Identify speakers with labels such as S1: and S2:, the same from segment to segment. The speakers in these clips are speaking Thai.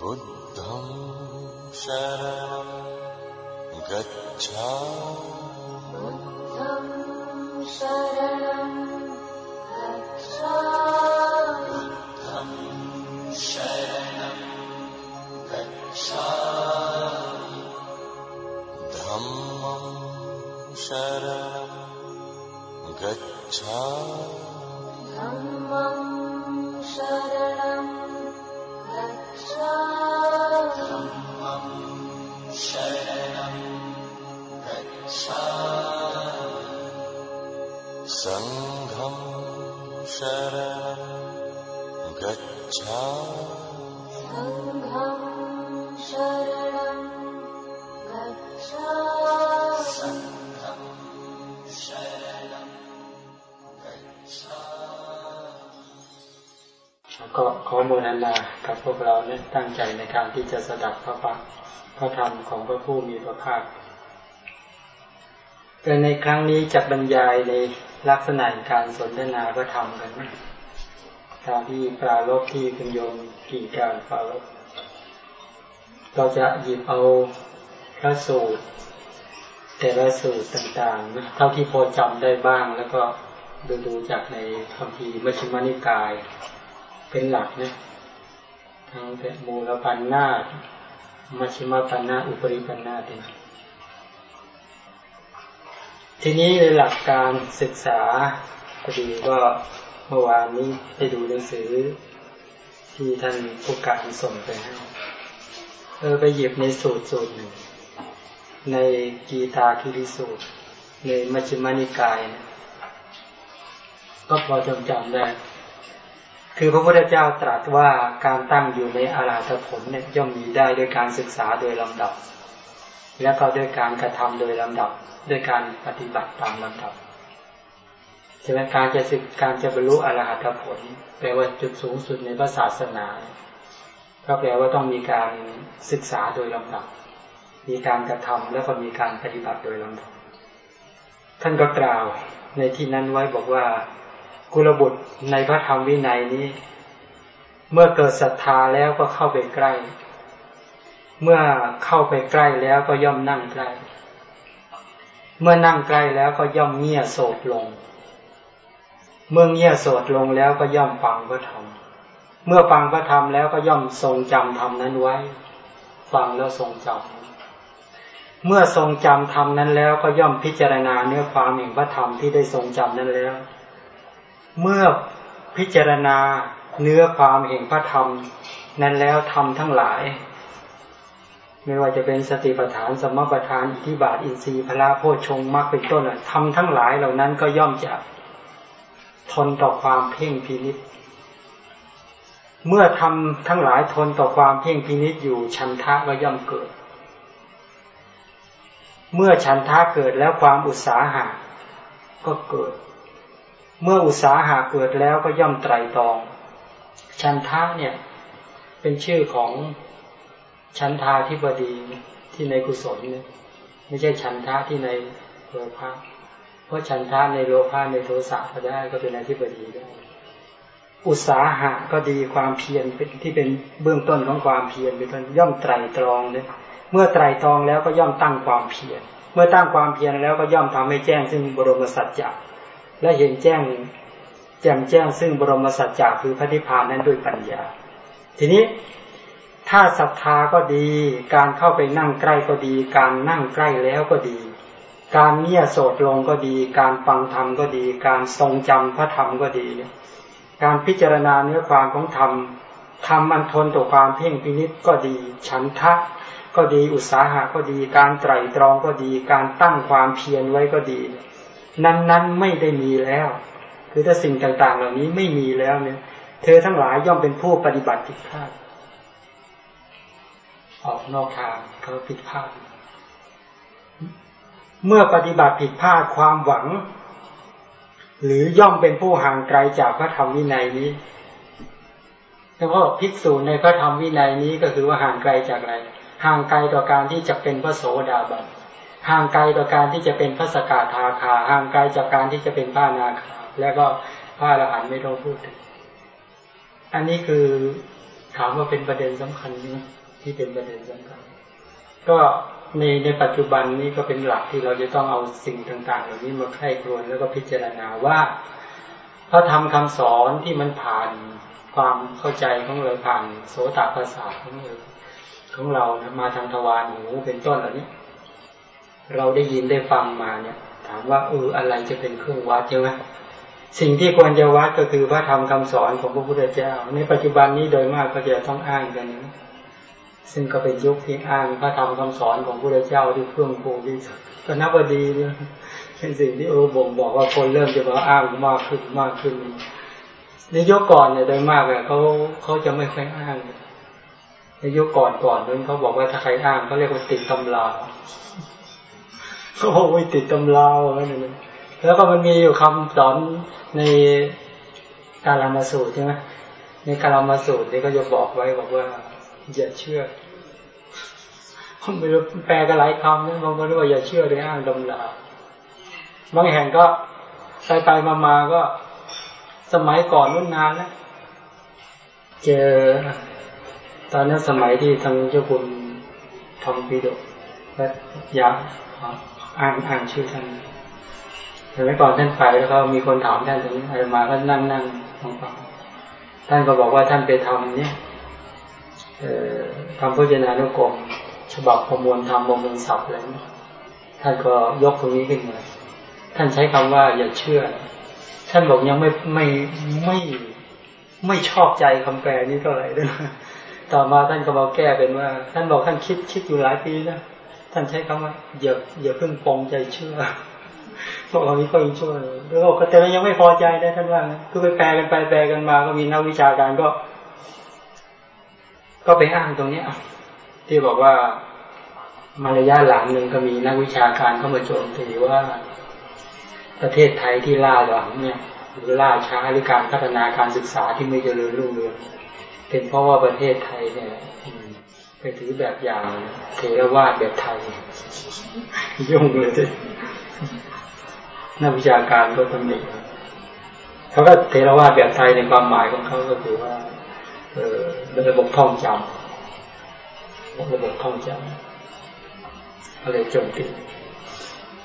S1: बुद्धं शरणं गच्छामि।
S2: बुद्धं शरणं गच्छामि
S1: बुद्धं शरणं गच्छामि। धम्मं शरणं गच्छामि।
S2: धम्मं शरणं
S1: सङ्घं शरणं गच्छामि
S2: सङ्घं शरणं गच्छामि
S1: सङ्घं शरणं गच्छामि
S3: ก็ขอโมทนากับพวกเราเนี่ยตั้งใจในการที่จะสดับพระพัก พระธรรมของพระผู้มีพระภาคแต่ในครั้งนี้จะบรรยายในลักษณะการสนทนาพระธรรมกันนะตามที่ปราลบที่คุณโยมกี่การปราลบเราจะหยิบเอาพระสูตร แต่ละสูตรต่างๆ เท่าที่พอจำได้บ้างแล้วก็ดูดูจากในคำพีมัชฌิมานิกาย เป็นหลักนะทั้งแต่มูลปัญนา มัชฌิมปัญนาอุปริปัญนาเนี่ยทีนี้ในหลักการศึกษาพอดีก็เมื่อวานนี้ได้ดูหนังสือ ที่ท่านผู้การส่งไปให้เออไปหยิบในสูตรสูตรหนึ่ง ในกีตาคิริสูตร ในมัชฌิมานิกายนะก็พอจำจำได้ คือพระพุทธเจ้าตรัสว่าการตั้งอยู่ในอาราธผลเนี่ยย่อมมีได้ด้วยการศึกษาโดยลำดับ แล้วก็ด้วยการกระทำโดยลำดับ ด้วยการปฏิบัติตามลำดับฉะนั้นการจะศึกการจะบรรลุอรหัตผล แปลว่าจุดสูงสุดในพระศาสนา ก็แปลว่าต้องมีการศึกษาโดยลำดับ มีการกระทำแล้วก็มีการปฏิบัติโดยลำดับ ท่านก็กล่าวในที่นั้นไว้บอกว่า กุลบุตรในพระธรรมวินัยนี้ เมื่อเกิดศรัทธาแล้วก็เข้าไปใกล้ เมื่อเข้าไปใกล้แล้วก็ย่อมนั่งใกล้ เมื่อนั่งใกล้แล้วก็ย่อมเงี่ยโสดลง เมื่อเงี่ยโสดลงแล้วก็ย่อมฟังพระธรรม เมื่อฟังพระธรรมแล้วก็ย่อมทรงจำธรรมนั้นไว้ ฟังแล้วทรงจำเมื่อทรงจำธรรมนั้นแล้วก็ย่อมพิจารณาเนื้อความแห่งพระธรรมที่ได้ทรงจำนั้นแล้ว เมื่อพิจารณาเนื้อความแห่งพระธรรม นั้นแล้วทำทั้งหลาย ไม่ว่าจะเป็นสติปัฏฐานสมปัฏฐานอิทธิบาทอินทรีย์พละโพชงมรรคเป็นต้นทำทั้งหลายเหล่านั้นก็ย่อมจะทนต่อความเพ่งพินิษเมื่อทำทั้งหลายทนต่อความเพ่งพินิษอยู่ชันทะก็ย่อมเกิด เมื่อชันทะเกิดแล้วความอุตสาหะก็เกิด เมื่ออุตสาหะเกิดแล้วก็ย่อมไตรตรอง ชันทะเนี่ย เป็นชื่อของชันทาธิบดีที่ในกุศลเนี่ยไม่ใช่ชันทะที่ในโลภะเพราะชันทะในโลภะในโทสะก็ได้ก็เป็นอธิบดีได้อุตสาหะก็ดีความเพียรเป็นที่เป็นเบื้องต้นของความเพียรเป็นต้นย่อมไตรตรองเนี่ยเมื่อไตรตรองแล้วก็ย่อมตั้งความเพียรเมื่อตั้งความเพียรแล้วก็ย่อมทำให้แจ้งซึ่งบรมสัจจะ และเห็นแจ้งแจ่มแจ้งซึ่งบรมสัจจะคือพระนิพพานนั้นด้วยปัญญา ทีนี้ถ้าศรัทธาก็ดี การเข้าไปนั่งใกล้ก็ดี การนั่งใกล้แล้วก็ดี การเงี่ยโสดลงก็ดี การฟังธรรมก็ดี การทรงจำพระธรรมก็ดี การพิจารณาเนื้อความของธรรมธรรมมันทนต่อความเพ่งพินิษก็ดี ฉันทะก็ดีอุตสาหะก็ดี การไตรตรองก็ดี การตั้งความเพียรไว้ก็ดี นั้นๆไม่ได้มีแล้ว คือถ้าสิ่งต่าง ๆ เหล่านี้ไม่มีแล้วเนี่ย เธอทั้งหลายย่อมเป็นผู้ปฏิบัติผิดพลาดออกนอกทางเขาผิดพลาดเมื่อปฏิบัติผิดพลาดความหวัง หรือย่อมเป็นผู้ห่างไกลจากพระธรรมวินัยนี้แล้วก็ภิกษุในพระธรรมวินัยนี้ก็คือว่าห่างไกลจากอะไร ห่างไกลต่อการที่จะเป็นพระโสดาบัน ห่างไกลต่อการที่จะเป็นพระสกทาคาห่างไกลจากการที่จะเป็นพระนาคาแล้วก็พระอรหันต์ไม่ต้องพูดถึง อันนี้คือถามว่าเป็นประเด็นสำคัญไหมที่เป็นประเด็นสำคัญ ก็ในในปัจจุบันนี้ก็เป็นหลักที่เราจะต้องเอาสิ่งต่างๆเหล่านี้มาไข้ครวนแล้วก็พิจารณาว่าพระธรรมคำสอนที่มันผ่านความเข้าใจของเราผ่านโสตประสาทของเราของเรานะมาทางทวารหูเป็นต้นเหล่านี้ เราได้ยินได้ฟังมาเนี่ย ถามว่าเอออะไรจะเป็นเครื่องวัดใช่ไหมสิ่งที่ควรจะวัดก็คือพระธรรมคำสอนของพระพุทธเจ้า ในปัจจุบันนี้โดยมากก็จะต้องอ้างกันนะซึ่งก็เป็นยุคที่อ้างพระธรรมคำสอนของพระพุทธเจ้าที่เครื่องปูที่สุดก็นับว่าดีเนี่ยเป็นสิ่งที่เออบ่งบอกว่าคนเริ่มจะมาอ้างมากขึ้นมากขึ้นในยุคก่อนเนี่ยโดยมากเนี่ยเขาเขาจะไม่ค่อยอ้างในยุคก่อนก่อนนั้นเขาบอกว่าถ้าใครอ้างเขาเรียกว่าติดตำรา เขาบอกว่ติดตำราอะไรนั่นแล้วก็มันมีอยู่คำสอนในการามาสูตรใช่ไหมในการามาสูตรนี่ก็จะบอกไว้บอกว่าอย่าเชื่อไม่รู้แปลกันหลายคำนะบางคนรียกว่าอย่าเชื่อโดยอ้างตำราบางแห่งก็ไปไปมามาก็สมัยก่อนนู่นนานแล้วเจอตอนนั้นสมัยที่ทางเจ้าคุณทองปีดกและยา อ่านอ่านชื่อท่านสมัยก่อนท่านไปแล้วก็มีคนถามท่านตรงนี้อะไรมาก็นั่งนั่งฟังท่านก็บอกว่าท่านไปทำเนี่ยทำพจนานุกรมฉบับประมวลธรรมประมวลศัพท์อะไรท่านก็ยกตรงนี้ขึ้นมา ท่านใช้คำว่าอย่าเชื่อ ท่านบอกยังไม่ไม่ไม่ไม่ชอบใจคำแปลนี้เท่าไหร่ด้วยต่อมาท่านก็มาแก้เป็นว่า ท่านบอกท่านคิดคิดอยู่หลายปีนะ ท่านใช้คำว่าอย่าอย่าเพิ่งปองใจเชื่อพวกเรานี้ก็ยังชั่วเลยแล้วก็แต่ยังไม่พอใจได้ท่านว่าคือไปแปลกันไปแปลกันมา ก็มีนักวิชาการก็ ก็ไปอ้างตรงเนี้ยที่บอกว่ามารยะหลังหนึ่งก็มีนักวิชาการเข้ามาโจมตีว่า ประเทศไทยที่ล่าหลังเนี่ยหรือล่าช้าหรือการพัฒนาการศึกษาที่ไม่เจริญรุ่งเรืองเป็นเพราะว่าประเทศไทยเนี่ย ไปถือแบบอย่างเทรวาดแบบไทย ยุ่งเลยทีนักวิชาการก็ตำหนิเขาก็เทรวาดแบบไทยในความหมายของเขาก็คือว่า เออระบบท่องจำระบบท่องจำอะไรโจมตี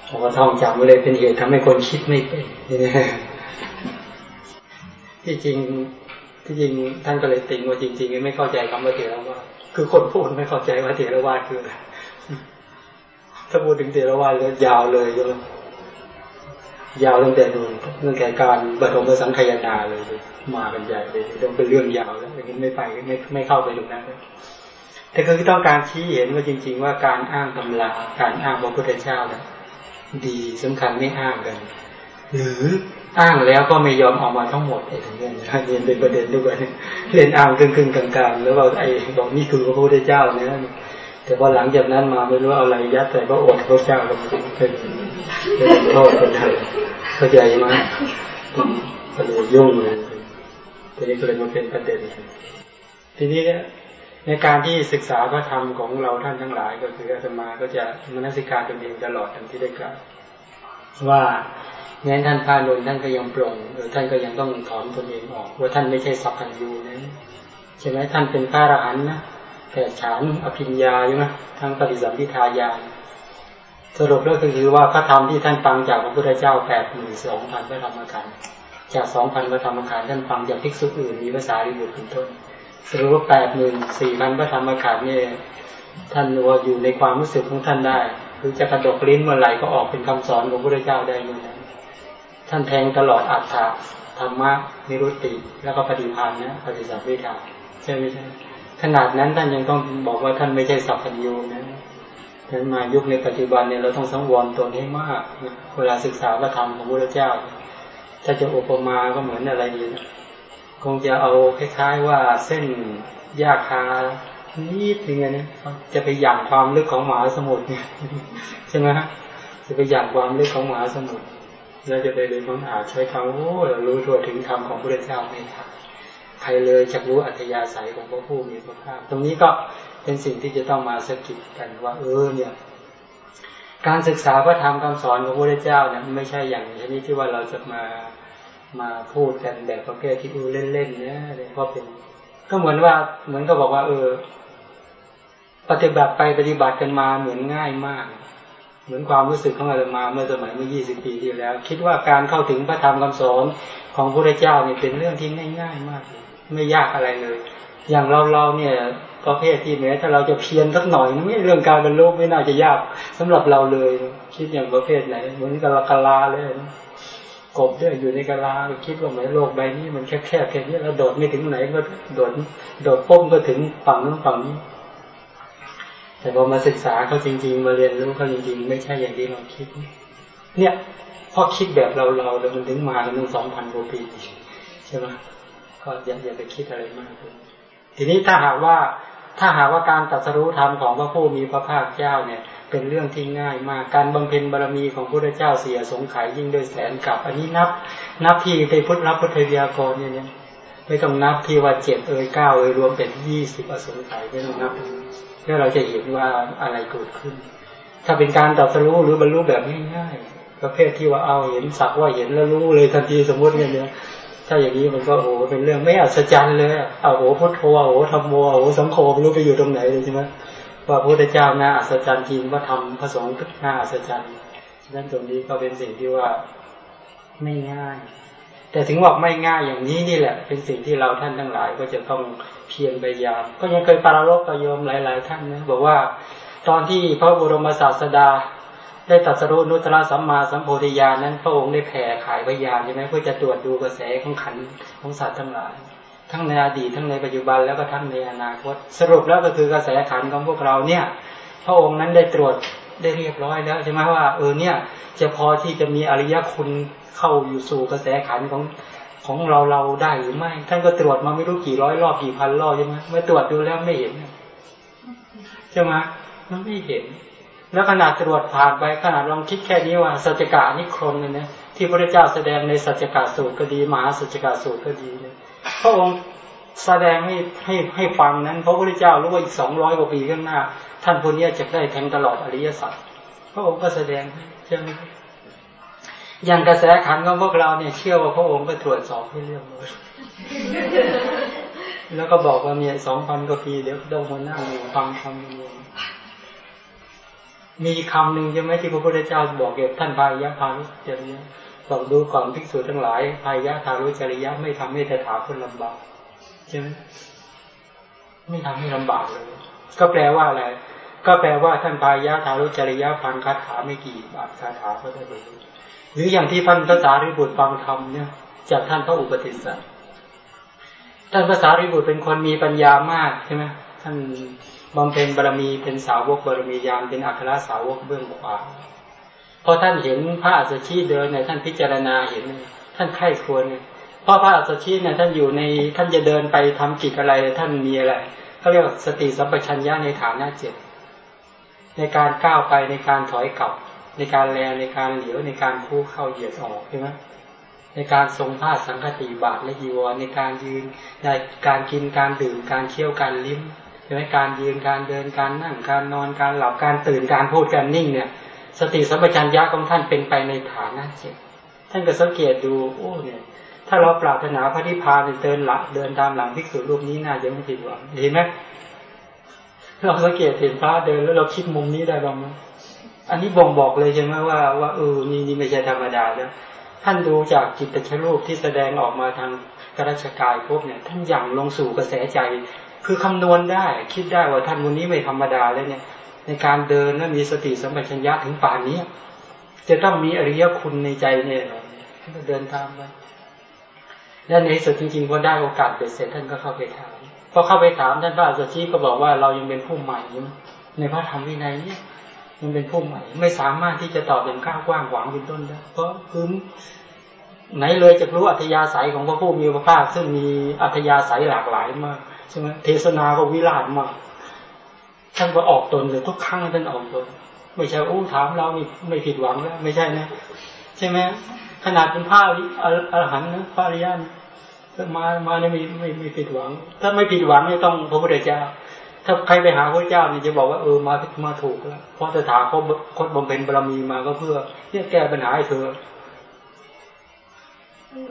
S3: พอท่องจำเลยเป็นเหตุทำให้คนคิดไม่เป็นนี่ที่จริงที่จริงท่านก็เลยติงว่าจริงๆไม่เข้าใจคำว่าเถรวาท คือคนพูดไม่เข้าใจว่าเถรวาทคืออะไรถ้าพูดถึงเถรวาทก็ยาวเลยใช่ไหมยาวตั้งแต่ดูตั้งแต่การบรมสังขยนาเลย มากันใหญ่เลยต้องเป็นเรื่องยาวแล้วอย่างนี้ไม่ไปไม่ไม่เข้าไปตรงนั้นแต่คือต้องการชี้เห็นว่าจริง ๆ ว่าการอ้างตำราการอ้างพระพุทธเจ้าเนี่ยดีสำคัญไม่อ้างกัน หรือ อ้างแล้วก็ไม่ยอมออกมาทั้งหมดไอ้ถึงเนี้ยนี่เป็นประเด็นด้วยเล่นอ้างครึ่งๆกลางๆ แล้วว่าไอ้บอกนี่คือพระพุทธเจ้าเนี่ยแต่พอหลังจากนั้นมาไม่รู้เอาอะไรยัดใส่พระโอษฐ์พระเจ้าก็เป็นเป็นโทษเป็นอะไรเข้าใจไหมก็เลยยุ่งเลยทีนี้ก็เลยมาเป็นประเด็น ทีนี้ในการที่ศึกษาพระธรรมของเราท่านทั้งหลาย ก็คืออาตมาก็จะมนสิการตัวเองตลอดทังที่ได้กล่าวว่า แม้ท่านพานุนท่านก็ยังปรงหรือท่านก็ยังต้องถอนตัวเองออก ว่าท่านไม่ใช่สัพพัญญูนะใช่ไหมท่านเป็นพระอรหันต์นะแต่ฉานอภิญญาใช่ไหมทั้งปฏิสัมพิทายาสรุปแล้วก็คือว่าพระธรรมที่ท่านฟังจากพระพุทธเจ้าแปดหมื่นสองพันพระธรรมขันธ์จากสองพันพระธรรมขันธ์ท่านฟังจากภิกษุอื่นมีภาษาลิบุตรเป็นต้นสรุปว่าแปดหมื่นสี่พันพระธรรมขันธ์เนี่ยท่านว่าอยู่ในความรู้สึกของท่านได้หรือจะกระดกลิ้นเมื่อไหร่ก็ออกเป็นคำสอนของพระพุทธเจ้าได้เมื่อนั้น ท่านแทงตลอดอัฏฐะธรรมะนิรุตติ แล้วก็ปฏิภาณนะปฏิสัมพิทาใช่ไหมใช่ขนาดนั้นท่านยังต้องบอกว่าท่านไม่ใช่สัพพัญญูนะฉะนั้นมายุคในปัจจุบันเนี่ยเราต้องสังวรตัวนี้มากเวลาศึกษาพระธรรมของพระเจ้า ถ้าจะอุปมาก็เหมือนอะไรดีนะคงจะเอาคล้ายๆว่าเส้นยาคานิดนึงเนี่ยจะไปหยั่งความลึกของหมหาสมุทรเนี่ยใช่ไหมฮะจะไปหยั่งความลึกของหมหาสมุทร เราจะไปเรียนค้นหาใช้คำโอ้เรารู้ทั่วถึงธรรมของพระเจ้าไม่ทันใครเลยจะรู้อัธยาศัยของพระผู้มีพระภาคตรงนี้ก็เป็นสิ่งที่จะต้องมาสกิดกันว่า เออเนี่ย การศึกษาพระธรรมคำสอนของพระเจ้าเนี่ยไม่ใช่อย่างนี้ที่ว่าเราจะมามาพูดกันแบบประเภทที่ดูเล่นๆเนี่ยเพราะเป็น ก็เหมือนว่าเหมือนก็บอกว่า เออ ปฏิบัติไปปฏิบัติกันมาเหมือนง่ายมาก เหมือนความรู้สึกของอาตมาเมื่อสมัยเมื่อยี่สิบปีที่แล้ว คิดว่าการเข้าถึงพระธรรมคำสอนของพระเจ้าเนี่ยเป็นเรื่องที่ง่าย ๆ มาก ไม่ยากอะไรเลย อย่างเราเราเนี่ยประเภทที่แม้ถ้าเราจะเพียรสักหน่อยไม่เรื่องการบรรลุไม่น่าจะยากสำหรับเราเลย คิดอย่างประเภทไหนเหมือนกับกะลาเลยกบด้วยอยู่ในกะลาคิดว่าเหมือนโลกใบนี้มันแคบๆแค่นี้เราโดดไม่ถึงไหนก็โดดโดดป้มก็ถึงฝั่งนู้นฝั่งนี้ แต่พอมาศึกษาเขาจริง ๆ มาเรียนรู้เขาจริง ๆ ไม่ใช่อย่างที่เราคิด เนี่ยพอคิดแบบเราเราแล้วมันถึงมาแล้วมันสองพันกว่าปีใช่ไหมก็อย่าอย่าไปคิดอะไรมากทีนี้ถ้าหากว่าถ้าหากว่าการตัดสรู้ธรรมของพระผู้มีพระภาคเจ้าเนี่ย เป็นเรื่องที่ง่ายมากการบำเพ็ญบารมีของพระเจ้าเสียสงไขยยิ่งด้วยแสนกับ อันนี้นับ นับที่ในพุทธรับพุทธวิยากรเนี่ยไม่ต้องนับที่ว่าเจ็ดเอ่ยเก้าเอ่ยรวมเป็นยี่สิบอสงไขยไม่ต้องนับ แล้วเราจะเห็นว่าอะไรเกิดขึ้น ถ้าเป็นการตัดสรู้หรือบรรลุแบบง่ายๆประเภทที่ว่าเอาเห็นสักว่าเห็นแล้วรู้เลยทันทีสมมติเนี่ยถ้าอย่างนี้มันก็โอ้เป็นเรื่องไม่อัศจรรย์เลยเอาโอ้พุทโธโอ้ธรรมโมโอ้สังโฆไม่รู้ไปอยู่ตรงไหนเลยใช่ไหมว่าพระพุทธเจ้าน่าอัศจรรย์จริงว่าทำพระสงฆ์น่าอัศจรรย์ฉะนั้นตรงนี้ก็เป็นสิ่งที่ว่าไม่ง่าย แต่ถึงบอกไม่ง่ายอย่างนี้นี่แหละ เป็นสิ่งที่เราท่านทั้งหลายก็จะต้อง พียรพยายาม ก็ยังเคยปารลบประโยมหลาย ๆ ท่านนะบอกว่าตอนที่พระบรมศาสดา ได้ตัดสรุนุตระสัมมาสัมโพธิญาณนั้น พระองค์ได้แผ่ขายพยานใช่ไหมเพื่อจะตรวจดูกระแสของขันของสัตว์ทั้งหลาย ทั้งในอดีตทั้งในปัจจุบันแล้วก็ทั้งในอนาคต สรุปแล้วก็คือกระแสขันของพวกเราเนี่ย พระองค์นั้นได้ตรวจได้เรียบร้อยแล้วใช่ไหมว่าเออเนี่ยจะพอที่จะมีอริยคุณเข้าอยู่สู่กระแสขันของ ของเราเราได้หรือไม่ ท่านก็ตรวจมาไม่รู้กี่ร้อยรอบกี่พันรอบใช่ไหมเมื่อตรวจดูแล้วไม่เห็นใช่ไหมมันไม่เห็น แล้วขนาดตรวจผ่านไปขนาดลองคิดแค่นี้ว่าสัจกะนิครนเลยนะที่พระเจ้าแสดงในสัจกะสูตรก็ดีมหาสัจกะสูตรก็ดีเลยพระองค์แสดงให้ให้ให้ฟังนั้นพระพุทธเจ้ารู้ว่าอีกสองร้อยกว่าปีข้างหน้า ท่านพวกนี้จะได้แทงตลอดอริยสัจพระองค์ก็แสดงใช่ไหม อย่างกระแสขันของพวกเราเนี่ยเชื่อว่าพระองค์ก็ตรวจสอบให้เรื่องเลยแล้วก็บอกว่ามีสองพันกว่าปีเดี๋ยวต้องมานั่งฟังคำนี้มีคำหนึ่งใช่ไหมที่พระพุทธเจ้าบอกเกี่ยวกับท่านพายะพานุจริยะบอกดูก่อนภิกษุทั้งหลายพายะทารุจริยะไม่ทำให้แต่ถาคนลำบากใช่ไหมไม่ทำให้ลำบากเลย ก็แปลว่าอะไรก็แปลว่าท่านพายะทารุจริยะฟังคาถาไม่กี่บาทคาถาก็ได้เลย หรืออย่างที่ท่านภาษาริบุตรฟังธรรมเนี่ยจากท่านพระอุปติสสะท่านภาษาริบุตรเป็นคนมีปัญญามากใช่ไหมท่านบำเพ็ญบารมีเป็นสาวกบารมียานเป็นอัครสาวกเบื้องขวาพอท่านเห็นพระอัสสชีเดินเนี่ยท่านพิจารณาเห็น ท่านไข้ควรเนี่ยเพราะพระอัสสชีเนี่ยท่านอยู่ในท่านจะเดินไปทำกิจอะไรท่านมีอะไรเขาเรียกสติสัมปชัญญะในฐานะเจ็ดในการก้าวไปในการถอยกลับ ในการแลในการเหลียวในการคู่เข้าเหยียดออกใช่ไหมในการทรงผ้าสังฆติบาทและยีวรในการยืนในการกินการดื่มการเคี้ยวการลิ้มใช่ไหมการยืนการเดินการนั่งการนอนการหลับการตื่นการพูดการนิ่งเนี่ย สติสัมปชัญญะของท่านเป็นไปในฐานะเจ็ดท่านก็สังเกตดูโอ้เนี่ย ถ้าเราปรารถนาพระนิพพานเดินหลังเดินตามหลังภิกษุรูปนี้น่าจะไม่ผิดหวังเห็นไหมเราสังเกตเห็นพระเดินแล้วเราคิดมุมนี้ได้บ้างไหม อันนี้บ่งบอกเลยใช่ไหมว่าว่าเออนี่นี่ไม่ใช่ธรรมดาแล้วท่านดูจากจิตตชรูปที่แสดงออกมาทางกระชกายพวกเนี่ย ท่านย่างลงสู่กระแสใจ คือคำนวณได้ คิดได้ว่าท่านวันนี้ไม่ธรรมดาแล้วเนี่ย ในการเดินและมีสติสัมปชัญญะถึงป่านนี้ จะต้องมีอริยคุณในใจเนี่ยเดินตามไปและในสุดจริงๆพอได้โอกาสเบ็ดเสร็จท่านก็เข้าไปถามพอเข้าไปถามท่านพระสัชชีก็บอกว่าเรายังเป็นผู้ใหม่ในพระธรรมวินัยเนี่ย ยังเป็นผู้ใหม่ ไม่สามารถที่จะตอบอย่างก้าวกว้างหวังเป็นต้นได้เพราะคือไหนเลยจะรู้อัธยาศัยของพระผู้มีพระภาคซึ่งมีอัธยาศัยหลากหลายมากใช่ไหมเทศนาก็วิราชมากท่านก็ออกตนเลยทุกครั้งท่านออกตนไม่ใช่อู้ถามเรานี่ไม่ผิดหวังแล้ว ไม่ใช่นะใช่ไหมขนาดเป็นพระอรหันต์นะพระอริยะมามาเนี่ยไม่ไม่ไม่ผิดหวัง ถ้าไม่ผิดหวังเนี่ยต้องพระพุทธเจ้า ถ้าใครไปหาพระเจ้าเนี่ยจะบอกว่าเออมามาถูกแล้วเพราะสถาคตคตบำเพ็ญบารมีมาก็เพื่อเนี่ยแก้ปัญหาให้เธอ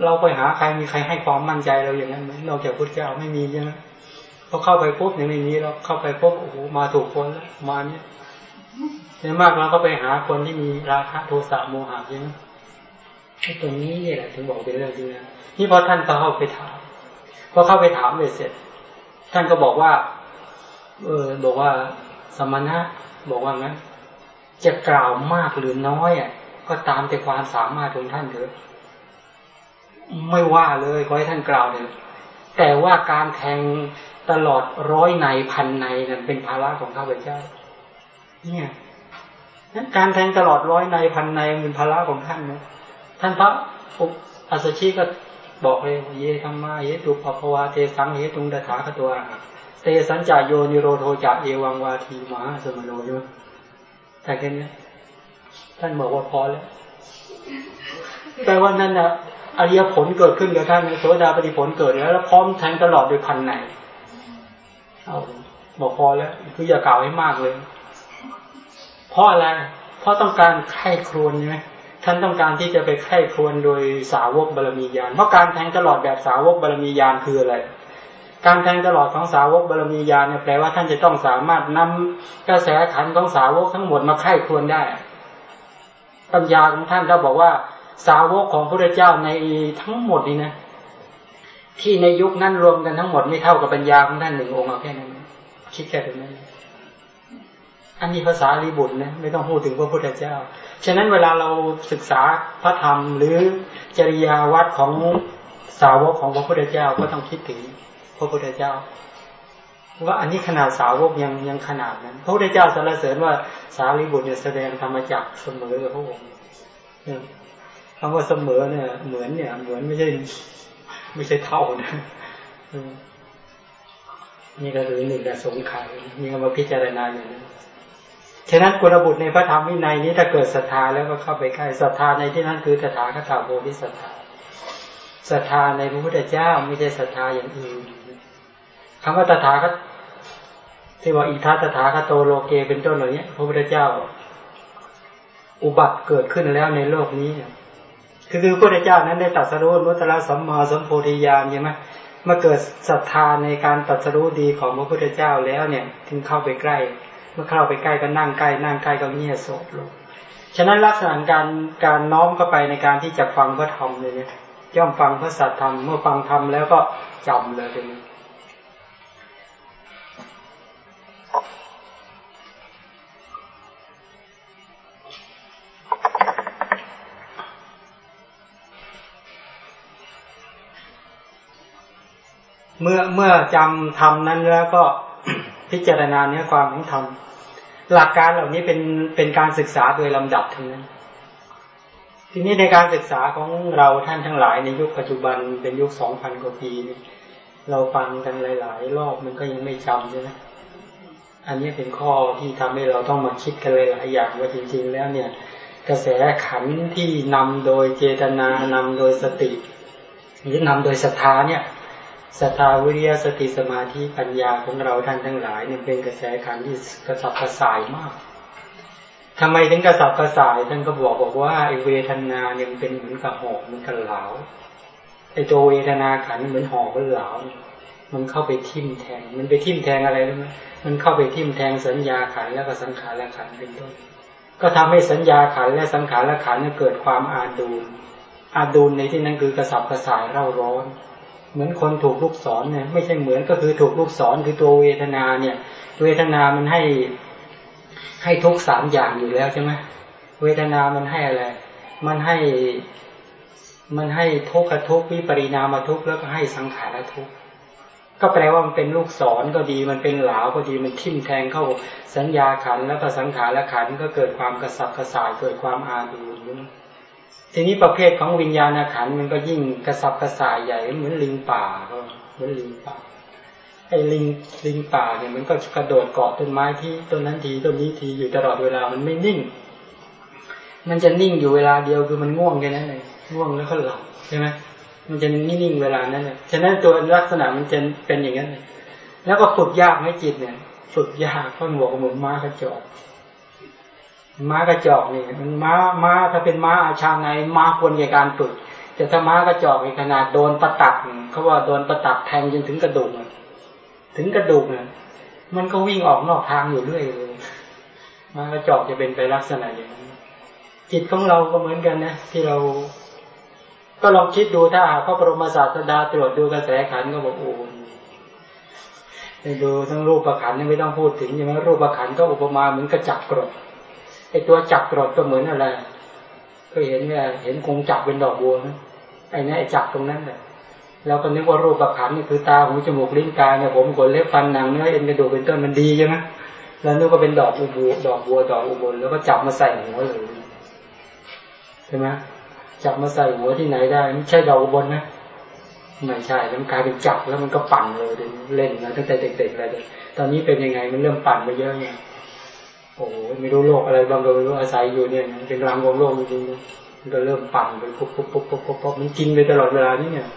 S3: เราไปหาใครมีใครให้ความมั่นใจเราอย่างนั้นไหมนอกจากพระเจ้าไม่มีใช่ไหมพอเข้าไปปุ๊บเนี่ยไม่มีเราเข้าไปปุ๊บโอ้โหมาถูกคนแล้วมาเนี่ยในมากเราก็ไปหาคนที่มีราคะโทสะโมหะใช่ไหมตรงนี้นี่แหละถึงบอกเป็นเรื่องจริงนะนี่พอท่านเข้าไปถามพอเข้าไปถามเลยเสร็จ ท่านก็บอกว่า เออบอกว่าสมณะบอกว่างั้นจะกล่าวมากหรือน้อยอะ ก็ตามแต่ความสามารถของท่านเถอะไม่ว่าเลยขอให้ท่านกล่าวเลยแต่ว่าการแทงตลอดร้อยในพันในนั้นเป็นภาระของข้าพเจ้า เนี่ยนั้นการแทงตลอดร้อยในพันในเป็นภาระของท่านนะท่านพระอุอัสชิก็บอกเลยเยธรรมาเยตุปภวาเทสังเยตุงดถาคตัว เตสัญจโยนิโรโทจะเอวังวาทีมหาสมโนโยแต่แค่นี้ท่านบอกว่าพอแล้วแปลว่านั่นนะอริยผลเกิดขึ้นกับท่านโสดาปฏิผลเกิดแล้วแล้วพร้อมแทงตลอดโดยพันไหนเอาบอกพอแล้ว คืออย่ากล่าวให้มากเลย เพราะอะไร เพราะต้องการไข้ครวนใช่ไหมท่านต้องการที่จะไปไข้ครวนโดยสาวกบารมียานเพราะการแทงตลอดแบบสาวกบารมียานคืออะไร การแทงตลอดของสาวกบารมียาเนี่ยแปลว่าท่านจะต้องสามารถนำกระแสขันของสาวกทั้งหมดมาไข้ควนได้ ปัญญาของท่านก็บอกว่า สาวกของพระเจ้าในทั้งหมดนี่นะ ที่ในยุคนั้นรวมกันทั้งหมดไม่เท่ากับปัญญาของท่านหนึ่งองค์เอาแค่นั้นคิดแค่ตรงนั้นอันนี้ภาษาลีบุตรนะไม่ต้องพูดถึงพระพุทธเจ้า ฉะนั้นเวลาเราศึกษาพระธรรมหรือจริยาวัดของสาวกของพระพุทธเจ้าก็ต้องคิดถึง ระพุทธเจ้า ว่าอันนี้ขนาดสาวกยังยังขนาดนั้น พระพุทธเจ้าสรรเสริญว่าสารีบุตรเนี่ยแสดงธรรมจักเสมอกับพระองค์คำว่าเสมอเนี่ยเหมือนเนี่ย เหมือนไม่ใช่ไม่ใช่เท่านะนี่ก็คือหนึ่งแต่สงขัยนี่ก็มาพิจารณาอย่างนั้นฉะนั้นกุลบุตรในพระธรรมวินัยนี้ถ้าเกิดศรัทธาแล้วก็เข้าไปใกล้ศรัทธาในที่นั้นคือตถาคตโพธิศรัทธาศรัทธาในพระพุทธเจ้าไม่ใช่ศรัทธาอย่างอื่น คำว่าตถาคตที่ว่าอิทัตถาคโตโลเกเป็นต้นเหล่านี้พระพุทธเจ้า อุบัติเกิดขึ้นแล้วในโลกนี้คือคือพระพุทธเจ้านั้นได้ตรัสรู้มุตระสัมมาสัมโพธิญาณใช่ไหมมื่อเกิดศรัทธาในการตรัสรู้ดีของพระพุทธเจ้าแล้วเนี่ยถึงเข้าไปใกล้ เมื่อเข้าไปใกล้ก็นั่งใกล้นั่งใกล้ก็เงียบโสดลงฉะนั้นลักษณะการการน้อมเข้าไปในการที่จะฟังพระธรรมเลยเนี่ยย่อมฟังพระสัทธรรมเมื่อฟังธรรมแล้วก็จำเลยเป็น เมื่อเมื่อจำธรรมนั้นแล้วก็พิจารณาเนื้อความของธรรมหลักการเหล่านี้เป็นเป็นการศึกษาโดยลำดับทั้งนั้น ทีนี้ในการศึกษาของเราท่านทั้งหลายในยุคปัจจุบันเป็นยุคสองพันกว่าปีนี่เราฟังกันหลาย ๆ รอบมันก็ยังไม่จำใช่ไหม อันนี้เป็นข้อที่ทำให้เราต้องมาคิดกันเลยหลายอย่างว่าจริง ๆ แล้วเนี่ย กระแสขันที่นำโดยเจตนานำโดยสติ หรือนำโดยศรัทธาเนี่ยศรัทธาวิริยสติสมาธิปัญญาของเราท่านทั้งหลายเนี่ยเป็นกระแสขันที่กระสับกระส่ายมากทำไมถึงกระสับกระส่ายท่านก็บอกบอกว่าไอเวทนาเนี่ยเป็นเหมือนกับหอกมันกันเหลาไอตัวเวทนาขันเหมือนหอกมันเหลา มันเข้าไปทิ่มแทง มันไปทิ่มแทงอะไรรู้ไหมมันเข้าไปทิ่มแทงสัญญาขันแล้วก็สังขารและขันเป็นต้น ก็ทำให้สัญญาขันและสังขารและขันเกิดความอาดูลอาดูลในที่นั้นคือกระสับกระส่ายเร่าร้อน เหมือนคนถูกลูกศรเนี่ยไม่ใช่เหมือนก็คือถูกลูกศรคือตัวเวทนาเนี่ย เวทนามันให้ให้ทุกสามอย่างอยู่แล้วใช่ไหมเวทนามันให้อะไร มันให้มันให้ทุกขทุกวิปริณามาทุกแล้วก็ให้สังขารทุก ก็แปลว่ามันเป็นลูกศรก็ดีมันเป็นหลาก็ดีมันทิ่มแทงเข้าสัญญาขันแล้วก็สังขารแลขันก็เกิดความกระสับกระส่ายเกิดความอาดูนทีนี้ประเภทของวิญญาณขันมันก็ยิ่งกระสับกระส่ายใหญ่เหมือนลิงป่าก็เหมือนลิงป่าไอ้ลิงลิงป่าเนี่ยมันก็กระโดดเกาะต้นไม้ที่ต้นนั้นทีต้นนี้ทีอยู่ตลอดเวลามันไม่นิ่ง มันจะนิ่งอยู่เวลาเดียวคือมันง่วงแค่นั้นเลยง่วงแล้วก็หลับใช่ไหม มันจะนิ่งๆเวลานั้นเลยฉะนั้นตัวลักษณะมันจะเป็นอย่างนั้นเลยแล้วก็ฝึกยากไหมจิตเนี่ย ฝึกยากเพราะหัวกเหมือนม้ากระจอกม้ากระจอกนี่มันม้าม้าถ้าเป็นม้าอาชาในม้าควรในการฝึกแต่ถ้าม้ากระจอกในขนาดโดนประตักเขาว่าโดนประตักแทงจนถึงกระดูกถึงกระดูกเนี่ยมันก็วิ่งออกนอกทางอยู่เรื่อยเลยม้ากระจอกจะเป็นไปลักษณะอย่างนั้นจิตของเราก็เหมือนกันนะที่เรา ก็ลองคิดดูถ้าหาพระบรมศาสดาตรวจดูกระแสขันก็บอกโอ้ไปดูทั้งรูปประขันนี่ไม่ต้องพูดถึงใช่ไหมรูปประขันก็อุปมาเหมือนกระจับกรดไอตัวจับกรดก็เหมือนอะไรก็เห็นเนี่ยเห็นคงจับเป็นดอกบัวนะไอ้นี่ไอ้จับตรงนั้นแหละเราก็นึกว่ารูปประขันนี่คือตาหูจมูกลิ้นกายเนี่ยผมขนเล็บฟันหนังเนื้อเอ็นกระดูกเป็นต้นมันดีใช่ไหมแล้วนึกว่าเป็นดอกอุบูดอกบัวดอกอุบลแล้วก็จับมาใส่หัวเลยใช่ไหม จับมาใส่หัวที่ไหนได้ ไม่ใช่ดอกบลนะไม่ใช่แล้วมันกลายเป็นจับแล้วมันก็ปั่นเลยเล่นมาตั้งแต่เด็กๆเลยตอนนี้เป็นยังไงมันเริ่มปั่นไปเยอะไงโอ้โหไม่รู้โลกอะไรบางก็ไม่รู้อาศัยอยู่เนี่ยเป็นรังของโลกจริงๆมันก็เริ่มปั่นไปปุ๊บปุ๊บปุ๊บปุ๊บปุ๊บมันกินไปตลอดเวลานี่เนี่ย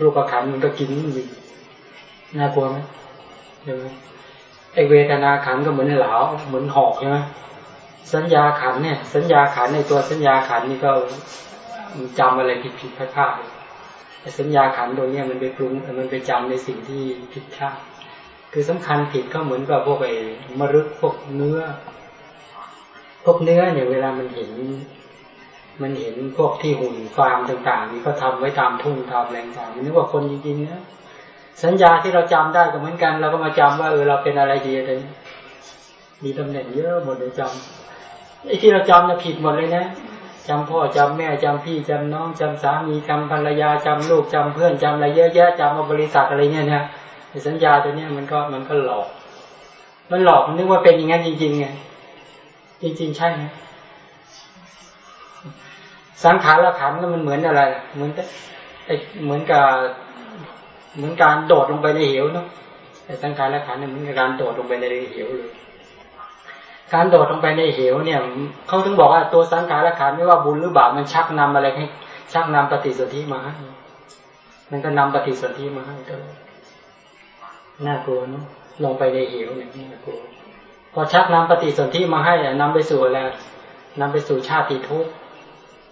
S3: รูปขันมันก็กินอยู่น่ากลัวไหมใช่ไหมไอเวทนาขันก็เหมือนเหลาเหมือนหอกใช่ไหมสัญญาขันเนี่ย สัญญาขันในตัวสัญญาขันนี่ก็ มันจำอะไรผิดผิดพลาดพลาดแต่สัญญาขันตัวเนี้ยมันไปปรุงมันไปจำในสิ่งที่ผิดพลาดคือสำคัญผิดก็เหมือนกับพวกไอ้มรึกพวกเนื้อ พวกเนื้อเนี่ยเวลามันเห็น มันเห็นพวกที่หุ่นฟาร์มต่างๆนี่ก็ทำไว้ตามทุ่งทำแรงต่างมันนึกว่าคนจริงๆนะสัญญาที่เราจำได้ก็เหมือนกัน เราก็มาจำว่าเออเราเป็นอะไรดีอะไรมีตำแหน่งเยอะหมดเลยจำไอ้ที่เราจำจะผิดหมดเลยนะ จำพ่อจำแม่จำพี่จำน้องจำสามีจำภรรยาจำลูกจำเพื่อนจำอะไรเยอะแยะจำบริษัทอะไรเนี่ยเนี่ยสัญญาตัวเนี้ยมันก็มันก็หลอก มันหลอกมันนึกว่าเป็นอย่างนั้นจริงๆไงจริง ๆ ใช่ไหมสังขารละขันก็มันเหมือนอะไร เหมือนไอเหมือนกับเหมือนการโดดลงไปในเหวเนาะไอสังขารละขันเหมือนกับการโดดลงไปในเหวเลย การโดดลงไปในเหวเนี่ยเขาถึงบอกว่าตัวสังขาระขันไม่ว่าบุญหรือบาปมันชักนำอะไรให้ชักนำปฏิสนธิมาให้มันก็นำปฏิสนธิมาให้ตลอดน่ากลัวเนาะลงไปในเหวเนี่ยน่ากลัวพอชักนำปฏิสนธิมาให้นำไปสู่อะไรนำไปสู่ชาติทุกข์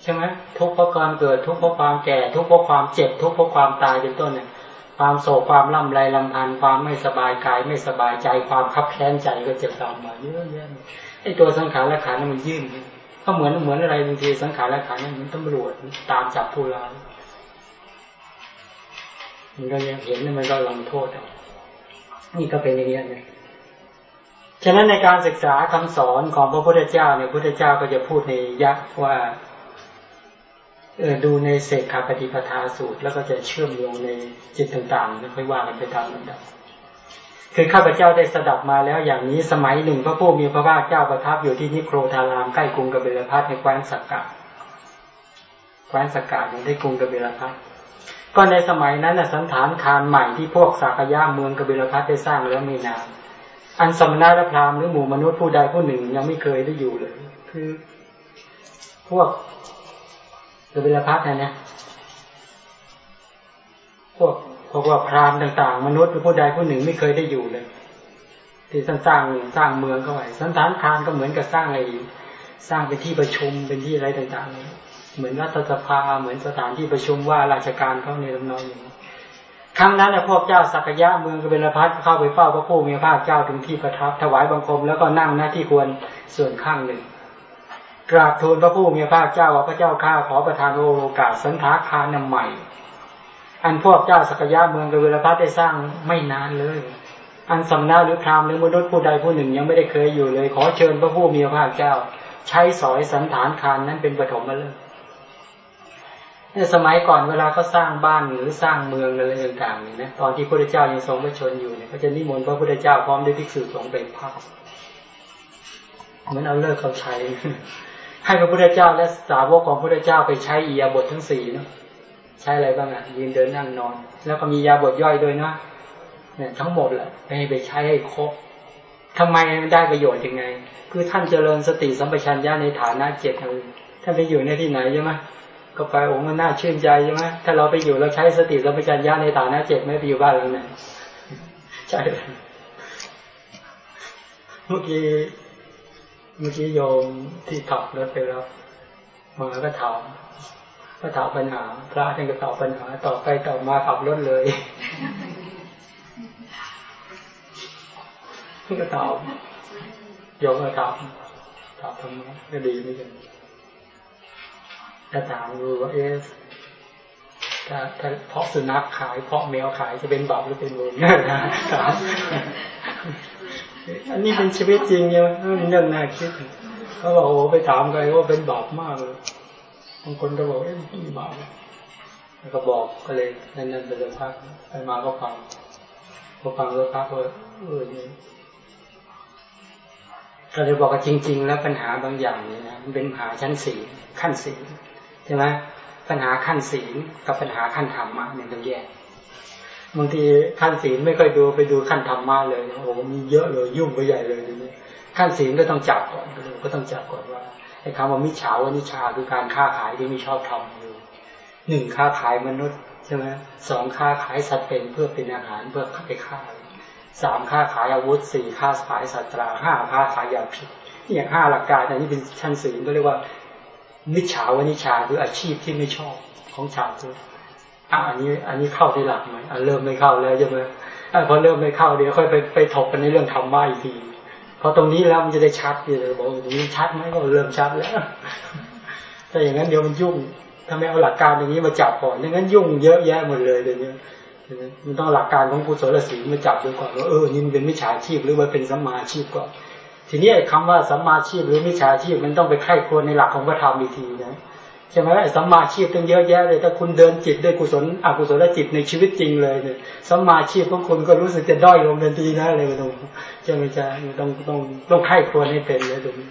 S3: ใช่ไหมทุกข์เพราะการเกิดทุกข์เพราะความแก่ ทุกข์เพราะความเจ็บ ทุกข์เพราะความตายเป็นต้นเนี่ย ความโศกความล่ำไรลำพันความไม่สบายกายไม่สบายใจความคับแค้นใจก็จะตามมาเยอะแยะไอ้ตัวสังขารและขันมันยื่นก็เหมือนเหมือนอะไรบางทีสังขารและขันนี่มันตำรวจตามจับผู้ร้ายมันก็ยังเห็นมันก็ลงโทษนี่ก็เป็นอย่างนี้นะฉะนั้นในการศึกษาคำสอนของพระพุทธเจ้าเนี่ยพระพุทธเจ้าก็จะพูดในยักษ์ว่า ดูในเศษขาปฏิปทาสูตร แล้วก็จะเชื่อมโยงในจิตต่างๆแล้วค่อยว่ากันไปตามลำดับคือข้าพเจ้าได้สดับมาแล้วอย่างนี้สมัยหนึ่งพระผู้มีพระภาคเจ้าประทับอยู่ที่นิโครธารามใกล้กรุงกบิลพัทในแคว้นสักกะแคว้นสักกะอยู่ที่กรุงกบิลพัทก็ในสมัยนั้นสันฐานคารใหม่ที่พวกสักยะเมืองกบิลพัทได้สร้างแล้วม่นานอันสมณะและพราหมณ์หรือหมู่มนุษย์ผู้ใดผู้หนึ่งยังไม่เคยได้อยู่เลย คือ พวก กบิลพัทนะนะพวกพวกว่าพรามต่าง ๆ มนุษย์หรือผู้ใดผู้หนึ่งไม่เคยได้อยู่เลยที่สร้างสร้างสร้างเมืองเข้าไปสันฐานคารก็เหมือนกับสร้างอะไรสร้างเป็นที่ประชุมเป็นที่อะไรต่างๆ เหมือนรัฐสภาเหมือนสถานที่ประชุมว่าราชการเขาในลำนองอย่างนี้ครั้งนั้นพวกเจ้าสักยะเมืองกบิลพัทเข้าไปเฝ้าพระผู้มีพระเจ้าถึงที่ประทับถวายบังคมแล้วก็นั่งหน้าที่ควรส่วนข้างหนึ่ง กราบทูลพระผู้มีพระเจ้าว่าพระเจ้าข้าขอประทานโอโกาสสันทาคานใหม่ อันพวกเจ้าสักยะเมืองกบิลพัทได้สร้างไม่นานเลย อันสำนักหรือพรามหรือมนุษย์ผู้ใดผู้หนึ่งยังไม่ได้เคยอยู่เลย ขอเชิญพระผู้มีพระเจ้า ใช้สอยสันฐานคานนั้นเป็นปฐมฤกษ์เนี่ยสมัยก่อนเวลาเขาสร้างบ้านหรือสร้างเมืองอะไรต่างๆเนี่ยนะตอนที่พระพุทธเจ้ายังทรงพระชนอยู่เนี่ยเขาจะนิมนต์พระพุทธเจ้าพร้อมด้วยภิกษุสงฆ์ไปพักเหมือนเอาเลิกเขาใช้ ให้พระพุทธเจ้าและสาวกของพระพุทธเจ้าไปใช้อียาบททั้งสี่เนาะใช้อะไรบ้างอะยืนเดินนั่งนอน แล้วก็มียาบทย่อยด้วยนะเนี่ยทั้งหมดแหละไปไปใช้ให้ครบทำไมมันได้ประโยชน์ยังไง คือท่านเจริญสติสัมปชัญญะในฐานะเจ็ดท่านไปอยู่ในที่ไหนใช่ไหมก็ไปโอ้มันน่าชื่นใจใช่ไหมถ้าเราไปอยู่เราใช้สติสัมปชัญญะในฐานะเจ็ดไม่ไปอยู่บ้านเราเนี่ยใช่เมื่อกี้ เมื่อกี้โยมที่ขับรถไปแล้วมาก็ถามก็ถามปัญหา พระท่านก็ตอบปัญหาต่อไปต่อมาขับรถเลยก็ตอบโยมก็ตอบตอบทำไมก็ดีไม่กันถ้าถามดูว่าเอ๊ะถ้าถ้าเพาะสุนัขขายเพาะแมวขายจะเป็นบาปหรือเป็นบุญนะถาม อันนี้เป็นชีวิตจริงเนี่ยมันเรื่องน่าคิดเขาบอกโอ้ไปถามใครว่าเป็นบาปมากเลยบางคนก็บอกเอ๊ะไม่บาปแล้วก็บอกก็เลยนั่นๆไปเลยพักไปมาก็ฟังพอฟังแล้วพักว่าเออนี่ก็เลยบอกว่าจริง ๆ แล้วปัญหาบางอย่างเนี่ยนะมันเป็นปัญหาชั้นสีขั้นสีใช่ไหมปัญหาขั้นศีลกับปัญหาขั้นธรรมะเนี่ยต้องแยก บางทีขั้นศีลไม่ค่อยดูไปดูขั้นธรรมะเลยโอ้โหมีเยอะเลยยุ่งไปใหญ่เลยทีนี้ขั้นศีลก็ต้องจับก่อนก็ต้องจับก่อนว่าไอ้คำว่ามิจฉาวนิชาคือการค้าขายที่ไม่ชอบทำอยู่หนึ่งค้าขายมนุษย์ใช่ไหมสองค้าขายสัตว์เป็นเพื่อเป็นอาหารเพื่อไปฆ่าสามค้าขายอาวุธสี่ค้าขายสัตราห้าค้าขายยาพิษอย่างห้าหลักการอันนี้เป็นชั้นศีลก็เรียกว่ามิจฉาวนิชาคืออาชีพที่ไม่ชอบของชาวพุทธ อะอันนี้ อันนี้เข้าในหลักไหมอะเริ่มไม่เข้าแล้วใช่ไหมอะพอเริ่มไม่เข้าเดี๋ยวค่อยไปไปถกกันในเรื่องธรรมะอีกทีพอตรงนี้แล้วมันจะได้ชัดเลยบอกตรงนี้ชัดไหมก็เริ่มชัดแล้วแต่อย่างนั้นเดี๋ยวมันยุ่ง ถ้าไม่เอาหลักการอย่างนี้มาจับก่อนอย่างนั้นยุ่งเยอะแยะหมดเลยเดี๋ยวนี้มันต้องหลักการของกุศลศีลมาจับดูก่อนว่าเออนี่มันเป็นมิจฉาชีพหรือว่าเป็นสัมมาชีพก่อนทีนี้ไอ้คำว่าสัมมาชีพหรือมิจฉาชีพมันต้องไปไข้ควรในหลักของพระธรรมอีกทีนะ ใช่ไหมไอ้สัมมาชีพต้งเยอะแยะเลย ถ้าคุณเดินจิตด้วยกุศลอกุศลจิตในชีวิตจริงเลยเนี่ยสัมมาชีพของคุณก็รู้สึกจะด้อยลงทันทีนะเลยตรงใช่ไหมจ๊ะต้องต้องต้องไข้ควรให้เป็นเลยตรงนี้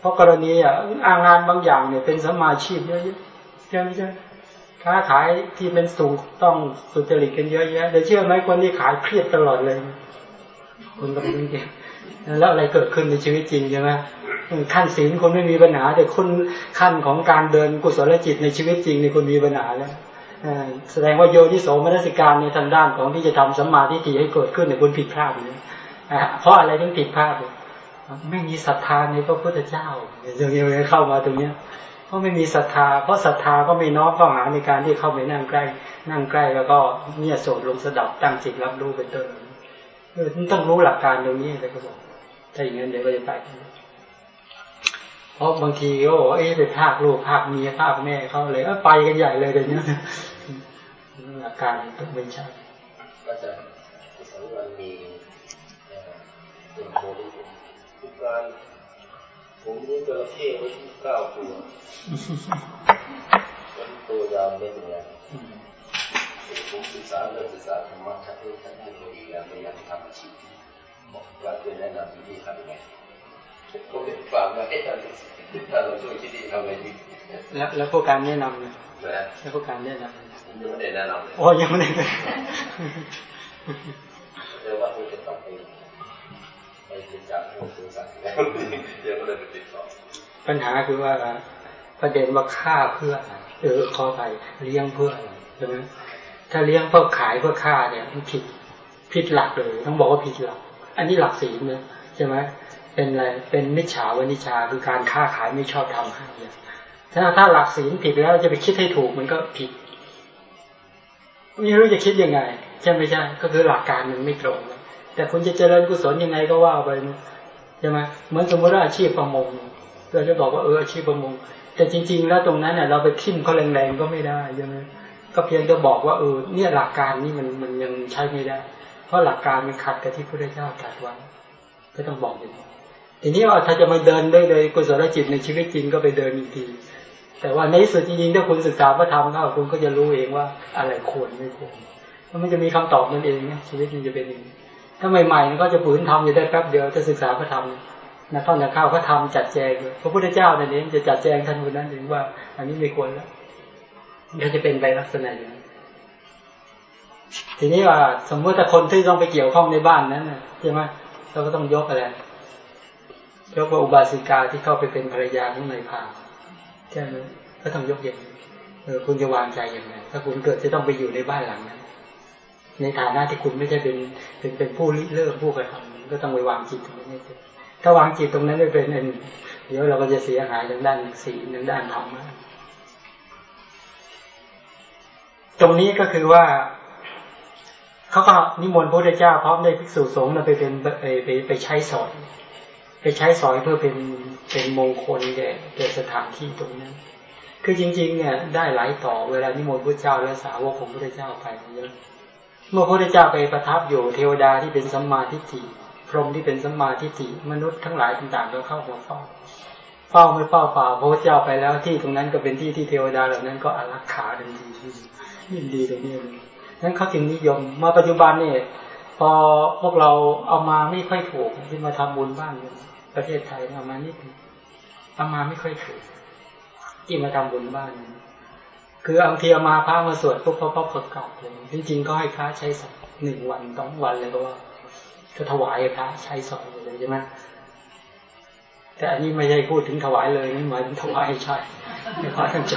S3: เพราะกรณีอะอางานบางอย่างเนี่ยเป็นสัมมาชีพเยอะๆใช่ไหมจ๊ะค้าขายที่เป็นสูงต้องสุจริตกันเยอะแยะแต่เชื่อไหมคนที่ขายเครียดตลอดเลย คุณก็ไม่รู้จริง แล้วอะไรเกิดขึ้นในชีวิตจริงใช่ไหมขั้นศีลคนไม่มีปัญหา แต่คนขั้นของการเดินกุศลจิตในชีวิตจริงในคนมีปัญหาแล้วแสดงว่าโยนิโสมนสิการในทางด้านของที่จะทำสัมมาทิฏฐิให้เกิดขึ้นในคนผิดพลาดเลยเพราะอะไรถึงผิดพลาดไม่มีศรัทธาในพระพุทธเจ้าอย่างนี้เข้ามาตรงเนี้ยเพราะไม่มีศรัทธา เพราะศรัทธาก็ไม่น้อมเข้าหาในการที่เข้าไปนั่งใกล้ นั่งใกล้แล้วก็เนี่ยโสดลงสดับตั้งจิตรับรู้เป็นต้น เออต้องรู้หลักการตรงนี้เลยก็บอกถ้าอย่างนั้นเดี๋ยวก็จะไปเพราะบางทีก็บอกเอ๊ะไปภาคลูกภาคเมียภาคแม่เขาเลยเออไปกันใหญ่เลยเดี๋ยวนี้หลักการต้องไม่ใช่
S4: ก็จะสังวันมีเป็นโมดิทุกการผมเลี้ยงจระเข้ไว้ที่เก้าตัวมันตัว ยาวเม็ดเลย ผมศึกษาเลยศึกษาธรรมะชัดเจนชัดเจนพอดีแล้วพยายามทำอาชีพบอกว่าเป็นแนะนำวิธีทำยังไงก็เป็นฝากมาให้ท่านถ้าเราช่วยที่ดีทำไงดี
S3: แล้วแล้วพวกการแนะนำเนี่ยแล้วพวกการแนะนำ
S4: ยังไม่ได้แนะนำเลย
S3: โอ้ยังไม่ได้
S4: เดี๋ยวว่าคงจะต้องไปไปศึกษาให้ผมศึกษาแล้วยังไม่ได้ไปติดต่อ
S3: ปัญหาคือว่าประเด็นว่าฆ่าเพื่อเออขอไปเลี้ยงเพื่อใช่ไหม ถ้าเลี้ยงเพื่อขายเพื่อฆ่าเนี่ยมันผิดผิดหลักเลยต้องบอกว่าผิดหลัก อันนี้หลักศีลเนี่ยใช่ไหมเป็นอะไรเป็นมิจฉาวณิชาคือการค้าขายไม่ชอบทำให้ถ้าถ้าหลักศีลผิดแล้วจะไปคิดให้ถูกมันก็ผิดไม่รู้จะคิดยังไงใช่ไหมใช่ก็คือหลักการมันไม่ตรงแต่คุณจะเจริญกุศลยังไงก็ว่าไปใช่ไหมเหมือนสมมติว่าอาชีพประมงเราจะบอกว่าเอออาชีพประมง แต่จริง ๆ แล้วตรงนั้นเนี่ยเราไปทิ่มเขาแรงๆก็ไม่ได้ใช่ไหม ก็เพียงจะบอกว่าเออเนี่ยหลักการนี้มันมันยังใช้ไม่ได้ เพราะหลักการมันขัดกับที่พระพุทธเจ้าตรัสไว้ก็ต้องบอกอย่างนี้ทีนี้ว่าถ้าจะมาเดินได้เลยกุศลจิตในชีวิตจริงก็ไปเดินอีกที แต่ว่าในสุดจริงๆถ้าคุณศึกษาพระธรรมเข้าคุณก็จะรู้เองว่าอะไรควรไม่ควรมันจะมีคำตอบนั่นเองนะชีวิตมันจะเป็นอย่างนี้ถ้าใหม่ๆมันก็จะฝืนทำอยู่ได้แป๊บเดียวจะศึกษาพระธรรมนะเข้านะเข้าก็ทำจัดแจงพระพุทธเจ้าในนี้จะจัดแจงท่านคนนั้นถึงว่า อันนี้ไม่ควรแล้ว มันจะเป็นไปลักษณะอย่างนี้ทีนี้ว่าสมมติถ้าคนที่ต้องไปเกี่ยวข้องในบ้านนั้นใช่ไหมเราก็ต้องยกอะไรยกว่าอุบาสิกาที่เข้าไปเป็นภรรยาของนายพาใช่ไหมก็ต้องยกอย่างเออคุณจะวางใจยังไงถ้าคุณเกิดจะต้องไปอยู่ในบ้านหลังนั้น ในฐานะที่คุณไม่ใช่เป็นเป็นเป็นผู้ริเริ่มผู้กระทำก็ต้องไปวางจิตตรงนี้ถ้าวางจิตตรงนั้นไม่เป็นเดี๋ยวเราก็จะเสียหายทางด้านสีทางด้านธรรม ตรงนี้ก็คือว่าเขาก็นิมนต์พระพุทธเจ้าพร้อมด้วยภิกษุสงฆ์ไปเป็นไปไปไปใช้สอยไปใช้สอยเพื่อเป็นเป็นมงคลแก่แก่สถานที่ตรงนั้น คือจริง ๆ เนี่ยได้หลายต่อเวลานิมนต์พระเจ้าและสาวกของพระเจ้าไปเยอะเมื่อพระเจ้าไปประทับอยู่เทวดาที่เป็นสัมมาทิฏฐิพรหมที่เป็นสัมมาทิฏฐิมนุษย์ทั้งหลายต่างๆก็เข้ามาเฝ้าเฝ้าไม่เฝ้าฝ่าพระเจ้าไปแล้วที่ตรงนั้นก็เป็นที่ที่เทวดาเหล่านั้นก็อารักขาทันที ยินดีตรงนี้นั้นเขาจึงนิยม มาปัจจุบันเนี่ยพอพวกเราเอามาไม่ค่อยถูกที่มาทำบุญบ้านประเทศไทยเอามานิดเอามาไม่ค่อยถูกที่มาทำบุญบ้านคือบางทีเอามาพระมาสวดปุ๊บพอพอประกาศเลยจริงๆก็ให้พระใช้สักหนึ่งวันสองวันเลยก็ว่าก็ถวายพระใช้สอนเลยใช่ไหมแต่อันนี้ไม่ใช่พูดถึงถวายเลยนี่หมายถึงถวายใช่ไม่พระท่านใจ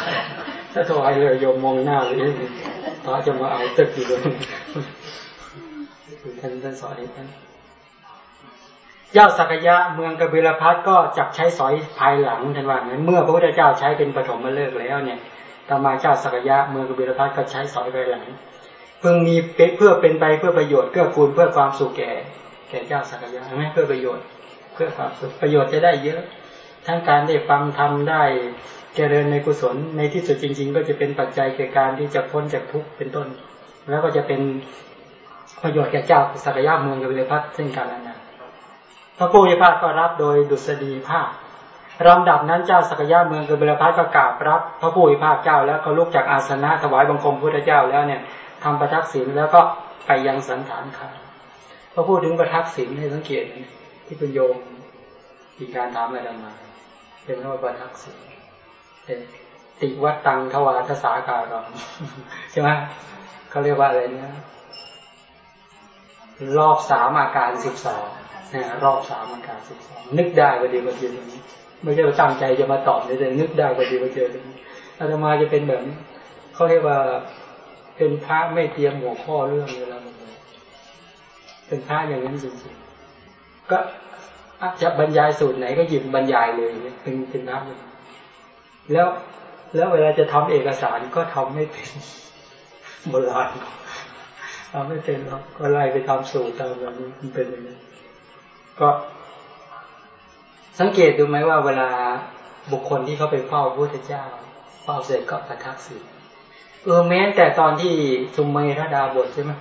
S3: ถ้าถวายเลยโยมมองหน้าเลยพระจะมาเอาตึกอยู่เลยท่านท่านสอนท่านเจ้าสักยะเมืองกบิลพัทก็จักใช้สอยภายหลังท่านว่างั้นเมื่อพระพุทธเจ้าใช้เป็นปฐมมาเลิกแล้วเนี่ยต่อมาเจ้าสักยะเมืองกบิลพัทก็ใช้สอยภายหลังเพิ่งมีเพื่อเป็นไปเพื่อประโยชน์เพื่อคูณเพื่อความสุขแก่ แก่เจ้าสักยะไม่เพื่อประโยชน์ เพื่อความสุขประโยชน์จะได้เยอะ ทั้งการได้ฟังทำได้ เจริญในกุศลในที่สุดจริง ๆ ก็จะเป็นปัจจัยแก่การที่จะพ้นจากทุกข์เป็นต้น แล้วก็จะเป็นประโยชน์แก่เจ้าสักยะเมืองกบิลพัทซึ่งการนั้นพระผู้มีพระก็รับโดยดุษฎีภาพลำดับนั้นเจ้าสักยะเมืองกบิลพัทก็กราบรับ พระผู้มีพระเจ้าแล้วก็ลุกจากอาสนะถวายบังคมพระเจ้าแล้วเนี่ยทำประทักษิณแล้วก็ไปยังสันฐานคาพอพูดถึงประทักษิณให้สังเกตที่เป็นโยมมีการถามอะไรมาเป็นว่าประทักษิณ ติวัตตังทวารทศาการังใช่ไหมเขาเรียกว่าอะไรเนี่ยรอบสามอาการสิบสองนะรอบสามอาการสิบสองนึกได้พอดีพอดีตรงนี้ไม่ใช่ว่าตั้งใจจะมาตอบเลยแต่นึกได้พอดีพอดีตรงนี้อาตมาจะเป็นแบบเขาเรียกว่าเป็นพระไม่เตรียมหัวข้อเรื่องเวลาเป็นพระอย่างนั้นจริงๆก็จะบรรยายสูตรไหนก็หยิบบรรยายเลยเป็นเป็นน้ำเลย แล้วแล้วเวลาจะทำเอกสารก็ทำไม่เป็นโบราณทำไม่เป็นหรอกก็ไล่ไปทำสูตรตามแบบนี้มันเป็นอย่างนี้ก็สังเกตดูไหมว่าเวลาบุคคลที่เขาไปเฝ้าพระพุทธเจ้าเฝ้าเสร็จก็ประทักษิณเออแม้แต่ตอนที่สุมเมธดาบทใช่ไหม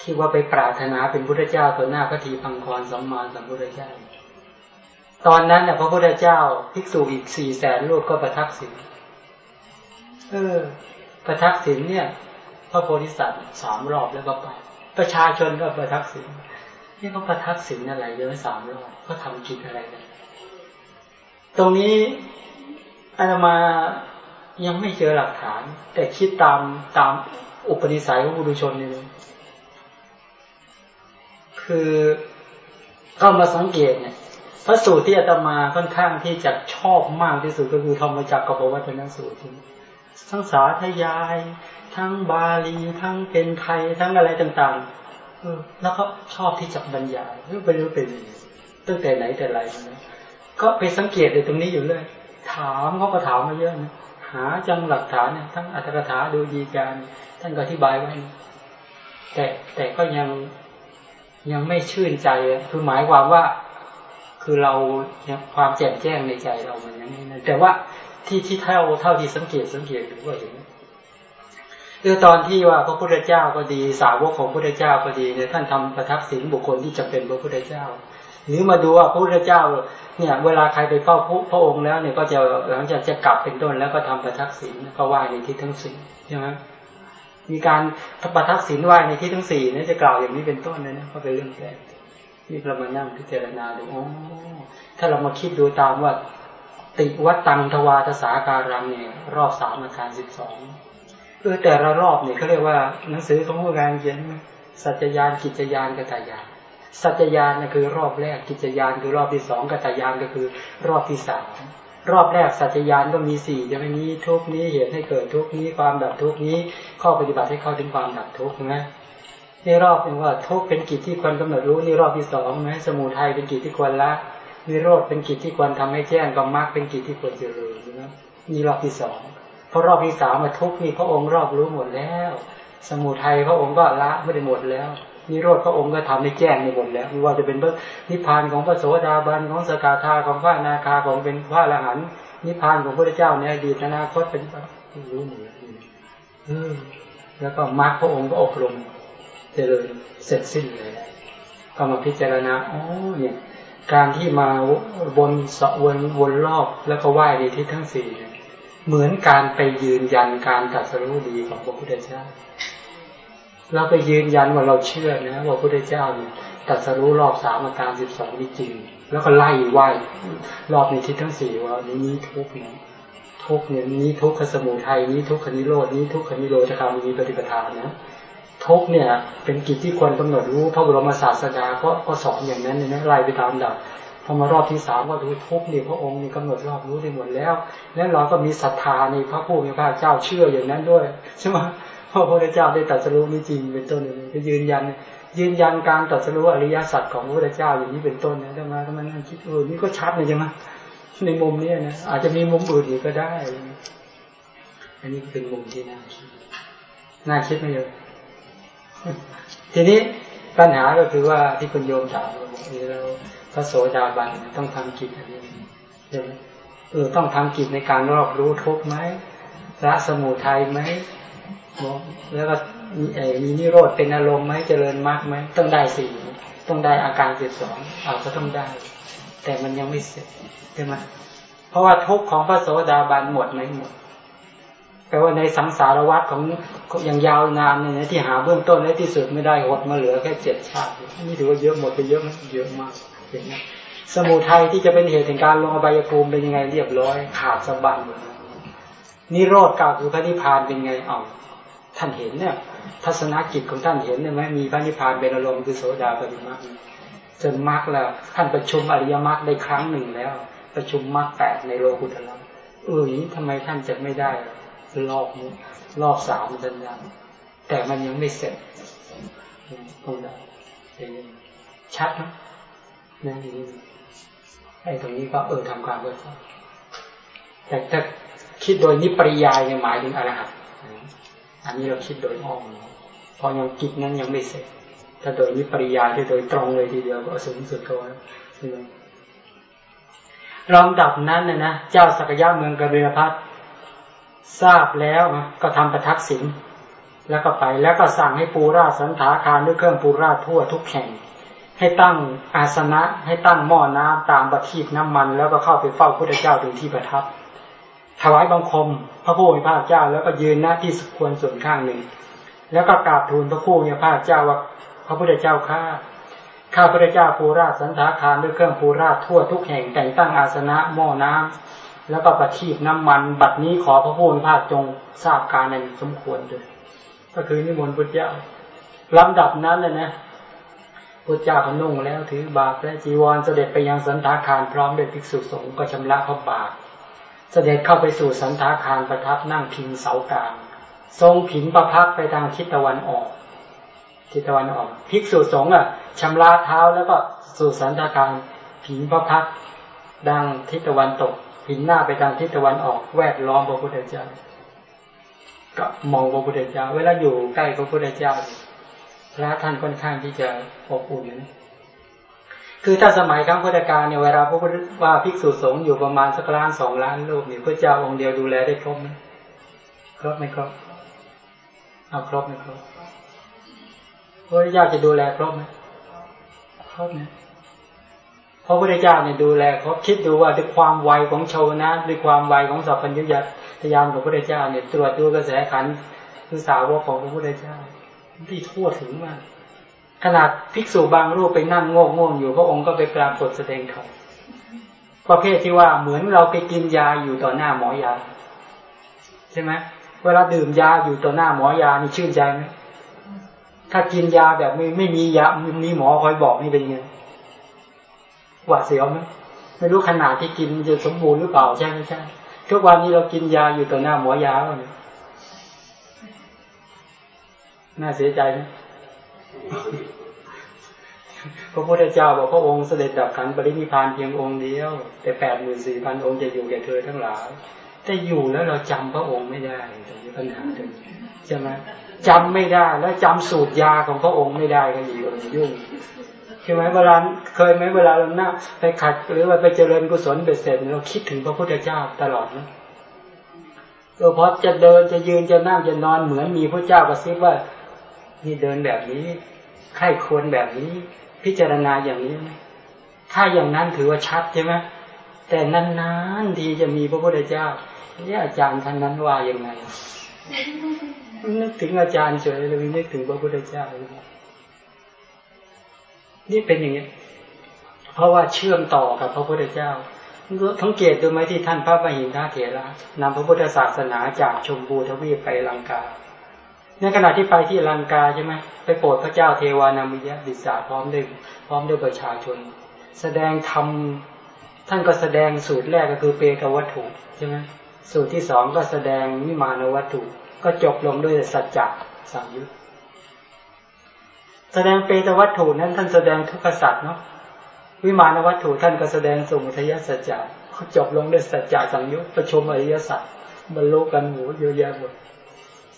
S3: ที่ว่าไปปรารถนาเป็นพุทธเจ้าต่อหน้าพระทีพังครสัมมาสัมพุทธเจ้า ตอนนั้นเนี่ยพระพุทธเจ้าภิกษุอีกสี่แสนรูปก็ประทักษิณเออ ประทักษิณเนี่ย พระโพธิสัตว์สามรอบแล้วก็ไป ประชาชนก็ประทักษิณนี่เขาประทักษิณอะไรเยอะสามรอบเขาทำกิจอะไรกันตรงนี้อาตมายังไม่เจอหลักฐาน แต่คิดตามตามอุปนิสัยของบุรุชนนี่เลยคือเข้ามาสังเกตเนี่ย พระสูตรที่อาตมาค่อนข้างที่จะชอบมากที่สุดก็คือธรรมจักรกับวัฒนสูตรทั้งสาธยาย ทั้งบาลี ทั้งเป็นไทย ทั้งอะไรต่างๆเออแล้วก็ชอบที่จะบรรยายไม่รู้เป็นตั้งแต่ไหนแต่ไรนะก็ไปสังเกตในตรงนี้อยู่เลย ถามเขาก็ถามมาเยอะนะหาจังหลักฐานเนี่ยทั้งอัตถกถาดูดีการท่านก็อธิบายไว้ แต่แต่ก็ยังยังไม่ชื่นใจคือหมายความว่า คือเราความแจ่มแจ้งในใจเรามันยังไม่แต่ว่าที่ที่เท่าเท่าที่สังเกตสังเกตดูว่าเห็นคือตอนที่ว่าพระพุทธเจ้าก็ดีสาวกของพระพุทธเจ้าก็ดีเนี่ยท่านทำประทักษิณบุคคลที่จะเป็นพระพุทธเจ้า หรือมาดูว่าพระพุทธเจ้าเนี่ยเวลาใครไปเฝ้าพระองค์แล้วเนี่ยก็จะหลังจากจะกลับเป็นต้นแล้วก็ทำประทักษิณก็ไหว้ในที่ทั้งสี่ใช่ไหมมีการประทักษิณไหว้ในที่ทั้งสี่นี่จะกล่าวอย่างนี้เป็นต้นเลยนะก็เป็นเรื่องแปลก นี่เรามานั่งพิจารณาดูอ๋อถ้าเรามาคิดดูตามว่า ติวัตตังทวาทสาการังเนี่ย รอบสามอาคารสิบสองเออแต่ละรอบเนี่ยเขาเรียกว่าหนังสือของผู้การเขียนสัจจยานกิจยานกตายานสัจจยานนะคือรอบแรกกิจยานคือรอบที่สองกตายานก็คือ รอบที่สามรอบแรกสัจจยานก็มีสี่จะไม่นี้ทุกนี้เหตุให้เกิดทุกนี้ความดับทุกนี้ ข้อปฏิบัติให้เข้าถึงความดับทุกนะ นี่รอบหนึ่งว่าทุกเป็นกิจที่ควรกำหนดรู้นี่รอบที่สองนะสมุทัยเป็นกิจที่ควรละนิโรธเป็นกิจที่ควรทำให้แจ้งกรรมรรคเป็นกิจที่ควรเจริญนะนี่รอบที่สองพอรอบที่สามมาทุกนี่พระองค์รอบรู้หมดแล้ว สมุทัยพระองค์ก็ละไม่ได้หมดแล้วนิโรธพระองค์ก็ทำให้แจ้งในหมดแล้วไม่ว่าจะเป็นพระนิพพานของพระโสดาบันของสกาธาของพระนาคาของเป็นพระอรหันต์นิพพานของพระเจ้าในอดีตอนาคตเป็นรู้หมดแล้วแล้วก็มรรคพระองค์ก็อบรม เจริญเสร็จสิ้นเลยก็มาพิจารณาอ๋อเนี่ยการที่มาบนสะวนวนรอบแล้วก็ไหว้ในที่ทั้งสี่เหมือนการไปยืนยันการตัดสรู้ดีของพระพุทธเจ้า เราไปยืนยันว่าเราเชื่อนะว่าพระพุทธเจ้าเนี่ยตัดสรู้รอบสามอาการสิบสองนี่จริง แล้วก็ไล่ไหว้รอบในทิศทั้งสี่ว่านี้นี้ทุกเนี่ยทุกเนี่ยนี้ทุกขสมุทัยนี้ทุกขนิโรดนี้ทุกขนิโรธคามีปฏิปทานนะ ทุกเนี่ย เป็นกิจที่ควรกำหนดรู้พระบรมศาสดาก็ก็สอนอย่างนั้นเลยนะไล่ไปตามดับพอมารอบที่สามก็ดูทุกเนี่ยพระองค์นี่กำหนดรอบรู้ได้หมดแล้ว แล้วเราก็มีศรัทธาในพระผู้มีพระเจ้าเชื่ออย่างนั้นด้วยใช่ไหมพระพุทธเจ้าได้ตรัสรู้นี่จริงเป็นต้นเลยก็ยืนยัน ยืนยันการตรัสรู้อริยสัจของพระพุทธเจ้าอย่างนี้เป็นต้นนะถ้ามาถ้ามันคิดเออนี่ก็ชัดเลยใช่ไหมในมุมนี้นะอาจจะมีมุมอื่นอีกก็ได้ อันนี้เป็นมุมที่น่าคิดน่าคิดไหมโยม ทีนี้ปัญหาก็คือว่าที่คุณโยมถามว่าเราพระโสดาบันต้องทำกิจอะไรใช่ไหมเออต้องทำกิจในการรอบรู้ทุกไหมละสมุทัยไหมแล้วก็มีนิโรธเป็นอารมณ์ไหมเจริญมากไหมต้องได้สี่ต้องได้อาการสิบสองอาจจะต้องได้ แต่มันยังไม่เสร็จใช่ไหมเพราะว่าทุกของพระโสดาบันหมดไหมหมดแปลว่าในสังสารวัฏของ อย่างยาวนานเนี่ยที่หาเบื้องต้นและที่สุดไม่ได้หดมาเหลือแค่เจ็ดชาตินี่ถือว่าเยอะหมดไปเยอะไหมเยอะมากเห็นไหมสมุทัยที่จะเป็นเหตุแห่งการลงอบายภูมิเป็นยังไงเรียบร้อย ขาดสะบัดหมดนิโรธกล่าวคือพระนิพพานเป็นไงเอาท่านเห็นเนี่ยทัศนกิจของท่านเห็นไหมมีพระนิพพานเป็นอารมณ์คือโสดาปฏิมาจนมรรคแล้วท่านประชุมอริยมรรคได้ครั้งหนึ่งแล้ว ประชุมมรรคแปดในโลกุตละเออนี้ทำไมท่านจะไม่ได้ รอบนี้รอบสามมันยังแต่มันยังไม่เสร็จตรงนั้นชัดนะนั่นเองไอ้ตรงนี้ก็เออทำความเข้าใจแต่ถ้าคิดโดยนิปริยายเนี่ยหมายถึงอะไรครับอันนี้เราคิดโดยอ้อมเพอยังกิจนั้นยังไม่เสร็จ ถ้าโดยนิปริยายที่โดยตรงเลยทีเดียวก็สูงสุดก็ลำดับนั้นนะนะเจ้าสักยะเมืองกบิลพัท ทราบแล้วก็ทำประทักษิณแล้วก็ไปแล้วก็สั่งให้ปูราสันถาคารด้วยเครื่องปูราทั่วทุกแห่ง ให้ตั้งอาสนะให้ตั้งหม้อน้ำตามบัทีบน้ำมัน แล้วก็เข้าไปเฝ้าพระเจ้าถึงที่ประทับ ถวายบังคม พระผู้มีพระเจ้าแล้วก็ยืนหน้าที่สควรส่วนข้างหนึ่ง แล้วก็กราบทูลพระผู้มีพระเจ้าว่าพระพุทธเจ้าข้าข้าพระเจ้าภูราสันทาคารด้วยเครื่องภูราทั่วทุกแห่งแต่งตั้งอาสนะหม้อน้ำ แล้วก็ประทีปน้ำมัน บัดนี้ขอพระผู้มีพระจงทราบการในสมควรด้วยก็คือนิมนต์พุทธเจ้าลำดับนั้นเลยนะพุทธเจ้าพนุ่งแล้วถือบาตรและจีวรเสด็จไปยังสันทาคารพร้อมด้วยภิกษุสงฆ์ก็ชำระพระบาทเสด็จเข้าไปสู่สันทาคารประทับนั่งพิงเสากลาง ทรงผินประพักไปทางทิศตะวันออกทิศตะวันออกภิกษุสงฆ์อะชำระเท้าแล้วก็สู่สันทาคารผินประพักดังทิศตะวันตก ผินหน้าไปทางทิศตะวันออกแวดล้อมพระพุทธเจ้าก็มองพระพุทธเจ้า เวลาอยู่ใกล้พระพุทธเจ้าพระท่านค่อนข้างที่จะอบอุ่นคือถ้าสมัยครั้งพุทธกาลเนี่ยเวลาพระพุทธว่าภิกษุสงฆ์อยู่ประมาณสักล้านสองล้านรูปเนี่ยพระเจ้าองค์เดียวดูแลได้ครบไหมครบไหมครบเอาครบไหมครบพระเจ้าจะดูแลครบไหมครบนะพ ระพุทธเจ้าเนี่ยดูแลครบคิดดูว่าด้วยความไวของชาวนะด้วยความไวของสัพพัญญุญาตยามของพระพุทธเจ้าเนี่ยตรวจดูกระแสขันคือสาวกของพระพุทธเจ้าที่ทั่วถึงมากขนาดภิกษุบางรูปไปนั่งโง่ง่วงอยู่พระองค์ก็ไปปรากฏแสดงเขาประเภทที่ว่าเหมือนเราไปกินยาอยู่ต่อหน้าหมอยา ใช่ไหมเวลาดื่มยาอยู่ต่อหน้าหมอยานี่ชื่นใจไหมถ้ากินยาแบบไม่ไม่มียามีหมอคอยบอกนี่เป็นไง หวาดเสียวไหมไม่รู้ขนาดที่กินจะสมบูรณ์หรือเปล่าใช่ไหมใช่ทุกวันนี้เรากินยาอยู่ต่อหน้าหมอยาแล้วเนี่ยน่าเสียใจไหมพระพุทธเจ้าบอกพระองค์เสด็จดับขันปรินิพานเพียงองค์เดียว แต่แปดหมื่นสี่พันองค์จะอยู่แก่เธอทั้งหลายแต่อยู่แล้วเราจำพระองค์ไม่ได้ตรงนี้ปัญหาตรงนี้ใช่ไหมจำไม่ได้แล้วจำสูตรยาของพระองค์ไม่ได้ก็อยู่ยุ่ง ใช่ไหมเวลาเคยไหมเวลาเราหน้าไปขัด หรือว่าไปเจริญกุศลเบ็ดเสร็จเราคิดถึงพระพุทธเจ้าตลอดนะเออพอจะเดินจะยืนจะนั่งจะนอนเหมือนมีพระเจ้ากระซิบว่านี่เดินแบบนี้ไข้ควรแบบนี้ พิจารณาอย่างนี้ ถ้าอย่างนั้นถือว่าชัดใช่ไหมแต่นานๆทีจะมีพระพุทธเจ้าเนี่ยอาจารย์ท่านนั้นว่ายังไงนึกถึงอาจารย์เฉยเลยนึกถึงพระพุทธเจ้า นี่เป็นอย่างนี้ เพราะว่าเชื่อมต่อกับพระพุทธเจ้าทั้งเกตดูไหมที่ท่านพระมหินทเถระนำพระพุทธศาสนาจากชมพูทวีปไปลังกา ในขณะที่ไปที่ลังกาใช่ไหมไปโปรดพระเจ้าเทวานามิยะดิสาพร้อมด้วยพร้อมด้วยประชาชน แสดงธรรมท่านก็แสดงสูตรแรกก็คือเปกวัตถุใช่ไหมสูตรที่สองก็แสดงวิมานวัตถุ ก็จบลงด้วยสัจจะสังยุต แสดงเปตวัตถุนั้นท่านแสดงทุกขสัจเนาะวิมานวัตถุท่านก็แสดงสมุทัยสัจจะเขาจบลงด้วยสัจจะสังยุตประชมอริยสัจบรรลุกันหมูเยอะแยะหมด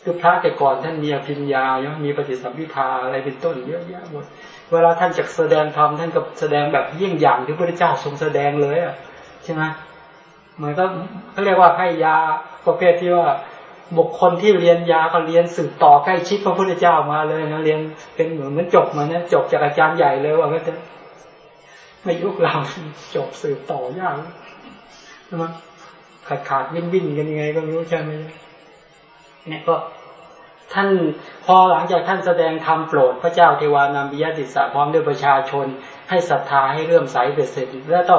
S3: คือพระแต่ก่อนท่านมีอภิญญาเนาะมีปฏิสัมพิทาอะไรเป็นต้นเยอะแยะหมด เวลาท่านจะแสดงธรรมท่านก็แสดงแบบยิ่งอย่างที่พระเจ้าทรงแสดงเลยอะใช่ไหมเหมือนก็เขาเรียกว่าให้ยาประเภทที่ว่า บุคคลที่เรียนยาก็เรียนสืบต่อใกล้ชิดพระพุทธเจ้ามาเลยนะเรียนเป็นเหมือนเหมือนจบมานี่ยจบจากอาจารย์ใหญ่เลยว่าก็จะไม่ยุคเราจบสืบต่อยากใช่ไหมขาดขาดวิ่นวิ่นกันยังไงก็ไม่รู้ใช่ไหมเนี่ยก็ท่านพอหลังจากท่านแสดงธรรมโปรดพระเจ้าเทวานามิยติสาพร้อมด้วยประชาชน ให้ศรัทธาให้เรื่มใสเบ็ดเสร็จ แล้วต่อ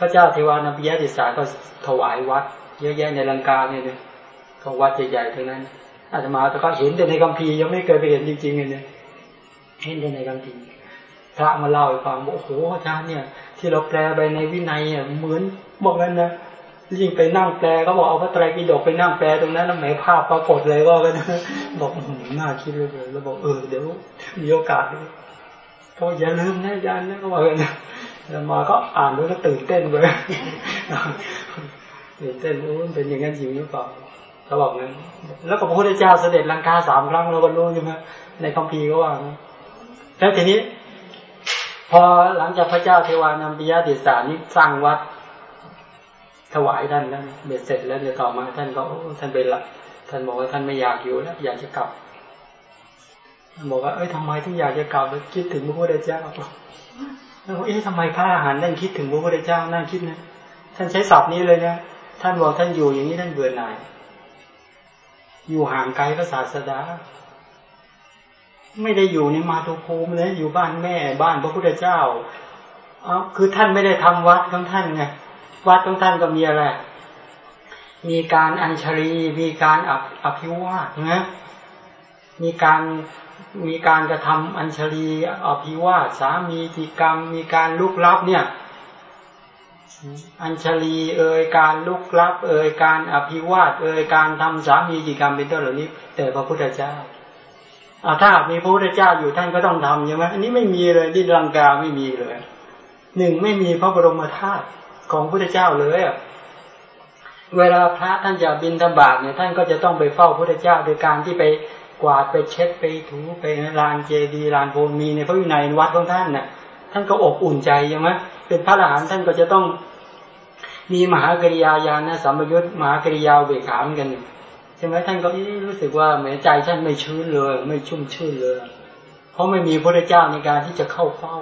S3: พระเจ้าเทวานามิยติสาก็ถวายวัด เยอะแยะในลังกาเนี่ย ก็วัดใหญ่ๆทั้งนั้นอาตมาแต่ก็เห็นแต่ในคัมภีร์ยังไม่เคยไปเห็นจริงๆเลยเนี่ยเห็นแต่ในคัมภีร์พระมาเล่าให้ฟังบอกโอ้โหอาจารย์เนี่ย ที่เราแปลไปในวินัยเนี่ยเหมือนบอกงั้นนะยิ่งไปนั่งแปลก็บอกเอาพระไตรปิฎกไปนั่งแปลตรงนั้นแล้วหมายภาพปรากฏเลยว่ากันบอกน่าคิดเลยแล้วบอกเออเดี๋ยวมีโอกาสก็อย่าลืมนะอาจารย์นะก็บอกกันแล้วมาก็อ่านแล้วก็ตื่นเต้นไปตื่นเต้นโอ้เป็นอย่างนั้นจริงหรือเปล่า เขาบอกงั้นแล้วก็พระพุทธเจ้าเสด็จลังกาสามครั้งเราก็รู้ใช่ไหมในคัมภีร์ก็ว่าแล้วทีนี้ พอหลังจากพระเจ้าเทวานัมปิยะติสานี้สร้างวัดถวายท่านแล้วเบ็ดเสร็จแล้วเดี๋ยวต่อมาท่านก็ท่านเป็นละท่านบอกว่าท่านไม่อยากอยู่แล้วอยากจะกลับบอกว่าเอ้ยทำไมถึงอยากจะกลับคิดถึงพระพุทธเจ้าแล้วเอ๊ะทำไมพระอรหันต์นั่นคิดถึงพระพุทธเจ้านั่นคิดนะท่านใช้ศัพท์นี้เลยนะท่านบอกท่านอยู่อย่างนี้ท่านเบื่อหน่าย อยู่ห่างไกลพระศาสดา ไม่ได้อยู่ในมาตุภูมิเลยอยู่บ้านแม่บ้านพระพุทธเจ้าอ๋อคือท่านไม่ได้ทำวัดของท่านไงวัดของท่านก็มีอะไร มีการอัญชลีมีการอภิวาสนะมีการมีการกระทำอัญชลีอภิวาสสามีกิกรรม มีการลุกลับเนี่ย อัญชลีเอ่ยการลุกลับ เอ่ยการอภิวาสเอ่ยการทำสามีกิกรรมเป็นต้นเหล่านี้ แต่พระพุทธเจ้าอาถ้ามีพระพุทธเจ้าอยู่ท่านก็ต้องทำใช่ไหมอันนี้ไม่มีเลยที่รังกาไม่มีเลยหนึ่งไม่มีพระบรมธาตุของพระเจ้าเลยเวลาพระท่านจะบินธบาตเนี่ยท่านก็จะต้องไปเฝ้าพระเจ้าโดยการที่ไปกวาดไปเช็ดไปถูไปลานเจดีลานโพมีในพระวินัยวัดของท่านน่ะท่านก็อบอุ่นใจใช่ไหมเป็นพระอรหันต์ท่านก็จะต้อง มีมหากริยาญาณนะสัมยุทธ์มหากริยาเบขามกันใช่ไหมท่านก็รู้สึกว่าเหมือนใจท่านไม่ชื้นเลย ไม่ชุ่มชื่นเลย เพราะไม่มีพระเจ้าในการที่จะเข้าเฝ้า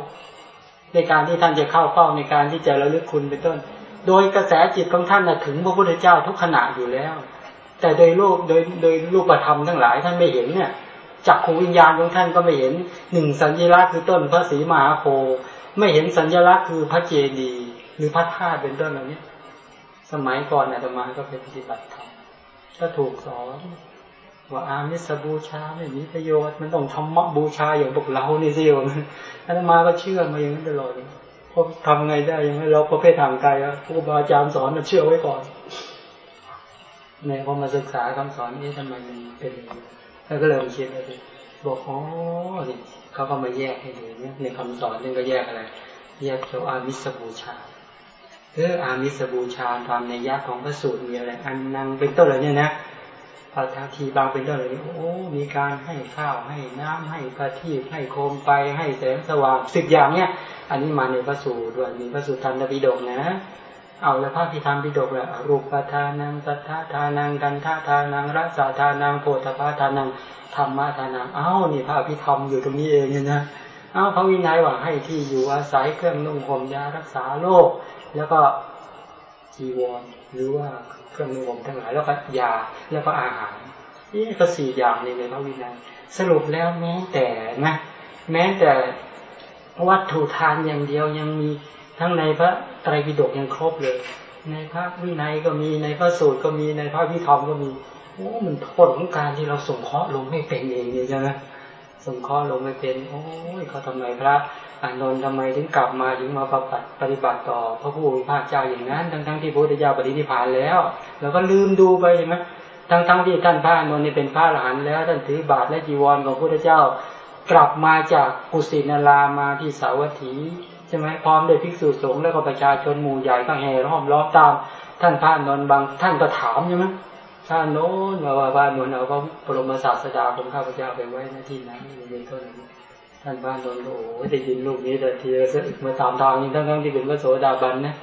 S3: ในการที่ท่านจะเข้าเฝ้าในการที่จะระลึกคุณเป็นต้น โดยกระแสจิตของท่านนะถึงพระพุทธเจ้าทุกขณะอยู่แล้ว แต่โดยรูปโดยโดยรูปธรรมทั้งหลายท่านไม่เห็นเนี่ยจักขูวิญญาณของท่านก็ไม่เห็นหนึ่งสัญลักษณ์คือต้นพระศรีมหาโพไม่เห็นสัญลักษณ์คือพระเจดีย์หรือพระธาตุเป็นต้นเหล่านี้ สมัยก่อนอาตมาก็ไปปฏิบัติธรรมก็ถูกสอนว่าอามิสบูชาไม่มีประโยชน์มันต้องธรรมบูชาอย่างพวกเรานี่สิวอาตมาก็เชื่อมาอย่างนั้นตลอดเพราะทำไงได้ยังไงเราประเภททางไกลอะครูบาอาจารย์สอนมันเชื่อไว้ก่อนเนี่ยพอมาศึกษาคำสอนนี้ทำไมมันเป็นแล้วก็เลยคิดเลยบอกอ๋อเขาก็มาแยกให้ดูเนี่ยในคำสอนนี่ก็แยกอะไร แยกเกี่ยวอามิสบูชา เอออามิสบูชาความในยักษ์ของพระสูตรมีอะไรอันนังเป็นต้นอะไรเนี่ยนะปัททีบางเป็นต้นเลยโอ้มีการให้ข้าวให้น้ำให้ประทีปให้โคมไฟให้แสงสว่างสิบอย่างเนี่ย อันนี้มาในพระสูตรด้วยมีพระสูตรทันตปิฎกนะเอาแล้วพระพิธามปิฎกแล้วรูปทานังสัทธาทานังกันธาทานังรัศทานังโพธพาทานังธรรมะทานังเอ้านี่พระพิธรรมอยู่ตรงนี้เองเนี่ยนะเอ้าพระวินัยว่าให้ที่อยู่อาศัยเครื่องนุ่งห่มยารักษาโรค แล้วก็จีวรหรือว่าเครื่องนุ่งห่มทั้งหลายแล้วก็ยาแล้วก็อาหารนี่ก็สี่อย่างในในพระวินัยสรุปแล้วแม้แต่นะแม้แต่วัตถุทานอย่างเดียวยังมีทั้งในพระไตรปิฎกยังครบเลย ในพระวินัยก็มีในพระสูตรก็มีในพระพิธรรมก็มีโอ้มันโทษของการที่เราส่งเคราะห์ลงไม่เป็นเองเนี่ยใช่ไหมส่งเคราะห์ลงไม่เป็น โอ้ยเขาทำไมพระ อานนท์ทำไมถึงกลับมาถึงมาปฏิบัติปฏิบัติต่อพระผู้มีพระเจ้าอย่างนั้น ทั้งทั้งที่พระพุทธเจ้าปฏินิพพานแล้วเราก็ลืมดูไปใช่ไหมทั้งทั้งที่ท่านพระอานนท์นี่เป็นพระอรหันต์แล้วท่านถือบาตรและจีวรของพระพุทธเจ้า กลับมาจากกุสินารามาที่สาวัตถีใช่ไหมพร้อมด้วยภิกษุสงฆ์แล้วก็ประชาชนหมู่ใหญ่ก็แห่ล้อมล้อมตาม ท่านพระนนท์บางท่านก็ถามใช่ไหมท่านโน้นว่าบ้านนนท์เอาพระบรมศาสดาของข้าพเจ้าไปไว้ในที่นั้นเป็นต้น ท่านบ้านนนท์โอ้ได้ยินลูกนี้แต่ทีละสึกมาตามทางนี้ทั้งทั้งที่เป็นพระโสดาบันนะ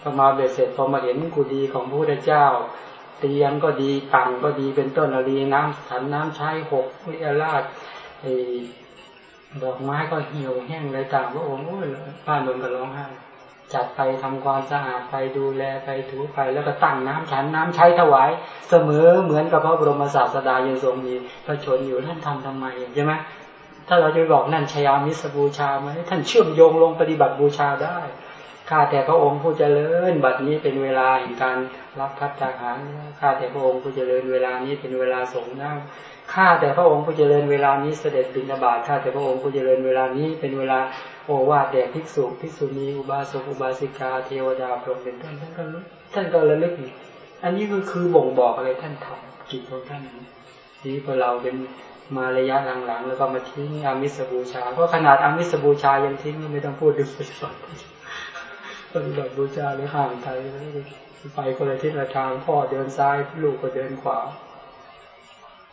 S3: พอมาเบ็ดเสร็จพอมาเห็นกุฏิของพระพุทธเจ้าเตียงก็ดีตังก็ดีเป็นต้นอรีน้ำฉันน้ำใช้หกวิอาราชไอดอกไม้ก็เหี่ยวแห้งเลยต่างพระองค์โอ้ยป้านนก็ร้องไห้จัดไปทำความสะอาดไปดูแลไปถูไปแล้วก็ตั้งน้ำฉันน้ำใช้ถวาย เสมอเหมือนกับพระบรมศาสดายังทรงมีพระชนอยู่ท่านทำทำไมใช่ไหม ถ้าเราจะบอกนั่นชยามิสบูชาไหมท่านเชื่อมโยงลงปฏิบัติบูชาได้ข้าแต่พระองค์ผู้เจริญ บัดนี้เป็นเวลาแห่งการรับพัฒนาหารข้าแต่พระองค์ผู้เจริญเวลานี้เป็นเวลาสงนั่งข้าแต่พระองค์ผู้เจริญเวลานี้เสด็จบิณฑบาตข้าแต่พระองค์ผู้เจริญเวลานี้เป็นเวลาโอวาทแด่ภิกษุภิกษุณีอุบาสกอุบาสิกาเทวดาพรหมเป็นต้นท่านก็ท่านก็ระลึกอันนี้ก็คือบ่งบอกอะไรท่านทำกิจของท่านนี้พอเราเป็น มาระยะหลังๆ แล้วก็มาทิ้งอามิสบูชา เพราะขนาดอามิสบูชายังทิ้งไม่ต้องพูดถึงปฏิบัติปฏิบัติบูชาหรือห่างไกลไปคนละทิศละทางพ่อเดินซ้ายลูกก็เดินขวา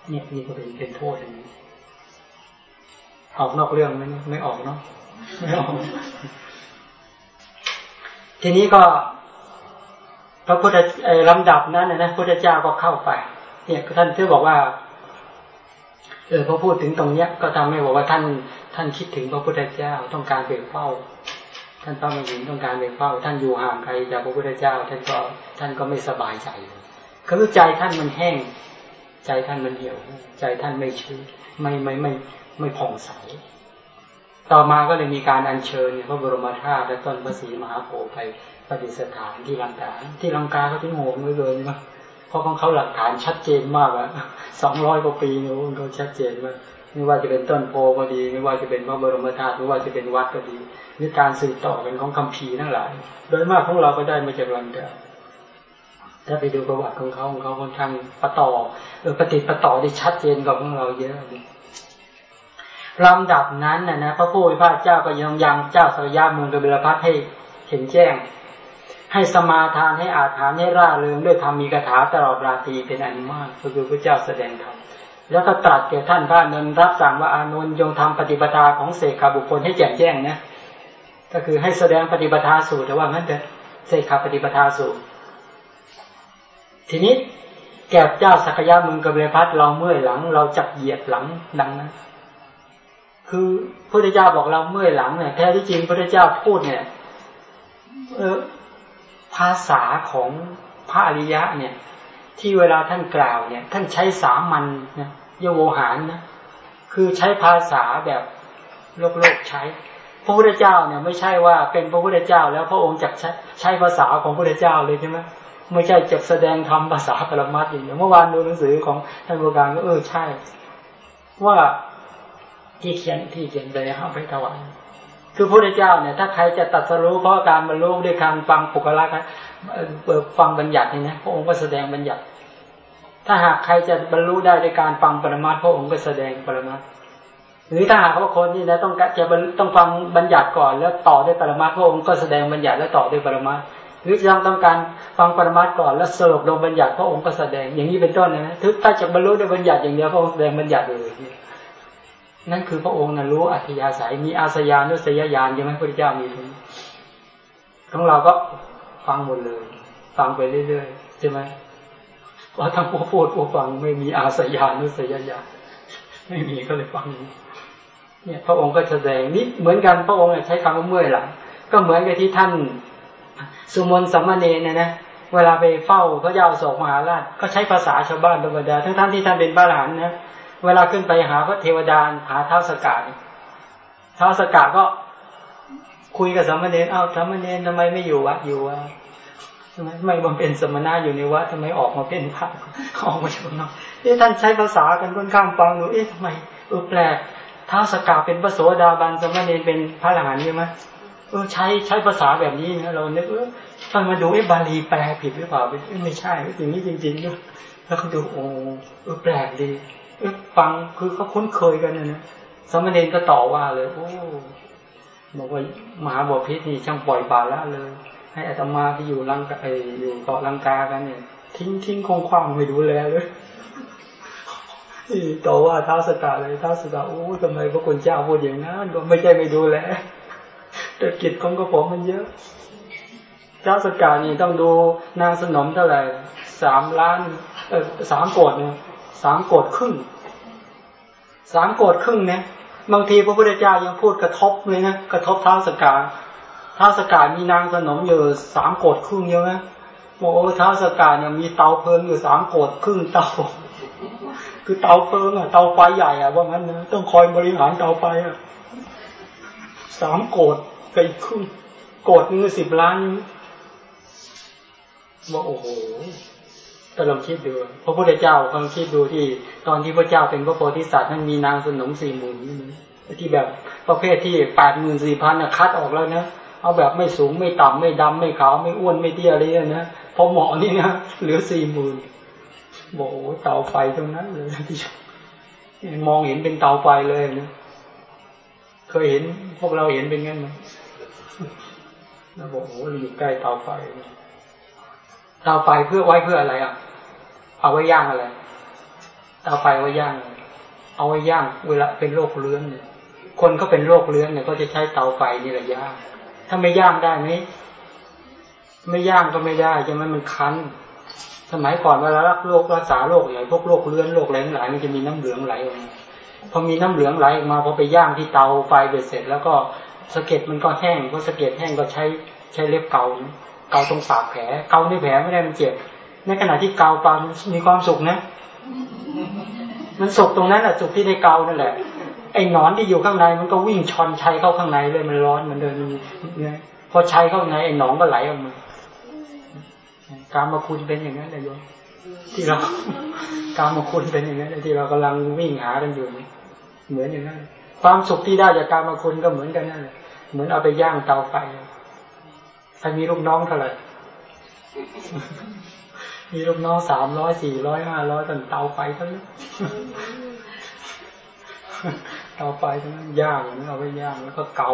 S3: เนี่ยนี่ก็เป็นเป็นโทษอย่างนี้ออกนอกเรื่องไหมไม่ออกเนาะไม่ออก ทีนี้ก็พระพุทธลำดับนั้นนะพระพุทธเจ้าก็เข้าไป เนี่ยท่านที่บอกว่า เออพอพูดถึงตรงเนี้ยก็ทำให้บอกว่าท่านท่านคิดถึงพระพุทธเจ้าต้องการเปเฝ้า ท่านพระมหินต้องการเปเฝ้า ท่านอยู่ห่างไกลจากพระพุทธเจ้า ท่านก็ท่านก็ไม่สบายใจคือใจท่านมันแห้ง ใจท่านมันเหี่ยว ใจท่านไม่ชื้นไม่ไม่ไม่ไม่ผ่องใส ต่อมาก็เลยมีการอัญเชิญพระบรมธาตุและต้นพระศรีมหาโพธิ์ไปปฏิสถานที่ลังกาที่ลังกาเขาถึงโหงเลยนะ เพราะของเขาหลักฐานชัดเจนมากอะสองร้อยกว่าปีนู้นเขาชัดเจนมากไม่ว่าจะเป็นต้นโพก็ดี ไม่ว่าจะเป็นพระบรมธาตุไม่ว่าจะเป็นวัดก็ดีนี่การสืบต่อกันของคำพีทั้งหลาย โดยมากของเราก็ได้มาจากลังกาถ้าไปดูประวัติของเขาของเขาค่อนข้างปะต่อเออปฏิปต่อได้ชัดเจนกว่าของเราเยอะลำดับนั้นนะนะพระผู้เป็นพระเจ้าก็ยังยังเจ้าสักยะเมืองกบิลพัทให้เห็นแจ้ง ให้สมาทานให้อาถานให้ร่าเริงด้วยธรรมมีคาถาตลอดราตรีเป็นอันมากก็คือพระเจ้าแสดงธรรมแล้วก็ตรัสแก่ท่านพระนนรับสั่งว่าอานนท์ยงทำปฏิปทาของเสกขาบุคคลให้แจ่มแจ้งนะก็คือให้แสดงปฏิปทาสูตรแต่ว่างั้นเถอะเสกขาปฏิปทาสูตรทีนี้แก่เจ้าสักยะมึงกับเบพัดเราเมื่อยหลัง เราจับเหยียดหลังดังนั้นคือพระเจ้าบอกเราเมื่อยหลังเนี่ยแท้ที่จริงพระเจ้าพูดเนี่ยเออ ภาษาของพระอริยะเนี่ย ที่เวลาท่านกล่าวเนี่ย ท่านใช้สามัญนะโยโวหารนะคือใช้ภาษาแบบโลกโลกใช้ พระพุทธเจ้าเนี่ยไม่ใช่ว่าเป็นพระพุทธเจ้า แล้วพระองค์จะใช้ใช้ภาษาของพระพุทธเจ้าเลยใช่ไหมไม่ใช่จะแสดงธรรมภาษาปรมัตถ์อย่างเมื่อวานดูหนังสือของท่านโบราณก็เออใช่ ว่าที่เขียนที่เขียนไปห้ามไปถวาย คือพระพุทธเจ้าเนี่ยถ้าใครจะตัดสรู้เพราะการบรรลุด้วยการฟังปุกละกันฟังบัญญัตินี่ยพระองค์ก็แสดงบัญญัติ ถ้าหากใครจะบรรลุได้ด้วยการฟังปรมัตถ์พระองค์ก็แสดงปรมัตถ์หรือถ้าหากว่าคนนี่นะต้องจะต้องฟังบัญญัติก่อน แล้วต่อด้วยปรมัตถ์พระองค์ก็แสดงบัญญัติแล้วต่อด้วยปรมัตถ์หรือยังต้องการฟังปรมัตถ์ก่อนแล้วสรุปลงบัญญัติพระองค์ก็แสดงอย่างนี้เป็นต้นนะถ้าจะบรรลุด้วยบัญญัติอย่างเดียวพระองค์แสดงบัญญัติเลย นั่นคือพระองค์นะรู้อัธยาศัยมีอาสยานุสยญาณใช่ไหมพระพุทธเจ้ามีถึงของเราก็ฟังหมดเลย ฟังไปเรื่อยๆใช่ไหมเพราะทั้งผู้พูดผู้ฟังไม่มีอาสยานุสยญาณไม่มีก็เลยฟังเนี่ยพระองค์ก็แสดงนี่เหมือนกันพระองค์ใช้คำว่าเมื่อยหลังก็เหมือนกับที่ท่านสุมนสัมมาเนเนี่ยนะเวลาไปเฝ้าพระเจ้าโศกมหาราชก็ใช้ภาษาชาวบ้านธรรมดาทั้งท่านที่ท่านเป็นพระหลานนะ เวลาขึ้นไปหาพระเทวดาหาเท้าสกัดเท้าสกัดก็คุยกับสมณเณรเอ้าสมณเณรทำไมไม่อยู่วัดอยู่วะทำไมไม่บำเพ็ญสมณะอยู่ในวัดทำไมออกมาเป็นพระออกมาชนเนาะเอ๊ะท่านใช้ภาษากันค่อนข้างฟังดูเอ๊ะทำไมเออแปลกท้าสกัดเป็นพระโสดาบันสมณเณรเป็นพระหลานใช่ไหมเออใช้ใช้ภาษาแบบนี้นะเราเนี่ยเออฟังมาดูเอ๊ะบาลีแปลผิดหรือเปล่าไม่ใช่อย่างนี้จริงๆด้วยแล้วเขาดูโอ้เออแปลกดี ฟังคือเขาคุ้นเคยกันนะนะสมณเณรก็ต่อว่าเลย โอ้บอกว่ามหาบพิษนี่ช่างปล่อยปาละเลย ให้อัตมาที่อยู่ลังกาอยู่เกาะลังกากันเนี่ย ทิ้งทิ้งคงความไม่ดูแลเลยต่อว่าท้าสกาเลยท้าสกาโอ้ทำไมพระคุณเจ้าพูดอย่างนั้นก็ไม่ใช่ไม่ดูแลแต่กิจของกระผมมันเยอะท้าสกานี่ต้องดูนางสนมเท่าไหร่สามล้านเออสามโกดเนี่ย สามโกดครึ่ง สามโกดครึ่งเนี่ยบางทีพระพุทธเจ้ายังพูดกระทบเลยนะกระทบเท้าสกาเท้าสกามีนางสนมอยู่สามโกดครึ่งเยอะไหมบอกโอ้เท้าสกาเนี่ยมีเตาเพลิงอยู่สามโกดครึ่งเตาคือเตาเพลิงอะเตาไฟใหญ่อะว่างั้นนะต้องคอยบริหารเตาไฟอะสามโกดกับอีกครึ่งโกดนึงสิบล้านบอกโอ้โห ก็ลองคิดดูพระพุทธเจ้าลองคิดดูที่ ตอนที่พระเจ้าเป็นพระโพธิสัตว์นั้นมีนางสนมสี่หมื่นที่แบบประเภทที่แปดหมื่นสี่พันคัดออกแล้วนะเอาแบบไม่สูงไม่ต่ำไม่ดำไม่ขาวไม่อ้วนไม่เตี้ยอะไรนะพอเหมาะนี่นะเหลือสี่หมื่นบอกเตาไฟตรงนั้นเลยที่มองเห็นเป็นเตาไฟเลยนะเคยเห็นพวกเราเห็นเป็นงั้นไหมแล้วบอกโอ้อยู่ใกล้เตาไฟเตาไฟเพื่อไว้เพื่ออะไรอะ เอาไว้ย่างอะไรเตาไฟไว้ย่าง เอาไว้ย่าง เวลาเป็นโรคเลื้อนเนี่ย คนก็เป็นโรคเลื้อนเนี่ยก็จะใช้เตาไฟนี่แหละย่าง ถ้าไม่ย่างได้ไหมไม่ย่างก็ไม่ได้ใช่ไหมมันคันสมัยก่อนเวลารักโรครักษาโรคอย่างพวกโรคเลื้อนโรคอะไรหลายมันจะมีน้ำเหลืองไหลออกมาพอมีน้ำเหลืองไหลออกมาพอไปย่างที่เตาไฟเสร็จ แล้วก็สะเก็ดมันก็แห้งพอสะเก็ดแห้งก็ใช้ใช้เล็บเกาเกาตรงปากแผลเกาในแผลไม่ได้มันเจ็บ ในขณะที่เกาปามมีความสุขนะ มันสุขตรงนั้นแหละสุขที่ได้เกานั่นแหละ ไอ้หนอนที่อยู่ข้างในมันก็วิ่งชอนชัยเข้าข้างในเลยมันร้อนมันเดินเนี่ยพอชัยเข้าในไอ้หนองก็ไหลออกมาการมาคุณเป็นอย่างนั้นเลยโยมที่เราการมาคุณเป็นอย่างนั้นที่เรากำลังวิ่งหากันอยู่เหมือนอย่างนั้นความสุขที่ได้จากการมาคุณก็เหมือนกันนั่นแหละเหมือนเอาไปย่างเตาไฟใครมีลูกน้องเท่าไหร่ มีลูกน้องสามร้อยสี่ร้อยห้าร้อยตันเตาไฟเท่านั้นเตาไฟเท่านั้นย่างเอาไปย่างแล้วก็เกา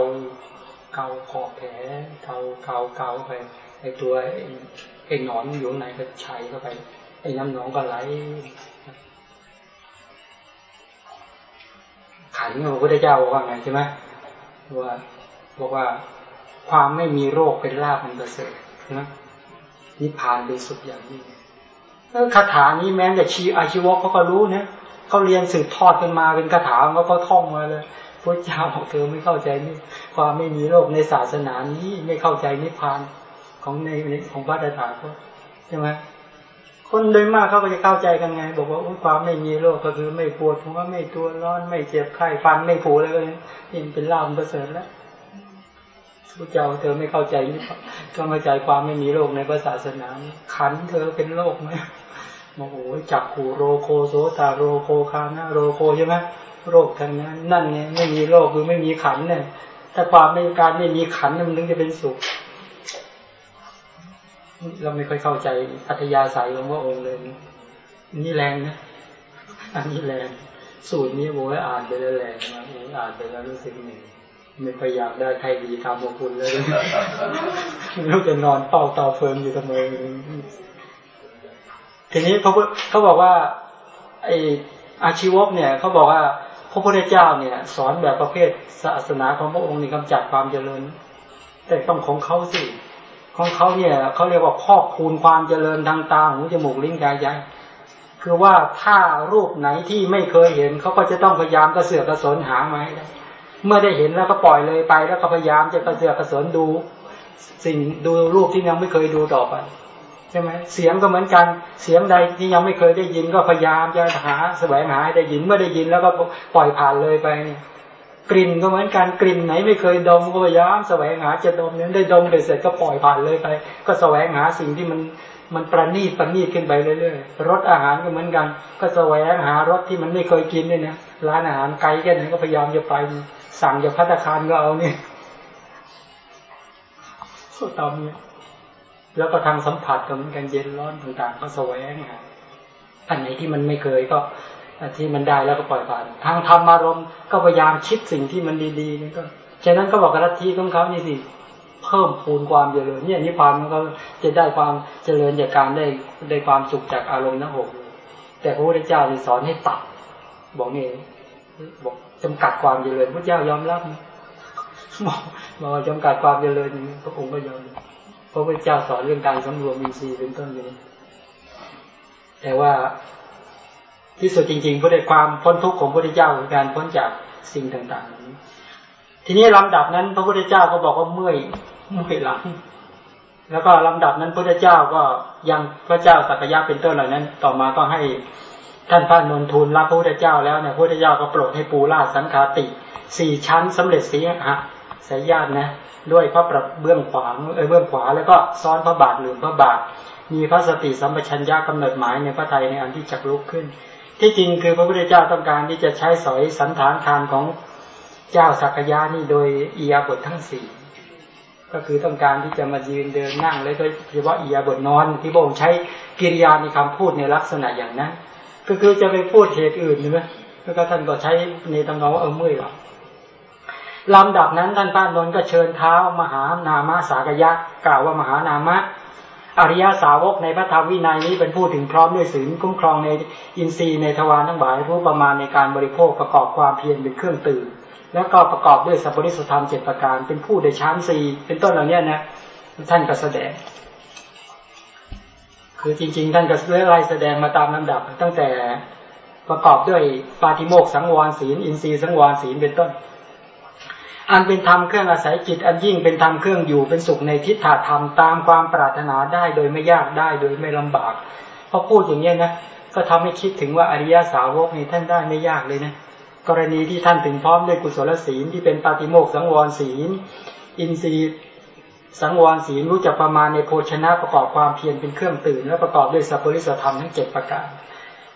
S3: เกาขอบแผลเกาเกาเกาไปไอตัวไอหนอนอยู่ไหนก็ใช้เข้าไปไอ้น้ำหนองก็ไหลขันของพระพุทธเจ้าว่าไงใช่ไหมว่าบอกว่าความไม่มีโรคเป็นลาภมันประเสริฐนะนิพพานเป็นสุดอย่างนี้ คาถานี้แม้แต่ชีอาชีวกเขาก็รู้เนี่ยเขาเรียนสืบทอดกันมาเป็นคาถาเขาก็ท่องมาเลยพระเจ้าบอกเธอไม่เข้าใจนี่ความไม่มีโรคในศาสนานี้ไม่เข้าใจนิพพานของในของพระตถาคตใช่ไหมคนโดยมากเขาก็จะเข้าใจกันไง บอกว่าความไม่มีโรคก็คือไม่ปวดหัวไม่ตัวร้อนไม่เจ็บไข้ฟันไม่ผุอะไรเลยนี่เป็นลาภประเสริฐแล้ว พระเจ้าเธอไม่เข้าใจนี่ก็เข้าใจความไม่มีโรคในพระศาสนา ขันเธอเป็นโรคไหมบอกโอ้จักขูโรโคโซตาโรโคคานะโรโคใช่ไหมโรคทางนั้น นั่นไงไม่มีโรคคือไม่มีขันเนี่ยถ้าความไม่การไม่มีขันมันถึงจะเป็นสุข เราไม่ค่อยเข้าใจอัธยาศัยของพระองค์เลยนี่แรงนะอันนี้แรง สูตรนี้โว้ยอ่านไปแล้วแรงนะอ่านไปแล้วรู้สึกเหนื่อย ไม่พยายามได้ใครดีทำมาคุณเลยไม่รู้จะนอนเป่าเตาเฟิงอยู่ทำไมทีนี้เขาเขาบอกว่า ไออาชีวกเนี่ยเขาบอกว่าพระพุทธเจ้าเนี่ย สอนแบบประเภทศาสนาของพระองค์นี่กำจัดความเจริญ แต่ต้องของเขาสิ ของเขาเนี่ยเขาเรียกว่าครอบคูณความเจริญทางตาหูจมูกลิ้นกายใจคือว่าถ้ารูปไหนที่ไม่เคยเห็นเขาก็จะต้องพยายามกระเสือกกระสนหามาให้ได้ เมื่อได้เห็นแล้วก็ปล่อยเลยไปแล้วก็พยายามจะกระเสือกกระสนดู สิ่งดูรูปที่ยังไม่เคยดูต่อไปใช่ไหมเสียงก็เหมือนกันเสียงใดที่ยังไม่เคยได้ยินก็พยายามจะหาแสวงหาได้ยินเมื่อได้ยินแล้วก็ปล่อยผ่านเลยไปเนี่ยกลิ่นก็เหมือนกันกลิ่นไหนไม่เคยดมก็พยายามแสวงหาจะดมเนี่ยได้ดมไปเสร็จก็ปล่อยผ่านเลยไป ก็แสวงหาสิ่งที่มันมันประณีตประณีตขึ้นไปเรื่อยๆรสอาหารก็เหมือนกัน ก็แสวงหารสที่มันไม่เคยกินเนี่ยนะร้านอาหารไกลแค่ไหนก็พยายามจะไป สั่งจากพัตคารก็เอาเนี่ยก็ตามเนี่ยแล้วก็ทางสัมผัสก็เหมือนกันเย็นร้อนต่างๆก็แสวงหาอันไหนที่มันไม่เคยก็ที่มันได้แล้วก็ปล่อยผ่าน ทางธรรมารมก็พยายามคิดสิ่งที่มันดีๆนี่ก็ฉะนั้นก็บอกกรัที่ของเขานี่สิเพิ่มพูนความเจริญเนี่ยนิพพานมันก็จะได้ความเจริญจากการได้ได้ความสุขจากอารมณ์ทั้งหกแต่พระพุทธเจ้าสอนให้ตัดบอกนี่บอก จำกัดความเจริญพระเจ้ายอมรับบอกบอกจำกัดความเจริญพระองค์ก็ยอมพระพุทธเจ้าสอนเรื่องการสำรวมมีซีเป็นต้นเลยแต่ว่าที่สุดจริงๆเพื่อได้ความพ้นทุกข์ของพระพุทธเจ้าคือการพ้นจากสิ่งต่างๆทีนี้ลำดับนั้น พระพุทธเจ้าก็บอกว่าเมื่อยเมื่อยหลังแล้วก็ลำดับนั้นพระพุทธเจ้าก็ยังพระเจ้าสักยะเป็นต้นเหล่านั้น ต่อมาก็ให้ ท่านพระนนทูลรับพระพุทธเจ้าแล้วเนี่ยพระพุทธเจ้าก็โปรดให้ปูราสังคาติสี่ชั้นสำเร็จสีหะสายญาตินะ ด้วยพระประเบื้องขวาเออเบื้องขวาแล้วก็ซ้อนพระบาทหรือพระบาท มีพระสติสัมปชัญญะกำเนิดหมายในพระไทยในอันที่จักลุกขึ้น ที่จริงคือพระพุทธเจ้าต้องการที่จะใช้สอยสันฐานทานของเจ้าสักยะนี่โดยอียาบททั้งสี่ก็คือต้องการที่จะมายืนเดินนั่ง แล้วก็เฉพาะอียาบทนอนที่พระองค์ใช้กิริยามีคำพูดในลักษณะอย่างนั้น ก็คือจะไปพูดเหตุอื่นใช่ไหมแล้วก็ท่านก็ใช้ในตำนองว่าเออเมื่อยหรอลำดับนั้นท่านพระนนท์ก็เชิญเท้ามหานามะสากยะ กล่าวว่ามหานามะ อริยสาวกในพระธรรมวินัยนี้เป็นผู้ถึงพร้อมด้วยศีลคุ้มครองในอินทรีย์ในทวารทั้งหลายผู้ประมาณในการบริโภคประกอบความเพียรเป็นเครื่องตื่น แล้วก็ประกอบด้วยสัพพุริสธรรมเจ็ดประการ เป็นผู้ได้ชั้นสี่เป็นต้นเหล่านี้นะท่านก็แสดง คือจริง ๆ ท่านก็เไล่แสดงมาตามลำดับ ตั้งแต่ประกอบด้วยปาติโมกสังวรศีล อินทรีย์สังวรศีลเป็นต้น อันเป็นธรรมเครื่องอาศัยจิต อันยิ่งเป็นธรรมเครื่องอยู่เป็นสุขในทิฏฐธรรมตามความปรารถนาได้โดยไม่ยากได้โดยไม่ลำบากพอพูดอย่างนี้นะก็ทำให้คิดถึงว่าอริยสาวกนี่ท่านได้ไม่ยากเลยนะกรณีที่ท่านถึงพร้อมด้วยกุศลศีลที่เป็นปาติโมกสังวรศีล อินทรีย์ สังวรศีลรู้จักประมาณในโภชนะประกอบความเพียรเป็นเครื่องตื่น และประกอบด้วยสัพพริสธรรมทั้งเจ็ดประการ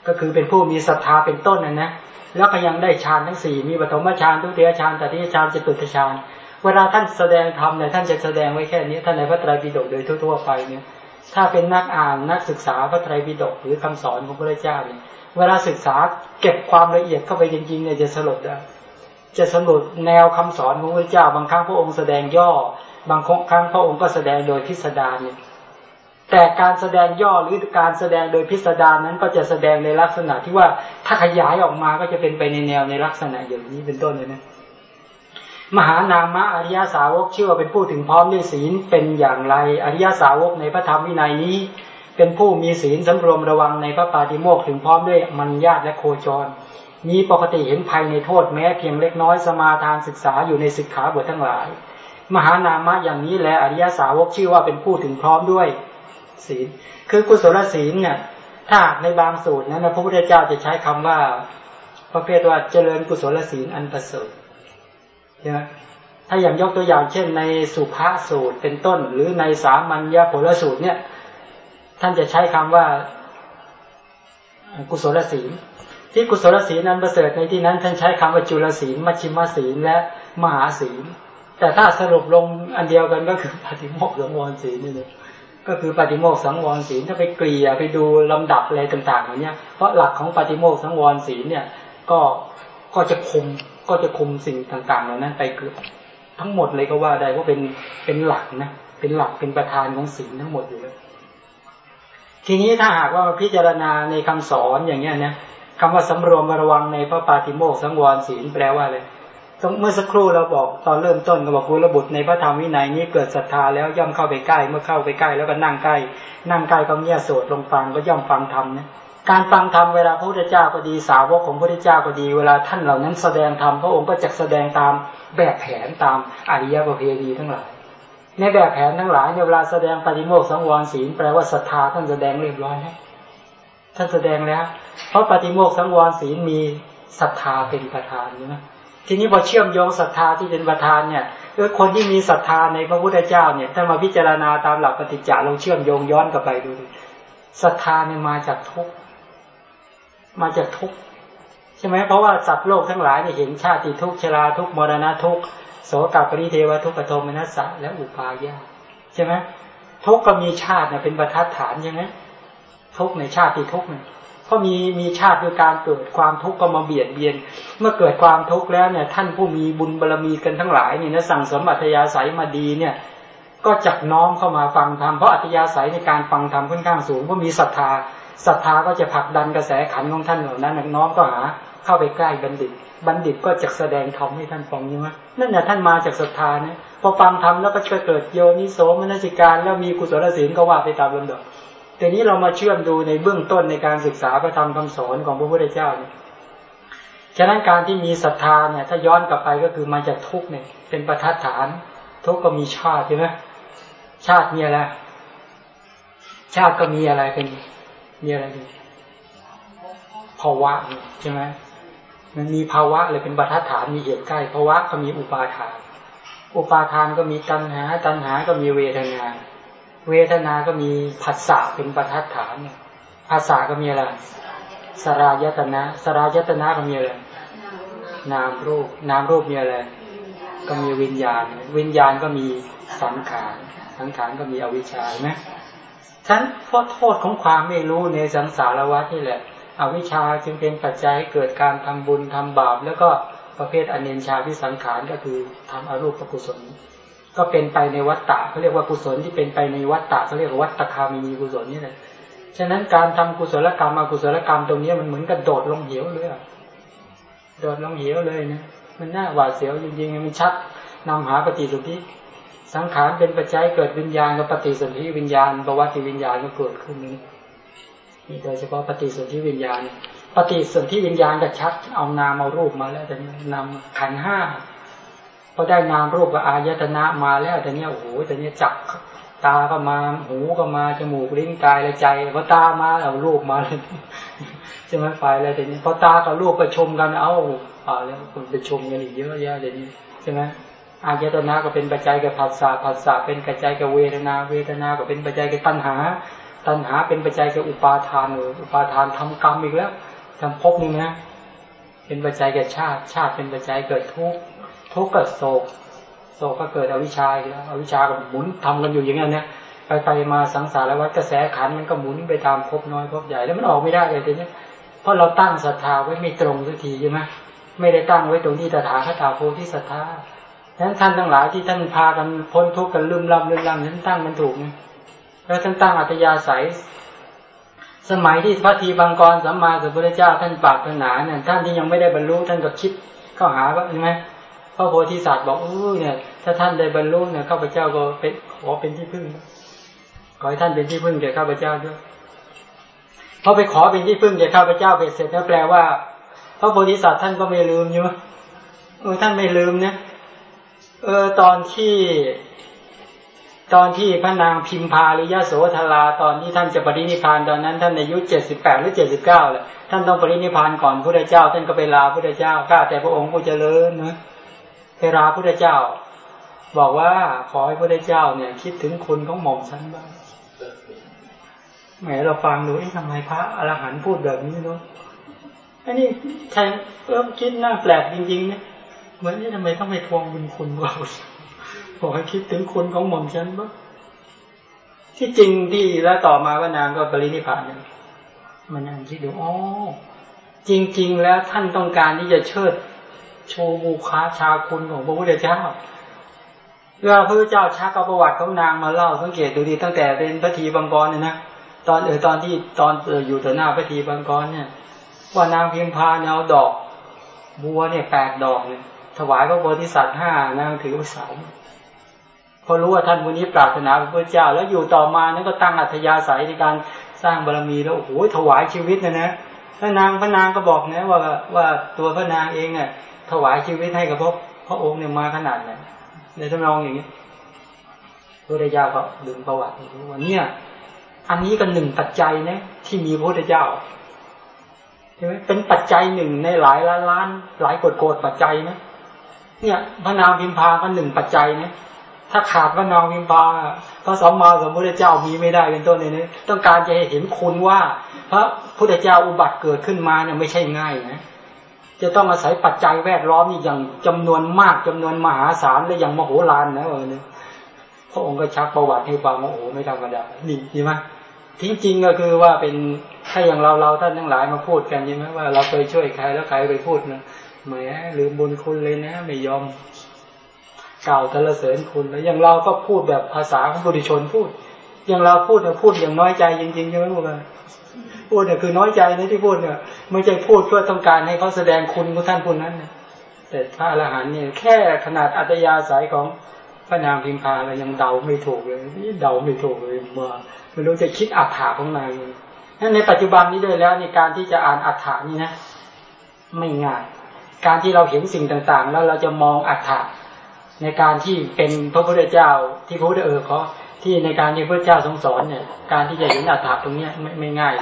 S3: ก็คือเป็นผู้มีศรัทธาเป็นต้นนะนะแล้วก็ยังได้ฌานทั้งสี่มีปฐมฌานทุติยฌานตติยฌานจตุตฌานเวลาท่านแสดงธรรมเนี่ยท่านจะแสดงไว้แค่นี้ท่านในพระไตรปิฎกโดยทั่วๆไปเนี่ยถ้าเป็นนักอ่านนักศึกษาพระไตรปิฎกหรือคำสอนของพระเจ้าเนี่ยเวลาศึกษาเก็บความละเอียดเข้าไปจริงๆเนี่ยจะสลดได้จะสรุปแนวคำสอนของพระเจ้าบางครั้งพระองค์แสดงย่อ บางครั้งพระองค์ก็แสดงโดยพิสดารเนี่ยแต่การแสดงย่อหรือการแสดงโดยพิสดารนั้นก็จะแสดงในลักษณะที่ว่าถ้าขยายออกมาก็จะเป็นไปในแนวในลักษณะอย่างนี้เป็นต้นเลยนะมหานามะอริยสาวกชื่อว่าเป็นผู้ถึงพร้อมด้วยศีลเป็นอย่างไร อริยสาวกในพระธรรมวินัยนี้ เป็นผู้มีศีลสำรวมระวังในพระปาติโมกถึงพร้อมด้วยมัญญาตและโคจร มีปกติเห็นภัยในโทษแม้เพียงเล็กน้อยสมาทานศึกษาอยู่ในศึกขาบททั้งหลาย มหานามะอย่างนี้แหละอริยสาวกชื่อว่าเป็นผู้ถึงพร้อมด้วยศีล คือกุศลศีลเนี่ย ถ้าในบางสูตรนั้นพระพุทธเจ้าจะใช้คำว่า ประเภทว่าเจริญกุศลศีลอันประเสริฐใช่ไหมถ้าอย่างยกตัวอย่างเช่นในสุภาสูตรเป็นต้น หรือในสามัญญาผลสูตรเนี่ย ท่านจะใช้คำว่ากุศลศีล ที่กุศลศีลนั้นประเสริฐในที่นั้น ท่านใช้คำว่าจุลศีลมัชชิมศีลและมหาศีล แต่ถ้าสรุปลงอันเดียวกันก็คือปฏิโมกสังวรศีลนี่เลยก็คือปฏิโมกสังวรศีลถ้าไปเกลี่ยไปดูลำดับอะไรต่างๆอย่างเนี้ยเพราะหลักของปฏิโมกสังวรศีลเนี่ย ก็ก็จะคุมก็จะคุมสิ่งต่างๆเหล่านั้นไปเกือทั้งหมดเลยก็ว่าได้ว่าเป็นเป็นหลักนะเป็นหลักเป็นประธานของศีลทั้งหมดอยู่แล้วทีนี้ถ้าหากว่าพิจารณาในคำสอนอย่างเงี้ยนะคำว่าสำรวมระวังในพระปาติโมกสังวรศีลแปลว่าอะไร เมื่อสักครู่เราบอกตอนเริ่มต้นก็บอกคุณระบุในพระธรรมวินัยนี้เกิดศรัทธาแล้วย่อมเข้าไปใกล้ เมื่อเข้าไปใกล้แล้วก็นั่งใกล้ นั่งใกล้ก็เงี่ยโสดลงฟังก็ย่อมฟังธรรมนะการฟังธรรมเวลาพระพุทธเจ้าก็ดีสาวกของพระพุทธเจ้าก็ดี เวลาท่านเหล่านั้นแสดงธรรมพระองค์ก็จะแสดงตามแบบแผนตามอริยประเพณีทั้งหลาย ในแบบแผนทั้งหลายในเวลาแสดงปฏิโมกสังวรศีลแปลว่าศรัทธาท่านแสดงเรียบร้อยแล้วท่านแสดงแล้ว เพราะปฏิโมกสังวรศีลมีศรัทธาเป็นประธานใช่ไหม ทีนี้พอเชื่อมโยงศรัทธาที่เป็นประธานเนี่ยเออคนที่มีศรัทธาในพระพุทธเจ้าเนี่ยถ้ามาพิจารณาตามหลักปฏิจจาลงเชื่อมโยงย้อนกลับไปดูศรัทธาเนี่ยมาจากทุกมาจากทุกใช่ไหมเพราะว่าสัตว์โลกทั้งหลายเนี่ยเห็นชาติทุกชราทุกมรณะทุกโสกปริเทวทุกขโทมนัสสะและอุปายาใช่ไหมทุกก็มีชาติเนี่ยเป็นประทัดฐานใช่ไหมทุกในชาติทุกเนี่ย ก็มีมีชาติด้วยการเกิดความทุกข์ก็มาเบียดเบียน เมื่อเกิดความทุกข์แล้วเนี่ย ท่านผู้มีบุญบารรมีกันทั้งหลายเนี่ยนะสั่งสมอัธยาศัยมาดีเนี่ย ก็จักน้อมเข้ามาฟังธรรมเพราะอัธยาศัยในการฟังธรรมค่อนข้างสูงเพราะมีศรัทธาศรัทธาก็จะผลักดันกระแสขันของท่านเหล่านั้นน้อมก็หาเข้าไปใกล้บัณฑิต บัณฑิตก็จะแสดงธรรมให้ท่านฟังใช่ไหมนั่นแหละท่านมาจากศรัทธาเนี่ยพอฟังธรรมแล้วก็จะเกิดโยนิโสมนสิการ แล้วมีกุศลศีลก็ว่าไปตามลำดับ แต่นี้เรามาเชื่อมดูในเบื้องต้นในการศึกษาพระธรรมคำสอนของพระพุทธเจ้าเนี่ยฉะนั้นการที่มีศรัทธาเนี่ย ถ้าย้อนกลับไปก็คือมาจากทุกเนี่ย เป็นประทัดฐาน ทุกก็มีชาติใช่ไหมชาติมีอะไรชาติก็มีอะไรเป็นมีอะไรเป็นภาวะใช่ไหมมันมีภาวะเลยเป็นประทัดฐานมีเหตุใกล้ภาวะก็มีอุปาทาน อุปาทานก็มีตัณหา ตัณหาก็มีเวทนา เวทนาก็มีผัสสะเป็นประทัดฐานภาษาก็มีอะไรสรายตนะสรายตนะก็มีอะไรนามรูป นามรูปมีอะไร ก็มีวิญญาณ วิญญาณก็มีสังขาร สังขารก็มีอวิชชาใช่ไหมฉันเพราะโทษของความไม่รู้ในสังสารวัฏนี่แหละ อวิชชาจึงเป็นปัจจัยให้เกิดการทำบุญทำบาป แล้วก็ประเภทอเนนชาวิสังขารก็คือทำอรูปกุศล ก็เป็นไปในวัฏฏะเขาเรียกว่ากุศลที่เป็นไปในวัฏฏะเขาเรียกว่าวัฏคามีกุศลนี่แหละฉะนั้นการทำกุศลกรรมอกุศลกรรมตรงนี้มันเหมือนกับโดดลงเหวเลยโดดลงเหวเลยนะมันน่าหวาดเสียวจริงๆมันชัดนำหาปฏิสุทธิสังขารเป็นปัจจัยเกิดวิญญาณกับปฏิสนธิวิญญาณประวัติวิญญาณก็เกิดขึ้นนี้นี่โดยเฉพาะปฏิสนธิวิญญาณ ปฏิสนธิวิญญาณจะชัดเอานามเอารูปมาแล้วแต่นำขันห้า พอได้นามรูปกับอายตนะมาแล้วแต่เนี้ยโอ้โหแต่เนี้ยจับตาก็มาหูก็มาจมูกลิ้นกายและใจพอตามาเอารูปมาเลยใช่ไหมไฟอะไรแต่นี้พอตากับรูปไปชมกันเอาอ่าแล้วคนไปชมกันอีกเยอะแยะเดี๋ยวนี้ใช่ไหมอายตนะก็เป็นปัจจัยกับผัสสะผัสสะเป็นปัจจัยกับเวทนา เวทนาก็เป็นปัจจัยกับตัณหา ตัณหาเป็นปัจจัยกับอุปาทานอุปาทานทำกรรมอีกแล้วทำภพนึงนะ เป็นปัจจัยกับชาติ ชาติเป็นปัจจัยเกิดทุกข์ ทุกข์กับโศกโศกก็เกิดอวิชชาแล้วอวิชชาก็หมุนทำกันอยู่อย่างนี้เนี่ยไปไปมาสังสารวัฏกระแสขันมันก็หมุนไปตามภพน้อยภพใหญ่แล้วมันออกไม่ได้เลยทีนี้เพราะเราตั้งศรัทธาไว้ไม่ตรงสักทีใช่ไหมไม่ได้ตั้งไว้ตรงที่ตถาคตาโพธิศรัทธาดังนั้นท่านทั้งหลายที่ท่านพากันพ้นทุกข์กันลืมลำลืมลำนั้นตั้งมันถูกนะแล้วท่านตั้งอัตยาศัยสมัยที่พระทีบางกรสัมมาสัมพุทธเจ้าท่านปากถนาเนี่ยท่านที่ยังไม่ได้บรรลุท่านก็คิดเข้าหาว่าใช่ไหม พระโพธิสัตว์บอกเออเนี่ย ถ้าท่านได้บรรลุเนี่ยข้าพเจ้าก็เป็นขอเป็นที่พึ่ง ขอให้ท่านเป็นที่พึ่งแก่ข้าพเจ้าด้วยพอไปขอเป็นที่พึ่งแก่ข้าพเจ้าเสร็จแล้วแปลว่า พระโพธิสัตว์ท่านก็ไม่ลืมอยู่เออท่านไม่ลืมนี่ยเออตอนที่ ตอนที่พระนางพิมพาหรือยะโสธราตอนที่ท่านจะปรินิพานตอนนั้น ท่านอายุเจ็ดสิบแปดหรือเจ็ดสิบเก้าแหละท่านต้องปรินิพานก่อนพระเจ้า ท่านก็ไปลาพระเจ้าข้าแต่พระองค์ผู้เจริญนะ เวลาพระเจ้า บอกว่าขอให้พระเจ้าเนี่ย คิดถึงคุณของหม่อมฉันบ้างแหมเราฟังดูไอ้ทำไมพระอรหันต์พูดแบบนี้เนาะอันนี้แทนเริ่มคิดน้าแปลกจริงๆเนี่ยเหมือนนี่ทำไมต้องไปทวงบุญคุณเราบอกให้คิดถึงคุณของหม่อมฉันบ้างที่จริงที่แล้วต่อมาว่านางก็ปรินิพพานเนี่ยมันนั่งคิดดูอ๋อจริง ๆ แล้วท่านต้องการที่จะเชิด โชว์บูคาชาคุณของพระพุทธเจ้าเวลาพระเจ้าชักเอาประวัติของนางมาเล่าสังเกตดูดีตั้งแต่เป็นพระทีบังกรเนี่ยนะตอนเออตอนที่ตอนเอออยู่ต่อหน้าพระทีบังกรเนี่ย ว่านางพิมพาเนี่ยเอาดอกบัวเนี่ยแปดดอกเนี่ยถวายพระโพธิสัตว์ห้านางถือว่าสามพอรู้ว่าท่านวันนี้ปรารถนาพระพุทธเจ้า แล้วอยู่ต่อมานั้นก็ตั้งอัธยาศัยในการสร้างบารมีแล้วโอ้โหถวายชีวิตนะนะพระนางพระนางก็บอกนะว่าว่าตัวพระนางเองเนี่ย ถวายชีวิตให้กับพระพระองค์เนี่ยมาขนาดไหนในทำนองอย่างนี้พระพุทธเจ้าก็ดึงประวัติดูว่าเนี่ย อันนี้ก็หนึ่งปัจจัยนะที่มีพระพุทธเจ้าใช่ไหมเป็นปัจจัยหนึ่งในหลายล้านล้านหลายกดโกดปัจจัยนะเนี่ยพระนางพิมพาก็หนึ่งปัจจัยนะถ้าขาดพระนางพิมพาพระสัมมาสัมพุทธเจ้ามีไม่ได้เป็นต้นเลยนะต้องการจะให้เห็นคุณว่า พระพุทธเจ้าอุบัติเกิดขึ้นมาเนี่ยไม่ใช่ง่ายนะ จะต้องอาศัยปัจจัยแวดล้อมนี่อย่างจำนวนมากจำนวนมหาศาลและอย่างมโหฬารนะเออเนี่ยพระองค์ก็ชักประวัติให้ฟังว่าโอ้ไม่ธรรมดานี่ใช่ไหมที่จริงก็คือว่าเป็นถ้าอย่างเราเราท่านทั้งหลายมาพูดกันใช่ไหมว่าเราเคยช่วยใครแล้วใครไปพูดนะแหมลืมบุญคุณเลยนะ ไม่ยอมกล่าวตะละเสริญคุณแล้วอย่างเราก็พูดแบบภาษาของบุริชนพูด อย่างเราพูดเนี่ยพูดอย่างน้อยใจจริงๆใช่ไหมพวกเรา พูดเนี่ยคือน้อยใจนะที่พูดเนี่ยไม่ใช่พูดเพื่อต้องการให้เขาแสดงคุณของท่านผู้นั้นนะแต่พระอรหันต์เนี่ย แค่ขนาดอัตยาศัยของพระนางพิมพาเรายังเดาไม่ถูกเลยเดาไม่ถูกเลยมาไม่รู้จะคิดอัฏฐาของนายนั่นในปัจจุบันนี้ด้วยแล้วในการที่จะอ่านอัฏฐานี่นะไม่ง่าย การที่เราเห็นสิ่งต่างๆ แล้วเราจะมองอัฏฐะในการที่เป็นพระพุทธเจ้าที่พระพุทธเออเขาที่ในการที่พระเจ้าทรงสอนเนี่ย การที่จะเห็นอัฏฐะตรงเนี้ยไม่ไม่ง่าย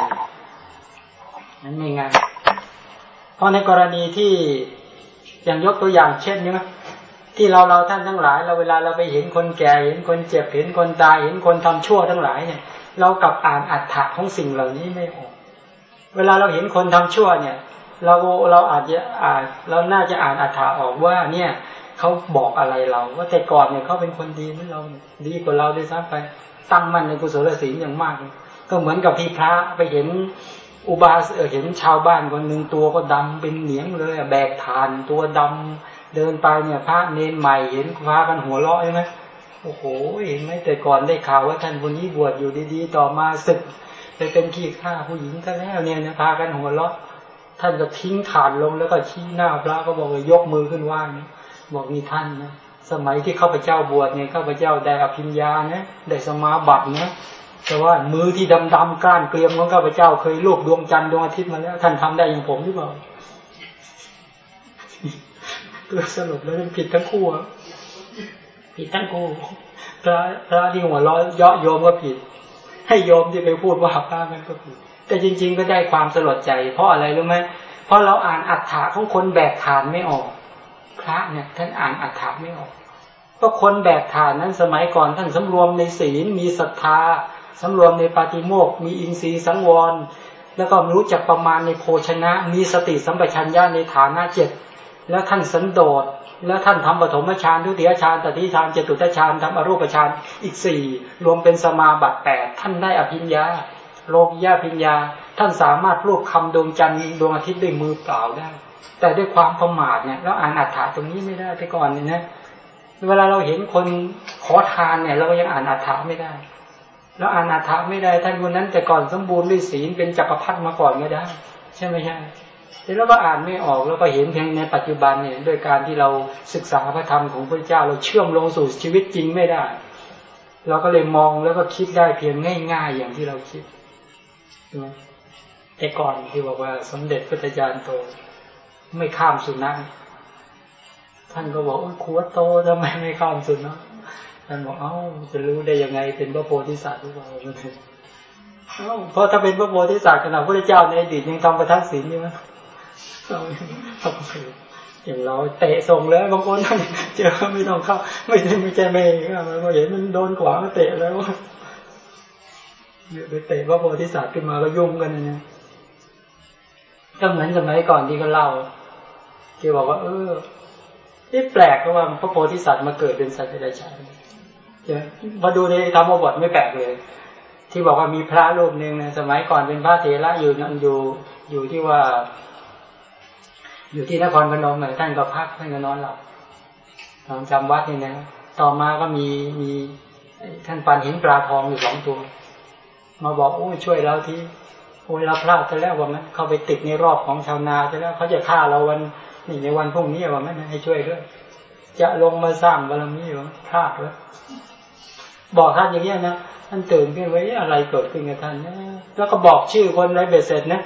S3: นั้นไม่ง่ายเพราะในกรณีที่อย่างยกตัวอย่างเช่นนี้ที่เราเราท่านทั้งหลาย เราเวลาเราไปเห็นคนแก่เห็นคนเจ็บเห็นคนตายเห็นคนทำชั่วทั้งหลายเนี่ย เรากลับอ่านอัฏฐะของสิ่งเหล่านี้ไม่ออก เวลาเราเห็นคนทำชั่วเนี่ย เราเราอาจจะอ่านเราน่าจะอ่านอัฏฐะออกว่าเนี่ยเขาบอกอะไรเรา ว่าแต่ก่อนเนี่ยเขาเป็นคนดีเหมือนเราดีกว่าเราด้วยซ้ำไปตั้งมั่นในกุศลศีลอย่างมาก ก็เหมือนกับที่พระไปเห็น อุบาสเห็นชาวบ้านคนหนึ่งตัวก็ดำเป็นเหนียงเลยแบกฐานตัวดำเดินไปเนี่ยพระเนนใหม่เห็นพระกันหัวเราะใช่ไหมโอ้โหเห็นไหมแต่ก่อนได้ข่าวว่าท่านคนนี้บวชอยู่ดีๆ ต่อมาศึกไปเป็นขี้ข้าผู้หญิงก็แล้วเนี่ยนะพากันหัวเราะท่านก็ทิ้งฐานลงแล้วก็ชี้หน้าพระก็บอกว่ายกมือขึ้นไหว้บอกมีท่านนะสมัยที่ข้าพเจ้าบวชเนี่ยข้าพเจ้าได้อภิญญานะได้สมาบัตินะ แต่ว่ามือที่ดำๆก้านเกลียมของข้าพเจ้าเคยลูกดวงจันทร์ดวงอาทิตย์มาแล้ว ท่านทำได้อย่างผมหรือเปล่าตัวสรุปแล้วมันผิดทั้งคู่ผิดทั้งคู่พระพระที่หัวร้อยเยาะโยมก็ผิด ให้โยมที่ไปพูดว่าพระมันก็ผิด แต่จริง ๆ ก็ได้ความสลดใจ เพราะอะไรรู้ไหมเพราะเราอ่านอัฏฐะของคนแบกฐานไม่ออก พระเนี่ยท่านอ่านอัฏฐะไม่ออกก็คนแบกฐานนั้นสมัยก่อนท่านสำรวมในศีลมีศรัทธา สำรวมในปาฏิโมกมีอินทรีย์สังวร แล้วก็รู้จักประมาณในโภชนะ มีสติสัมปชัญญะในฐานะเจ็ดแล้วท่านสันโดษแล้วท่านทำปฐมฌานทุติยฌานตติฌานเจตุตฌานทำอรูปฌานอีกสี่รวมเป็นสมาบัติแปดท่านได้อภิญญาโลกิยาภิญญา ท่านสามารถรวบคำดวงจันทร์ดวงอาทิตย์ด้วยมือเปล่าได้ แต่ด้วยความประมาทเนี่ยแล้วอ่านอัฏฐาตรงนี้ไม่ได้ไปก่อนเนี่ยนะเวลาเราเห็นคนขอทานเนี่ย เราก็ยังอ่านอัฏฐาไม่ได้ แล้วอานาถาไม่ได้ท่านคนนั้น แต่ก่อนสมบูรณ์ด้วยศีลเป็นจักรพรรดิมาก่อนไม่ได้ ใช่ไหมใช่แล้วก็อ่านไม่ออกแล้วก็เห็นเพียงในปัจจุบันเนี่ยด้วยการที่เราศึกษาพระธรรมของพระเจ้าเราเชื่อมลงสู่ชีวิตจริงไม่ได้ เราก็เลยมองแล้วก็คิดได้เพียงง่าย ๆ อย่างที่เราคิดแต่ก่อนที่บอกว่าสมเด็จพระจารย์โตไม่ข้ามสุนัขท่านก็บอกว่าครัวโตทำไมไม่ข้ามสุนัข ท่านบอกเอ้าจะรู้ได้ยังไงเป็นพระโพธิสัตว์หรือเปล่าเพราะถ้าเป็นพระโพธิสัตว์ขณะพระเจ้าในอดีตยังทำประทัดศีลอยู่ไหมอย่างเราเตะส่งแล้วบางคนเจอไม่ต้องเข้า ไม่ใช่ไม่ใช่ไม่มันก็เห็นมันโดนขวางเตะแล้วไปเตะพระโพธิสัตว์ขึ้นมาก็ยุ่งกันนะก็เหมือนสมัยก่อนที่เขาเล่าที่บอกว่า เออที่แปลกเพราะว่าพระโพธิสัตว์มาเกิดเป็นสัตว์เดรัจฉาน มาดูในธรรมบทไม่แปลกเลย ที่บอกว่ามีพระรูปหนึ่งในสมัยก่อนเป็นพระเถระอยู่นั่นอยู่อยู่ที่ว่า อยู่ที่นครพนมหน่อยท่านก็พักท่านก็นอนหลับนอนจำวัดนี่นะต่อมาก็มีมีท่านปันเห็นปลาทองอยู่สองตัว มาบอกโอ้ช่วยเราที่โอ้ยเราพลาดไปแล้วว่ามันเข้าไปติดในรอบของชาวนาไปแล้วเขาจะฆ่าเราวันนี่ในวันพรุ่งนี้ว่ามันให้ช่วยด้วยจะลงมาสร้างบารมีว่าพลาดแล้ว บอกท่านอย่างนี้ยนะท่านตื่นขึ้นไว้อะไรเกิดขึ้นกับท่านนะแล้วก็บอกชื่อคนไรเบ็ดเสร็จนะ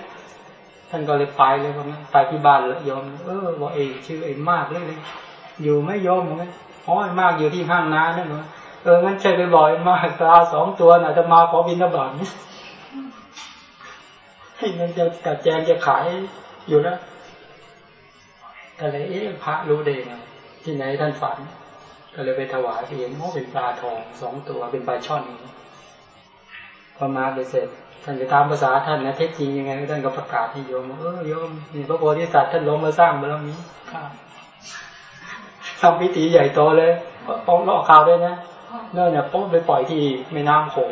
S3: ท่านก็เลยไปเลยว่างั้นไปที่บ้านแล้วยอมเออบอกเอชื่อไอ้มากเลยเลยอยู่ไม่ยอมเหมือนกันอ๋อไอ้มากอยู่ที่ห้างน้านั่นเหรอเอองั้นใช่ไปบ่อยมากปลาสองตัวน่ะจะมาขอบินทบาทให้มันจะกัดแจงจะขายอยู่แล้วก็เลยเอ๊ะพระรู้เด้งที่ไหนท่านฝัน ก็เลยไปถวายเองโอ้เป็นปลาทองสองตัวเป็นปลาช่อนพอมาไปเสร็จท่านจะตามภาษาท่านนะเท็จจริงยังไงท่านก็ประกาศให้โยมเออโยมนี่พระโพธิสัตว์ท่านลงมาสร้างบารมีครับทำพิธีใหญ่โตเลยป้องลอกข่าวด้วยนะนั่นเนี่ยปุ๊บไปปล่อยที่แม่น้ำโขง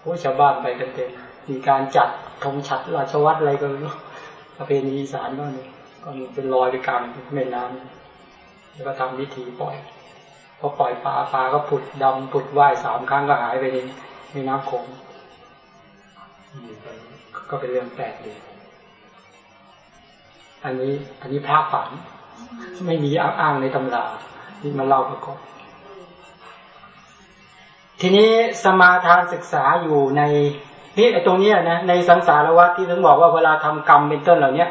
S3: โอ้ชาวบ้านไปกันเต็มมีการจัดธงฉัดราชวัตรอะไรก็ไม่รู้ประเพณีอีสานก็เนี่ยก็เป็นลอยไปกลางแม่น้ำแล้วก็ทำพิธีปล่อย พอปล่อยปลาปลาก็ผุดดำผุดว่ายสามครั้งก็หายไปในแม่น้ำโขงก็เป็นเรื่องแปลกดีอันนี้อันนี้พระฝัน ไม่มีอ้างในตำราที่มาเล่าประกอบทีนี้สมาทานศึกษาอยู่ในนี่ตรงนี้นะในสังสารวัฏที่ถึงบอกว่าเวลาทำกรรมเป็นต้นเหล่าเนี้ย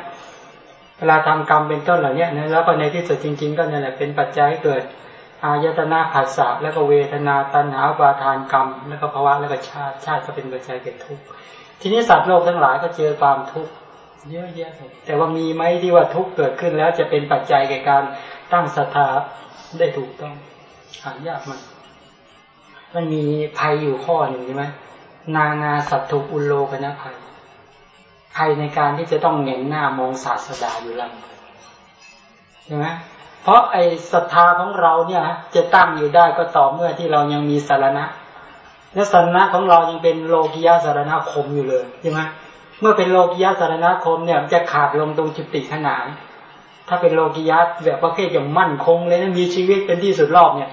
S3: เวลาทำกรรมเป็นต้นเหล่านี้นะแล้วก็ในที่สุดจริง ๆ ก็นั่นแหละเป็นปัจจัยเกิด อายตนาผัสสะแล้วก็เวทนาตัณหาปาทานกรรม แล้วก็ภาวะแล้วก็ชาติชาติก็เป็นปัจจัยเกิดทุกข์ทีนี้สัตว์โลกทั้งหลายก็เจอความทุกข์เยอะแยะแต่ว่ามีไหมที่ว่าทุกข์เกิดขึ้นแล้วจะเป็นปัจจัยแก่การตั้งศรัทธาได้ถูกต้องหายากมันมันมีภัยอยู่ข้อหนึ่งใช่ไหมนานาสัตว์ถูกอุโลกนะภัยภัยในการที่จะต้องเงนหน้ามองศาสดาอยู่ลำใช่ไหม เพราะไอ้ศรัทธาของเราเนี่ยจะตั้งอยู่ได้ก็ต่อเมื่อที่เรายังมีสารณะ และสารณะของเรายังเป็นโลกิยาสารณคมอยู่เลยใช่ไหมเมื่อเป็นโลกิยาสารณคมเนี่ยจะขาดลงตรงจุติขนาน ถ้าเป็นโลกิยาแบบประเภทอย่างมั่นคงเลยนะมีชีวิตเป็นที่สุดรอบเนี่ย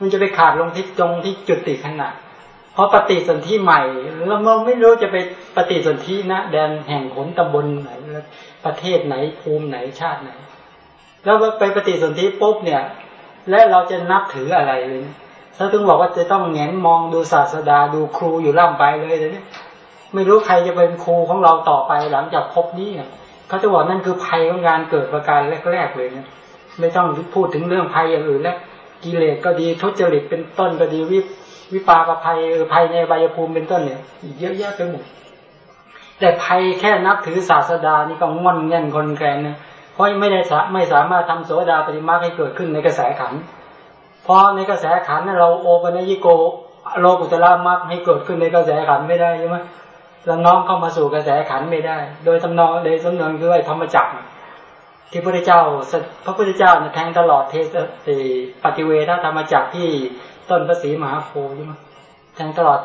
S3: มันจะไปขาดลงที่ตรงที่จุติขนาดเพราะปฏิสนธิใหม่เราไม่รู้จะไปปฏิสนธินะแดนแห่งขนตำบลไหนประเทศไหนภูมิไหนชาติไหน แล้วไปปฏิสนธิปุ๊บเนี่ย และเราจะนับถืออะไรเลยถ้าถึงบอกว่าจะต้องแงนมองดูศาสดาดูครูอยู่ล่ำไปเลยเนียไม่รู้ใครจะเป็นครูของเราต่อไปหลังจากพบนี้เขาจะบอกนั่นคือภัยของการเกิดประการแรก ๆ เลยเนี่ยไม่ต้องพูดถึงเรื่องภัยอย่างอื่นแล้วกิเลสก็ดีทุจริตเป็นต้นก็ดีวิวิปากภัยภัยในใบภูมิเป็นต้นเนี่ยเยอะแยะไปหมดแต่ภัยแค่นับถือศาสดานี่ก็งอนเง่นคนแกนเนี่ย ราะไม่ได้ไม่สามารถทำโสดาปฏิมาให้เกิดขึ้นในกระแสขันเพราะในกระแสขันเราโอปัญญิโกโลกุตละมักให้เกิดขึ้นในกระแสขันไม่ได้ใช่ไหมเราน้อมเข้ามาสู่กระแสขันไม่ได้ โดยตำนองโดยสำนวนคือไอ้ธรรมจักรที่พระพุทธเจ้าพระพุทธเจ้าแทงตลอดเทศปฏิเวทธรรมจักรที่ต้นพระศรีมหาโพธิ์ใช่ไหมแทงตลอด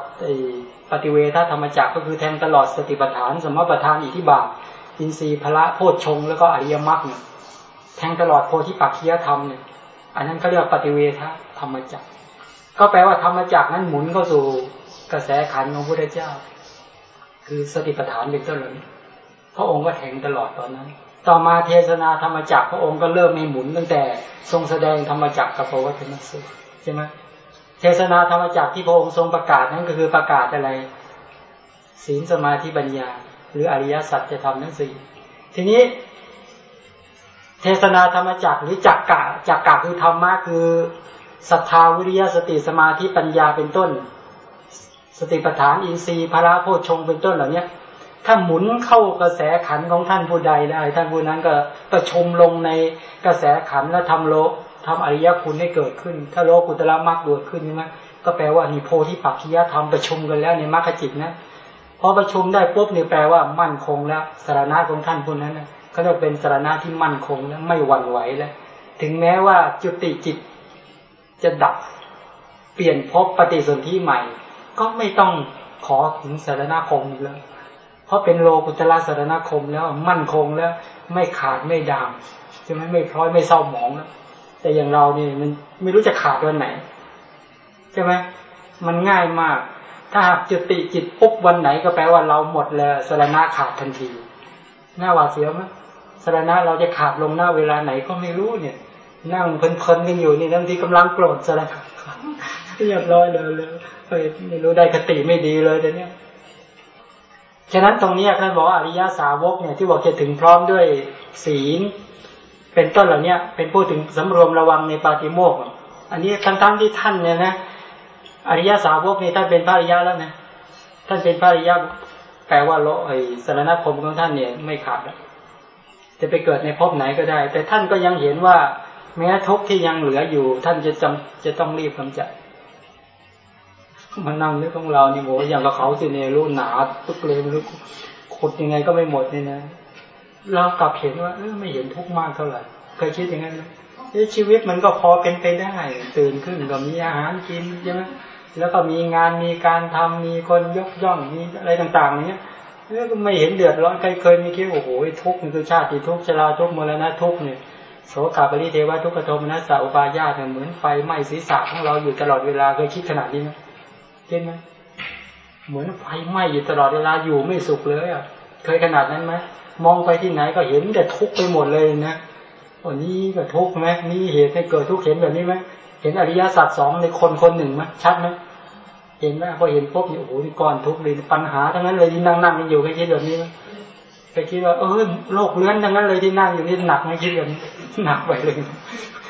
S3: ปฏิเวทธรรมจักรก็คือแทงตลอดสติปัฏฐาน สมปัฏฐานอิทิบาท อินทรีย์พระโพชฌงแล้วก็อริยมรรคเนี่ยแทงตลอดโพธิปักขียธรรมเนี่ยอันนั้นเขาเรียกปฏิเวทธรรมจักรก็แปลว่าธรรมจักรนั้นหมุนเข้าสู่กระแสขันของพระพุทธเจ้า คือสติปัฏฐานเป็นต้นเลยพระองค์ก็แทงตลอดตอนนั้น ต่อมาเทศนาธรรมจักรพระองค์ก็เริ่มไม่หมุนตั้งแต่ทรงแสดงธรรมจักรกับพระวัฒนสุใช่ไหมเทศนาธรรมจักรที่พระองค์ทรงประกาศนั้นก็คือประกาศอะไร ศีลสมาธิปัญญา หรืออริยสัจจะทำทั้งสี่ทีนี้ เทศนาธรรมจักหรือจักกะจักกะคือธรรมะคือศรัทธาวิริยะสติสมาธิปัญญาเป็นต้น สติปัฏฐานอินทรีย์พระโพชงเป็นต้นเหล่านี้ถ้าหมุนเข้ากระแสขันของท่านผู้ใดได้ ท่านผู้นั้นก็ประชมลงในกระแสขันแล้วทำโลทำอริยคุณให้เกิดขึ้น ถ้าโลกุตละมรรคเกิดขึ้นใช่ไหมก็แปลว่ามีโพธิปักขิยธรรมประชุมกันแล้วในมรรคจิตนะ อประชุมได้ปุ๊บเนี่ยแปลว่ามั่นคงแล้วสารณะของท่านผู้นั้นนะเขาจะเป็นสารณะที่มั่นคงแล้วไม่หวั่นไหวแล้ว ถึงแม้ว่าจุติจิตจะดับเปลี่ยนพบปฏิสนธิใหม่ ก็ไม่ต้องขอถึงสารณคมแล้วเพราะเป็นโลกุตละสารณคมแล้วมั่นคงแล้ว ไม่ขาดไม่ดามจะไหมไม่พร้อยไม่เศร้าหมองแล้วแต่อย่างเราเนี่ยมันไม่รู้จะขาดวันไหนใช่ไหมมันง่ายมาก ถ้าหากจุติจิตปุ๊บวันไหนก็แปลว่าเราหมดแล้วสรณะขาดทันที หน้าหวาดเสียวไหมสรณะเราจะขาดลงหน้าเวลาไหนก็ไม่รู้เนี่ย นั่งเพลินๆกันอยู่นี่บางทีกำลังโกรธสารณะเรียบร้อยเลยเลยไม่รู้ได้คติไม่ดีเลยเดี๋ยวนี้ฉะนั้นตรงนี้ท่านบอกอริยาสาวกเนี่ยที่บอกจะถึงพร้อมด้วยศีล เป็นต้นเหล่านี้เป็นพูดถึงสำรวมระวังในปาติโมกข์อันนี้ทั้งๆที่ท่านเนี่ยนะ อริยาสาวกนี่ท่านเป็นพระอริยะแล้วนะท่านเป็นพระอริยะแปลว่าโลไอสารณคมของท่านเนี่ยไม่ขาดจะไปเกิดในภพไหนก็ได้ แต่ท่านก็ยังเห็นว่า แม้ทุกที่ยังเหลืออยู่ ท่านจะจำจะต้องรีบกำจัดมานั่งนึกของเรานี่โหอย่างกับเขาสิเนี่ยรู้หนาปึ๊กเลยรู้ขุดยังไงก็ไม่หมดนี่นะเรากลับเห็นว่าเออไม่เห็นทุกข์มากเท่าไหร่เคยคิดอย่างนั้นไหมชีวิตมันก็พอเป็นไปได้ ตื่นขึ้นก็มีอาหารกินใช่ไหม แล้วก็มีงานมีการทำมีคนยกย่องมีอะไรต่างๆเนี้ยแล้วก็ไม่เห็นเดือดร้อนใครเคยมีคิดโอ้โหทุกข์นี่คือชาติทุกข์ชราทุกข์มรณะทุกข์เนี่ยโสกาปริเทวะทุกขโทมนัสสะอุปายาตเนี่ยเหมือนไฟไหม้ศีรษะของเราอยู่ตลอดเวลาเคยคิดขนาดนี้ไหมคิดไหมเหมือนไฟไหม้อยู่ตลอดเวลาอยู่ไม่สุขเลยอะเคยขนาดนั้นไหมมองไปที่ไหนก็เห็นแต่ทุกข์ไปหมดเลยนะวันนี้ก็ทุกข์ไหมนี่เหตุให้เกิดทุกข์เห็นแบบนี้ไหมเห็นอริยสัจสองในคนคนหนึ่งไหมชัดไหม เห็นไหมพอเห็นปุ๊บนี่โอ้โหนี่ก้อนทุกข์เลยปัญหาทั้งนั้นเลยที่นั่งนั่งกันอยู่เคยคิดแบบนี้ไหมเคยคิดว่าเออโลกเลื้อนทั้งนั้นเลยที่นั่งอยู่นี่หนักไหมคิดแบบนี้หนักไปเลย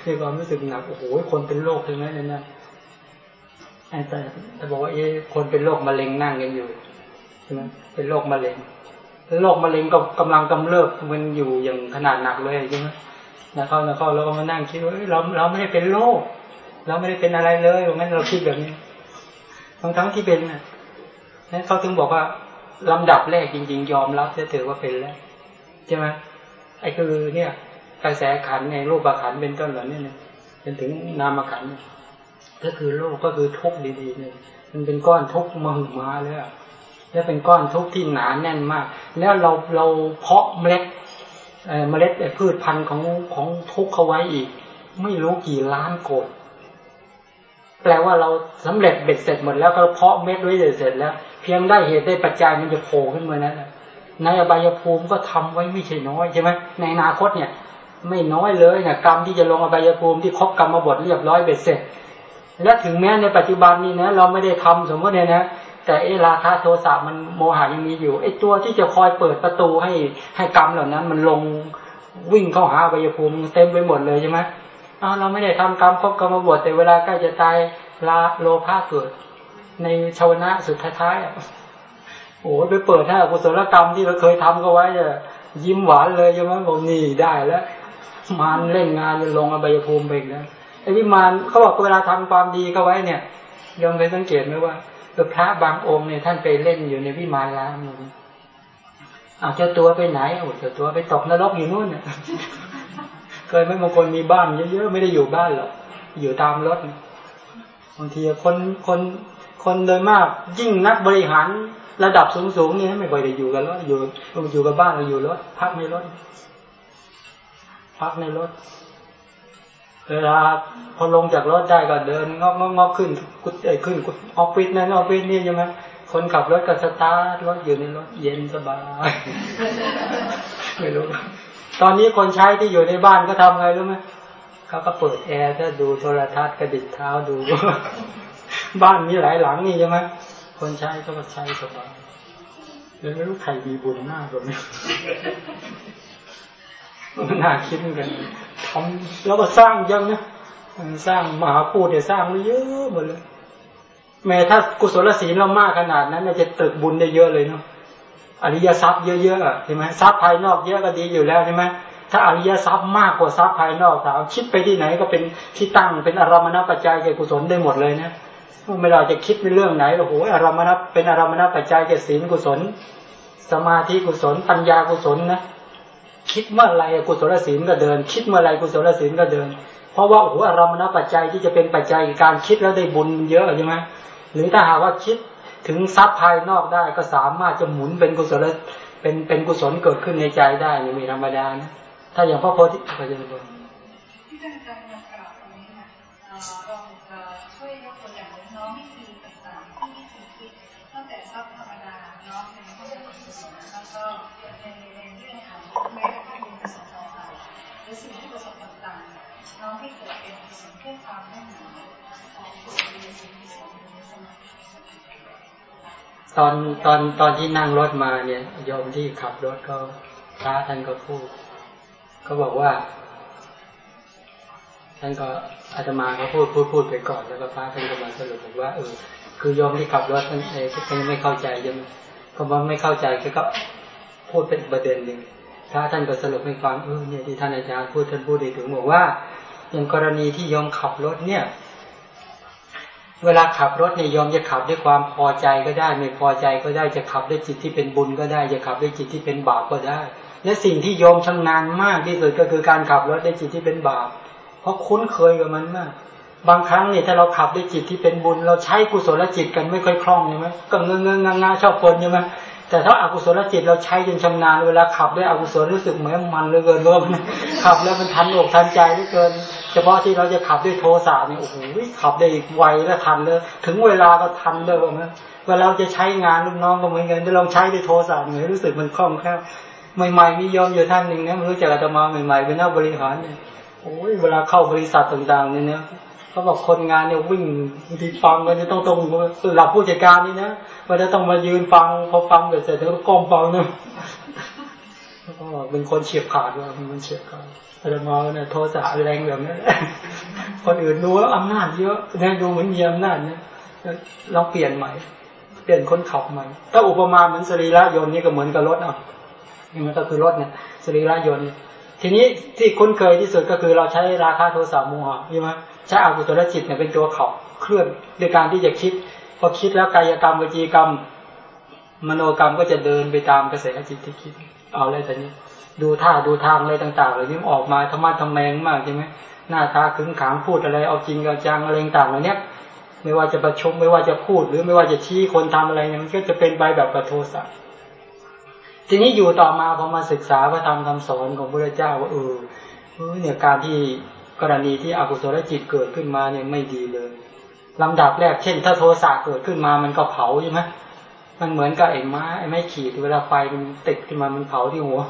S3: ในความรู้สึกหนักโอ้โหคนเป็นโรคทั้งนั้นเลยนะแต่แต่บอกว่าเอ๊คนเป็นโรคมะเร็งนั่งกันอยู่ใช่ไหมเป็นโรคมะเร็งโรคมะเร็งก็กำลังกำเริบมันอยู่อย่างขนาดหนักเลยใช่ไหมนะเข้านะเข้าเราก็มานั่งคิดว่าเราเราไม่ได้เป็นโรคเราไม่ได้เป็นอะไรเลยงั้นเราคิดแบบนี้ ทั้งทั้งที่เป็นนะนั้นเขาถึงบอกว่าลำดับแรกจริง ๆ ยอมรับจะถือว่าเป็นแล้วใช่ไหมไอ้คือเนี่ยกระแสขันในรูปขันเป็นต้นเหล่านี้เนี่ยจนถึงนามขันก็คือโลกก็คือทุกข์ดีๆเนี่ยมันเป็นก้อนทุกข์มหึมาเลยแล้วเป็นก้อนทุกข์ที่หนาแน่นมาก แล้วเราเราเพาะเมล็ดเมล็ดพืชพันธุ์ของของทุกข์เขาไว้อีก ไม่รู้กี่ล้านโกด แปลว่าเราสำเร็จเบ็ดเสร็จหมดแล้วก็เพาะเม็ดไว้เสร็จแล้ว เพียงได้เหตุได้ปัจจัยมันจะโผล่ขึ้นมานั้นในอบายภูมิก็ทำไว้ไม่ใช่น้อยใช่ไหมในอนาคตเนี่ย ไม่น้อยเลยเนี่ยกรรมที่จะลงอบายภูมิที่ครบกรรมบทเรียบร้อยเบ็ดเสร็จ และถึงแม้ในปัจจุบันนี้นะเราไม่ได้ทำสมมติเนี่ยนะแต่เอราคาโทสะมันโมหะยังมีอยู่ไอ้ตัวที่จะคอยเปิดประตูให้ให้กรรมเหล่านั้น มันลงวิ่งเข้าหาอบายภูมิเต็มไปหมดเลยใช่ไหม อ้าวเราไม่ได้ทำกรรมครบกรรมบทแต่เวลาใกล้จะตายลาโลภะเกิด ในชาวนะสุดท้ายๆอะโอ้ไปเปิดถ้ากุศลกรรมที่เราเคยทำก็ไว้จะยิ้มหวานเลยใช่ไหมบอกนี่ได้แล้ว มารเล่นงานลงอบายภูมิไปนะไอ้ที่มารเขาบอกเวลาทำความดีก็ไว้เนี่ยยอมไปสังเกตไหมว่าพระบางองค์เนี่ยท่านไปเล่นอยู่ในวิมานล้างเอาเจ้าตัวไปไหนโอ้เจ้าตัวไปตกนรกอยู่นู่น เคยไหมบางคนมีบ้านเยอะๆไม่ได้อยู่บ้านหรอกอยู่ตามรถบางทีคนคนคนโดยมากยิ่งนักบริหารระดับสูงๆนี่ไม่ค่อยได้อยู่กันรถอยู่อยู่กับบ้านเราอยู่รถพักในรถพักในรถ เวลาพอลงจากรถได้ก็เดินงอกงอกขึ้นกุดเอ้ขึ้นออฟฟิศนั่นออฟฟิศนี่ใช่ไหมคนขับรถก็สตาร์ทรถอยู่ในรถเย็นสบาย ไม่รู้ ตอนนี้คนใช้ที่อยู่ในบ้านก็ทำไงรู้ไหมเขาก็เปิดแอร์ถ้าดูโทรทัศน์กระดิกเท้าดู บ้านมีหลายหลังนี่ใช่ไหมคนใช้ก็ใช้สบายเลยไม่รู้ใครมีบุญมากกว่านี้น่าคิดเหมือนกันทำแล้วก็สร้างยังนะสร้างมหาพูดเนี่ยสร้างเยอะหมดเลย แม้ถ้ากุศลศีลเรามากขนาดนั้นจะตึกบุญได้เยอะเลยเนาะ อริยทรัพย์เยอะๆใช่ไหมทรัพย์ภายนอกเยอะก็ดีอยู่แล้วใช่ไหมถ้าอริยทรัพย์มากกว่าทรัพย์ภายนอกถามคิดไปที่ไหนก็เป็นที่ตั้งเป็นอารมณปัจจัยแก่กุศลได้หมดเลยนะไม่เราจะคิดในเรื่องไหนโอ้โหอารมณเป็นอารมณปัจจัยแก่ศีลกุศล สมาธิกุศล ปัญญากุศลนะคิดเมื่อไรกุศลศีลก็เดิน คิดเมื่อไรกุศลศีลก็เดิน เพราะว่าโอ้โหอารมณปัจจัยที่จะเป็นปัจจัยการคิดแล้วได้บุญเยอะใช่ไหมหรือถ้าหากว่าคิด ถึงทรัพย์ภายนอกได้ก็สามารถจะหมุนเป็นกุศลเป็นเป็นกุศลเกิดขึ้นในใจได้นี่ไม่ธรรมดานะถ้าอย่างพ่อโพธิก็จะเป็นที่ท่านอาจารย์กล่าว
S5: ลองช่วยยกตัวอย่างน้องวิธีต่างๆที่วิธีคิดตั้งแต่ซับธรรมดาเนาะในข้อมูลกุศลแล้วก็ในในองของบุญกุศลต่างๆหรือสิ่งที่ประสบต่างๆน้องที่เกิดเป็นกุศลแค่ความแน่นหนาของกุศล
S3: ตอนตอนตอนที่นั่งรถมาเนี่ยโยมที่ขับรถก็พระท่านก็พูดก็บอกว่า ท่านก็อาตมาก็พูดพูดพูดไปก่อนแล้วก็พระท่านก็มาสรุปบอกว่าเออคือโยมที่ขับรถท่านเองท่านไม่เข้าใจใช่ไหมก็ว่าไม่เข้าใจก็พูดเป็นประเด็นหนึ่งพระท่านก็สรุปให้ฟังเออเนี่ยที่ท่านอาจารย์พูดท่านพูดดีถึงบอกว่าอย่างกรณีที่โยมขับรถเนี่ย เวลาขับรถเนี่ยยอมจะขับด้วยความพอใจก็ได้ ไม่พอใจก็ได้จะขับด้วยจิตที่เป็นบุญก็ได้ จะขับด้วยจิตที่เป็นบาปก็ได้ และสิ่งที่โยมชำนาญมากที่สุดก็คือการขับรถด้วยจิตที่เป็นบาป เพราะคุ้นเคยกับมันมาก บางครั้งเนี่ยถ้าเราขับด้วยจิตที่เป็นบุญ เราใช้กุศลจิตกันไม่ค่อยคล่องใช่ไหมก็เงื้อเงื้องางาชอบคนใช่ไหมแต่ถ้าอากุศลจิตเราใช้จนชำนาญเวลาขับด้วยอกุศลรู้สึกเหมือนมันเหลือเกินว่าขับแล้วมันทันอกทันใจเหลือเกิน เฉพาะที่เราจะขับด้วยโทสะเนี่ยโอ้โหขับได้ไวและทันเลยถึงเวลาก็ทันเลยนะเวลาเราจะใช้งานลูกน้องก็เหมือนกันถ้าลองใช้ด้วยโทสะเนี่ยรู้สึกมันคล่องแคล่วใหม่ๆมียอมอยู่ท่านหนึ่งนะไม่รู้จักอาตมาใหม่ๆเป็นนักบริหารเนี่ยโอ้ยเวลาเข้าบริษัทต่างๆเนี่ยเขาบอกคนงานเนี่ยวิ่งบางทีฟังมันจะต้องตรงหลับผู้จัดการนี่นะมันจะต้องมายืนฟังพอฟังเสร็จแล้วก็ก้มฟังเนะ ก็เป็นคนเฉียบขาดว่ามันเฉียบขาดอาตมาเนี่ยโทสะแรงแบบนี้คนอื่นรู้แล้วอำนาจเยอะนะดูเหมือนมีอำนาจเนี่ยเราเปลี่ยนใหม่ เปลี่ยนคนขับใหม่ ถ้าอุปมาเหมือนสรีระยนต์นี่ก็เหมือนกับรถอะนี่มันก็คือรถเนี่ยสรีระยนต์ทีนี้ที่คุ้นเคยที่สุดก็คือเราใช้ราคาโทสะโมหะใช่ไหมใช้อกุศลจิตเนี่ยเป็นตัวขับเคลื่อนโดยการที่จะคิด พอคิดแล้วกายกรรมวิจีกรรม มโนกรรมก็จะเดินไปตามกระแสจิตที่คิด เอาอะไรแต่นี้ ดูท่าดูทางอะไรต่างๆเหล่านี้ออกมาธรรมะทำแมงมากใช่ไหมหน้าตาขึงขางพูดอะไรเอาจริงเอาจังอะไรต่างๆเหล่านี้ไม่ว่าจะประชุมไม่ว่าจะพูด หรือไม่ว่าจะชี้คนทำอะไรเนี่ยมันก็จะเป็นไปแบบประโทสะทีนี้อยู่ต่อมาพอมาศึกษาพระธรรมคำสอนของพระเจ้าว่าเออเนี่ยการที่กรณีที่อกุศลจิตเกิดขึ้นมาเนี่ยไม่ดีเลยลำดับแรกเช่น ถ้าโทสะเกิดขึ้นมามันก็เผาใช่ไหม มันเหมือนกับไอ้ไม้ไอ้ไม้ขีดเวลาไฟมันติดขึ้นมามันเผาที่หัว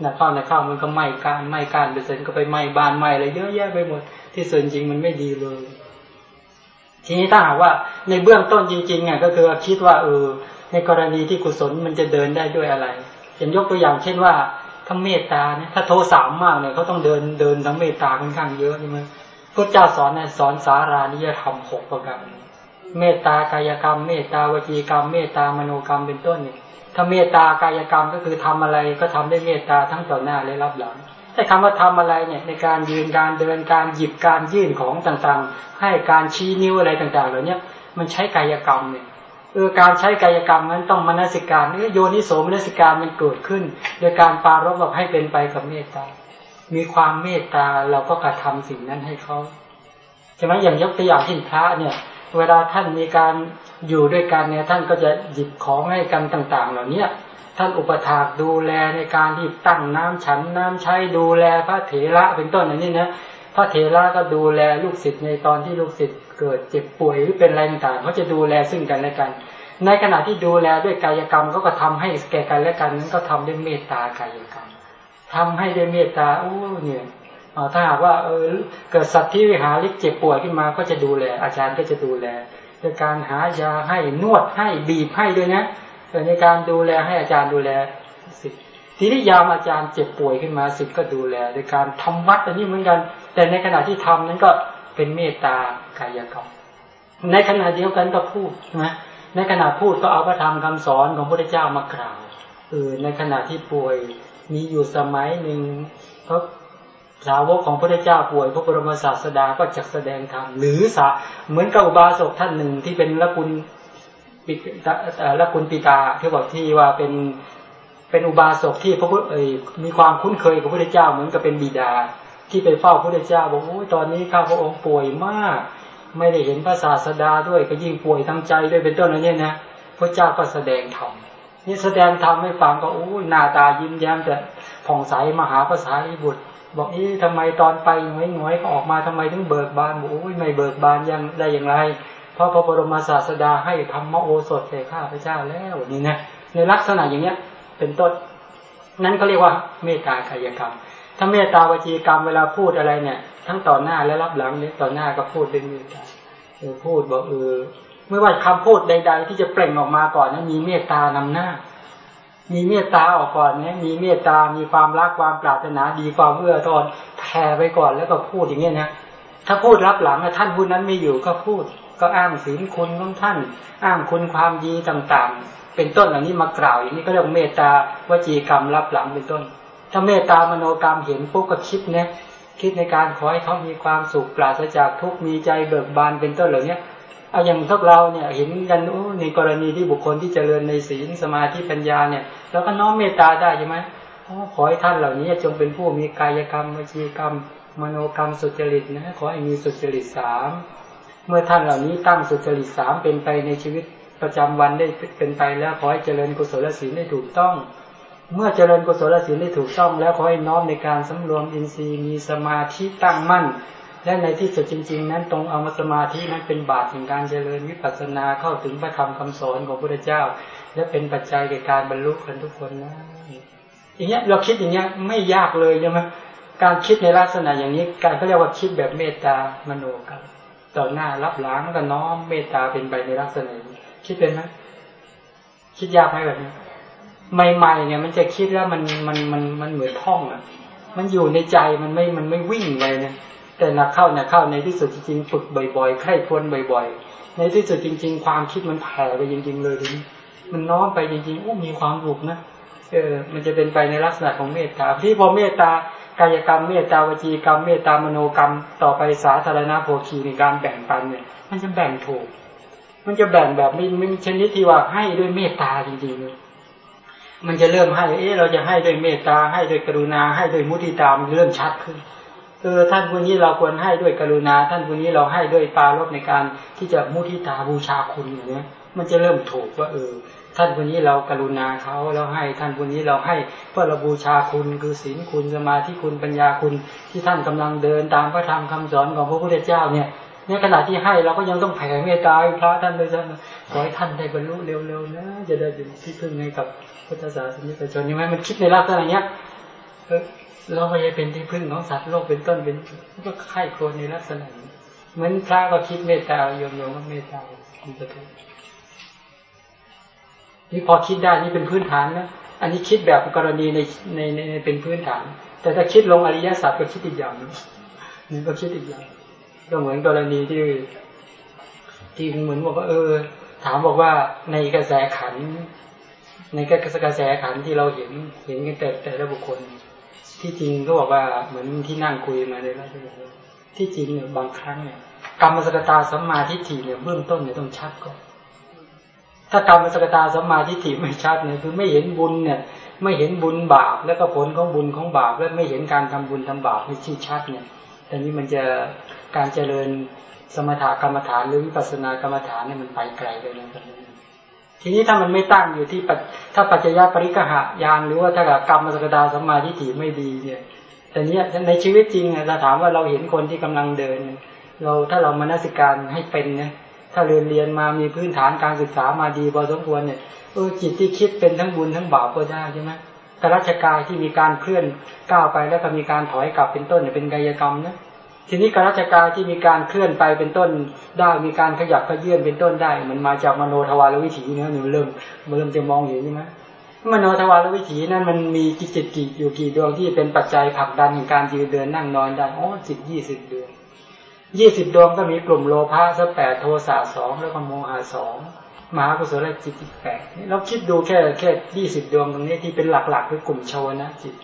S3: หน้าข้าวหน้าข้าวมันก็ไหม้การไหม้การไปเสร็จก็ไปไหม้บ้านไหม้อะไรเยอะแยะไปหมด ที่ส่วนจริงมันไม่ดีเลย ทีนี้ถ้าหากว่าในเบื้องต้นจริงๆเนี่ยก็คือคิดว่าเออในกรณีที่กุศลมันจะเดินได้ด้วยอะไรเห็นยกตัวอย่างเช่นว่าถ้าเมตตาเนี่ยถ้าโทสามมากเนี่ยเขาต้องเดินเดินทั้งเมตตาค่อนข้างเยอะใช่ไหมพระเจ้าสอนเนี่ยสอนสารานิยธรรมหกประการ เมตตากายกรรม เมตตาวจีกรรม เมตตามโนกรรมเป็นต้นเนี่ยถ้าเมตตากายกรรมก็คือทำอะไรก็ทำด้วยเมตตาทั้งต่อหน้าและรับหลังแต่คำว่าทำอะไรเนี่ยในการยืนการเดินการหยิบการยื่นของต่างๆ ให้การชี้นิ้วอะไรต่างๆเหล่านี้มันใช้กายกรรมเนี่ยเออการใช้กายกรรมนั้นต้องมนสิการเออโยนิโสมนสิการมันเกิดขึ้น โดยการปารบแบบให้เป็นไปกับเมตตา มีความเมตตาเราก็กระทำสิ่งนั้นให้เขาใช่ไหมอย่างยกตัวอย่างที่พระเนี่ย เวลาท่านมีการอยู่ด้วยกันเนี่ยท่านก็จะหยิบของให้กันต่าง ๆ เหล่าเนี้ยท่านอุปถากดูแลในการที่ตั้งน้ำฉันน้ำใช้ดูแลพระเถระเป็นต้นอย่างนี้นะพระเถระก็ดูแลลูกศิษย์ในตอนที่ลูกศิษย์เกิดเจ็บป่วยหรือเป็นอะไรต่างเขาจะดูแลซึ่งกันและกัน ในขณะที่ดูแลด้วยกายกรรมเขาก็ทำให้แก่กันและกันนั้นก็ทำด้วยเมตตากายกรรมทำให้ด้วยเมตตาโอ้เนี่ย ถ้าหากว่าเออเกิดสัตว์ที่วิหาริกเจ็บป่วยขึ้นมาก็จะดูแล อาจารย์ก็จะดูแลด้วยการหายาให้นวดให้บีบให้ด้วยนะในการดูแลให้อาจารย์ดูแลสิทธิ์ทีนี้ยามอาจารย์เจ็บป่วยขึ้นมาสิทธิ์ก็ดูแลในการทำวัดอันนี้เหมือนกัน แต่ในขณะที่ทำนั้นก็เป็นเมตตากายกรรมในขณะเดียวกันก็พูดนะในขณะพูดก็เอาพระธรรมคำสอนของพระเจ้ามากล่าวเออในขณะที่ป่วยมีอยู่สมัยหนึ่งเพรา สาวกของพระเจ้าป่วยพระบรมศาสดาก็จักแสดงธรรมหรือสะเหมือนกับอุบาสกท่านหนึ่งที่เป็นละกุลปิละกุลปิตาที่บอกที่ว่าเป็นเป็นอุบาสกที่พระพุทธมีความคุ้นเคยกับพระพุทธเจ้าเหมือนกับเป็นบิดา ที่ไปเฝ้าพระพุทธเจ้าบอกโอ้ยตอนนี้ข้าพระองค์ป่วยมาก ไม่ได้เห็นพระศาสดาด้วยก็ยิ่งป่วยทั้งใจด้วยเป็นต้นอะไรเนี่ยนะพระเจ้าก็แสดงธรรมนี่แสดงธรรมให้ฟังก็โอ้ยหน้าตายิ้มแย้มแต่ผ่องใสมหาภาษาอิบุตร บอกเอ๊ะทำไมตอนไปหงอยหงอยก็ออกมาทำไมถึงเบิกบานโอ้ยไม่เบิกบานยังได้อย่างไร เพราะพระบรมศาสดาให้ธรรมโอสถแก่ข้าพเจ้าแล้วนี่นะในลักษณะอย่างเนี้ย เป็นต้นนั่นก็เรียกว่าเมตตากายกรรม ถ้าเมตตาวจีกรรมเวลาพูดอะไรเนี่ย ทั้งต่อหน้าและรับหลังเนี่ยต่อหน้าก็พูดเป็นเมตตาพูดบอกเออไม่ว่าคำพูดใด ๆ ที่จะเปล่งออกมาก่อนนะมีเมตตานำหน้า มีเมตตาออกก่อนเนี่ยมีเมตตา มีความรักความปรารถนาดีความเอื้อทอนแผ่ไปก่อนแล้วก็พูดอย่างเงี้ยนะถ้าพูดรับหลังท่านผู้นั้นไม่อยู่ก็พูด ก็อ้างศีลคุณของท่าน อ้างคุณความดีต่างๆ เป็นต้นเหล่านี้มากล่าวอย่างนี้ก็เรียกเมตตาวจีกรรมรับหลังเป็นต้น ถ้าเมตตามโนกรรมเห็นปุ๊บก็คิดเนี่ยคิดในการขอให้เขามีความสุขปราศจากทุกข์มีใจเบิกบานเป็นต้นเหล่านี้ เอาอย่างพวกเราเนี่ยเห็นกันในกรณีที่บุคคลที่เจริญในศีลสมาธิปัญญาเนี่ยเราก็น้อมเมตตาได้ใช่ไหมขอให้ท่านเหล่านี้จงเป็นผู้มีกายกรรมวจีกรรม มโนกรรมสุจริตนะขอให้มีสุจริตสามเมื่อท่านเหล่านี้ตั้งสุจริตสามเป็นไปในชีวิตประจำวันได้เป็นไปแล้วขอให้เจริญกุศลศีลได้ถูกต้อง เมื่อเจริญกุศลศีลได้ถูกต้อง แล้วขอให้น้อมในการสำรวมอินทรีย์มีสมาธิตั้งมั่น และในที่สุดจริง ๆ นั้นตรงเอามาสมาธินั้นเป็นบาตแห่งการเจริญวิปัสสนาเข้าถึงพระธรรมคำสอนของพระพุทธเจ้า และเป็นปัจจัยแก่การบรรลุกันทุกคนนะอย่างเงี้ยเราคิดอย่างเงี้ยไม่ยากเลยใช่ไหมการคิดในลักษณะอย่างนี้การเขาเรียกว่าคิดแบบเมตตามโนกรรมต่อหน้ารับหลังก็น้อมเมตตาเป็นไปในลักษณะนี้คิดเป็นไหมคิดยากไหมแบบนี้ใหม่ๆเนี่ย มันจะคิดแล้วมันมันมันมันเหมือนท่องอะ มันอยู่ในใจมันไม่มันไม่วิ่งเลยเนี่ย แต่นักเข้านักเข้าในที่สุดจริงๆฝึกบ่อยๆใคร่ควรบ่อย ๆ ในที่สุดจริง ๆ ความคิดมันแผ่ไปจริง ๆ เลยทีนี้มันน้อมไปจริงๆโอ้มีความสุขนะเออมันจะเป็นไปในลักษณะของเมตตา ที่พอเมตตากายกรรมเมตตาวจีกรรมเมตตามโนกรรม ต่อไปสาธารณโภคีในการแบ่งปันเนี่ยมันจะแบ่งถูก มันจะแบ่งแบบไม่ไม่ชนิดที่ว่าให้ด้วยเมตตาจริงๆเลยมันจะเริ่มให้ เอ๊ะเราจะให้ด้วยเมตตาให้ด้วยกรุณาให้ด้วยมุทิตามเริ่มชัดขึ้น เออท่านผู้นี้เราควรให้ด้วยกรุณา ท่านผู้นี้เราให้ด้วยปาลบในการที่จะมุทิตาบูชาคุณอย่างเนี้ยมันจะเริ่มถูกว่าเออท่านคนนี้เรากรุณาเขาเราให้ท่านคนนี้เราให้เพื่อเราบูชาคุณคือศีลคุณสมาธิคุณปัญญาคุณที่ท่านกำลังเดินตามพระธรรมคำสอนของพระพุทธเจ้าเนี่ยในขณะที่ให้เราก็ยังต้องแผ่เมตตาพระท่านด้วยซ้ำขอให้ท่านได้บรรลุเร็วๆนะจะได้เป็นที่พึ่งให้กับพุทธศาสนิกชนยังไงมันคิดในลักษณะเนี้ย เราไม่ใช่เป็นที่พึ่งของสัตว์โลกเป็นต้นเป็นก็ไข้โครในลักษณะนี้เหมือนพระก็คิดเมตตาโยมโยมก็เมตตาคุณจะทุนี่พอคิดได้นี่เป็นพื้นฐานนะอันนี้คิดแบบกรณีในในในเป็นพื้นฐาน แต่ถ้าคิดลงอริยสัจก็คิดอีกอย่างนึงนี่ก็คิดอีกอย่างก็เหมือนกรณีที่ที่เหมือนบอกว่า เออ ถามบอกว่าในกระแสขัน ในกระแสขันที่เราเห็นเห็นกันแต่แต่ละบุคคล ที่จริงก็บอกว่าเหมือนที่นั่งคุยมาในราชกาที่จริงเนี่ยบางครั้งเนี่ยกรรมสกตาสัมมาทิฏฐิเนี่ยเบื้องต้นเนี่ยต้องชัดก่อนถ้ากรรมสกตาสัมมาทิฏฐิไม่ชัดเนี่ยคือไม่เห็นบุญเนี่ย ไม่เห็นบุญบาปแล้วก็ผลของบุญของบาปและไม่เห็นการทำบุญทำบาปไม่ชี้ชัดเนี่ยแต่นี้มันจะการเจริญสมถกรรมฐานหรือวิปัสสนากรรมฐานเนี่ยมันไปไกลเลยนะ ทีนี้ถ้ามันไม่ตั้งอยู่ที่ถ้าปัจจยปริกหายานหรือว่าถ้ากรรมสกตาสมาทิฏฐิไม่ดีเนี่ยแต่เนี้ยในชีวิตจริงเราถามว่าเราเห็นคนที่กำลังเดิน เราถ้าเรามานัสิการให้เป็นนี่ยถ้าเรียนเรียนมามีพื้นฐานการศึกษามาดีพอสมควรเนี่ยเออจิตที่คิดเป็นทั้งบุญทั้งบาปก็ได้ใช่ไหมกรัชกายที่มีการเคลื่อนก้าวไปแล้วก็มีการถอยกลับเป็นต้นเนี่ยเป็นกายกรรมนะ ทีนี้การัชกายที่มีการเคลื่อนไปเป็นต้นได้มีการขยับขยื่นเป็นต้นได้ มันมาจากมโนทวารวิถีเนื้อหนูเริ่มมันเริ่มจะมองเห็นใช่ไหมมโนทวารวิถีนั้นมันมีจิตจิตกี่อยู่กี่ดวงที่เป็นปัจจัยผลักดันในการยืนเดินนั่งนอนได้อ๋อสิบยี่สิบดวงยี่สิบดวงก็มีกลุ่มโลภะสักแปดโทสะสองแล้วก็โมหะสองมหากุศลจิตจิตแปดเราคิดดูแค่แค่ยี่สิบดวงตรงนี้ที่เป็นหลักๆคือกลุ่มชาวนะจิต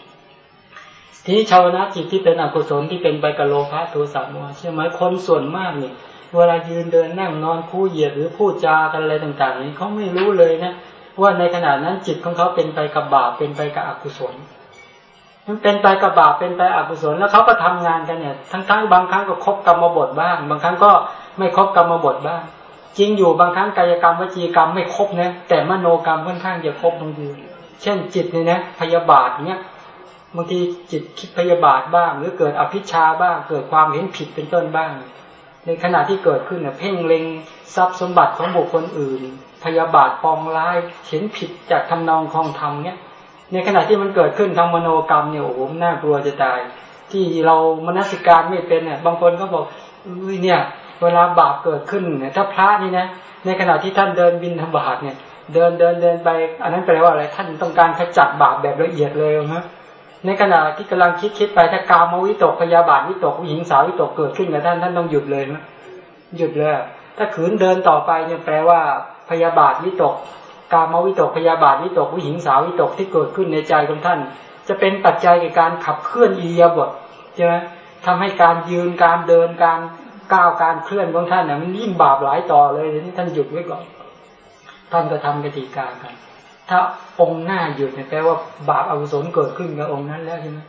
S3: ทีนี้ชาวนะจิตที่เป็นอกุศลที่เป็นไปกับโลภะโทสะโมหะใช่ไหมคนส่วนมากเนี่ยเวลายืนเดินนั่งนอนคู่เหยียดหรือพูดจากันอะไรต่าง ๆ นี้เขาไม่รู้เลยนะว่าในขณะนั้นจิตของเขาเป็นไปกับบาปเป็นไปกับอกุศลมันเป็นไปกับบาปเป็นไปอกุศลแล้วเขาก็ทำงานกันเนี่ย ทั้งๆบางครั้งก็ครบกรรมบทบ้าง บางครั้งก็ไม่ครบกรรมบทบ้าง จริงอยู่บางครั้งกายกรรมวจีกรรมไม่ครบนะแต่มโนกรรมค่อนข้างจะครบบางทีเช่นจิตเนี่ยนะพยาบาทเนี่ย บางทีจิตคิดพยาบาทบ้าง หรือเกิดอภิชาบ้าง เกิดความเห็นผิดเป็นต้นบ้าง ในขณะที่เกิดขึ้นเนี่ยเพ่งเล็งทรัพย์สมบัติของบุคคลอื่น พยาบาทปองร้ายเห็นผิดจากทำนองคลองธรรมเนี่ยในขณะที่มันเกิดขึ้นทางมโนกรรมเนี่ยโอ้โหน่ากลัวจะตาย ที่เรามนสิการไม่เป็นเนี่ยบางคนก็บอกอุ้ยเนี่ย เวลาบาปเกิดขึ้นเนี่ยถ้าพระนี่นะในขณะที่ท่านเดินบินธบาตเนี่ย เดินเดินเดินไป อันนั้นแปลว่าอะไรท่านต้องการขจัดบาปแบบละเอียดเลยนะ ในขณะที่กำลังคิดคิดไปถ้ากามวิตกพยาบาทวิตกวิหิงสาววิตกเกิดขึ้นกับท่านท่านต้องหยุดเลยนะหยุดเลยถ้าขืนเดินต่อไปเนี่ยแปลว่าพยาบาทวิตก กามวิตกพยาบาทวิตกวิหิงสาววิตกที่เกิดขึ้นในใจของท่าน จะเป็นปัจจัยในการขับเคลื่อนอียาบทใช่ไหมทำให้การยืนการเดินการก้าวการเคลื่อนของท่านเนี่ยมันยิ่งบาปหลายต่อเลยที่ท่านหยุดไว้ก่อนท่านก็ทำกติกากัน ถ้าองค์หน้าหยุดเนี่ยแปลว่าบาปอกุศลเกิดขึ้นกับองค์นั้นแล้วใช่ไหม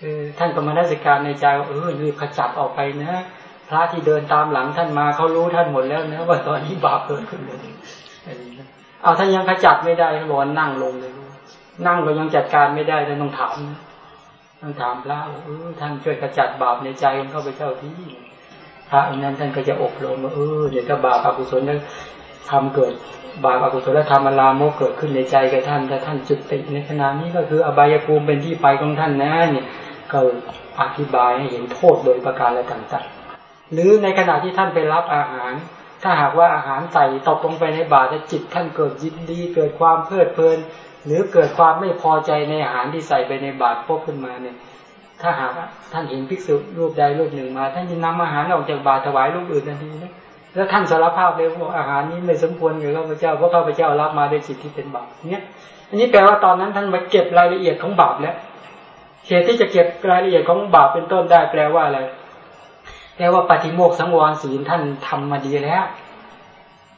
S3: เออท่านก็มาได้สิการในใจเออรีบขจัดออกไปนะพระที่เดินตามหลังท่านมาเขารู้ท่านหมดแล้วนะว่าตอนนี้บาปเกิดขึ้นเลยเอาถ้านยังขจัดไม่ได้ท่านบอกนั่งลงเลย นั่งก็ยังจัดการไม่ได้ท่านต้องถามต้องถามพระเออท่านช่วยขจัดบาปในใจของข้าพเจ้าที่พระองค์นั้นท่านก็จะอบรมว่าเออเดี๋ยวถ้าบาปอกุศลนั้นทำเกิด บาปอกุศลธรรมอลามกเกิดขึ้นในใจกับท่านถ้าท่านจุดติในขณะนี้ก็คืออบายภูมิเป็นที่ไปของท่านนะเนี่ยก็อธิบายให้เห็นโทษโดยประการอะไรต่างๆหรือในขณะที่ท่านไปรับอาหาร ถ้าหากว่าอาหารใส่ตกลงไปในบาตรจิตท่านเกิดยินดีเกิดความเพลิดเพลิน หรือเกิดความไม่พอใจในอาหารที่ใส่ไปในบาตรพบขึ้นมาเนี่ยถ้าหากท่านเห็นภิกษุรูปใดรูปหนึ่งมา ท่านจะนำอาหารออกจากบาตรถวายรูปอื่นทันทีนะ แล้วท่านสารภาพเลยว่าอาหารนี้ไม่สมควรกับข้าพเจ้าเพราะข้าพเจ้ารับมาด้วยจิตที่เป็นบาปเนี่ยอันนี้แปลว่าตอนนั้นท่านมาเก็บรายละเอียดของบาปแล้วเหตุที่จะเก็บรายละเอียดของบาปเป็นต้นได้แปลว่าอะไรแปลว่าปฏิโมกสังวรศีลท่านทำมาดีแล้ว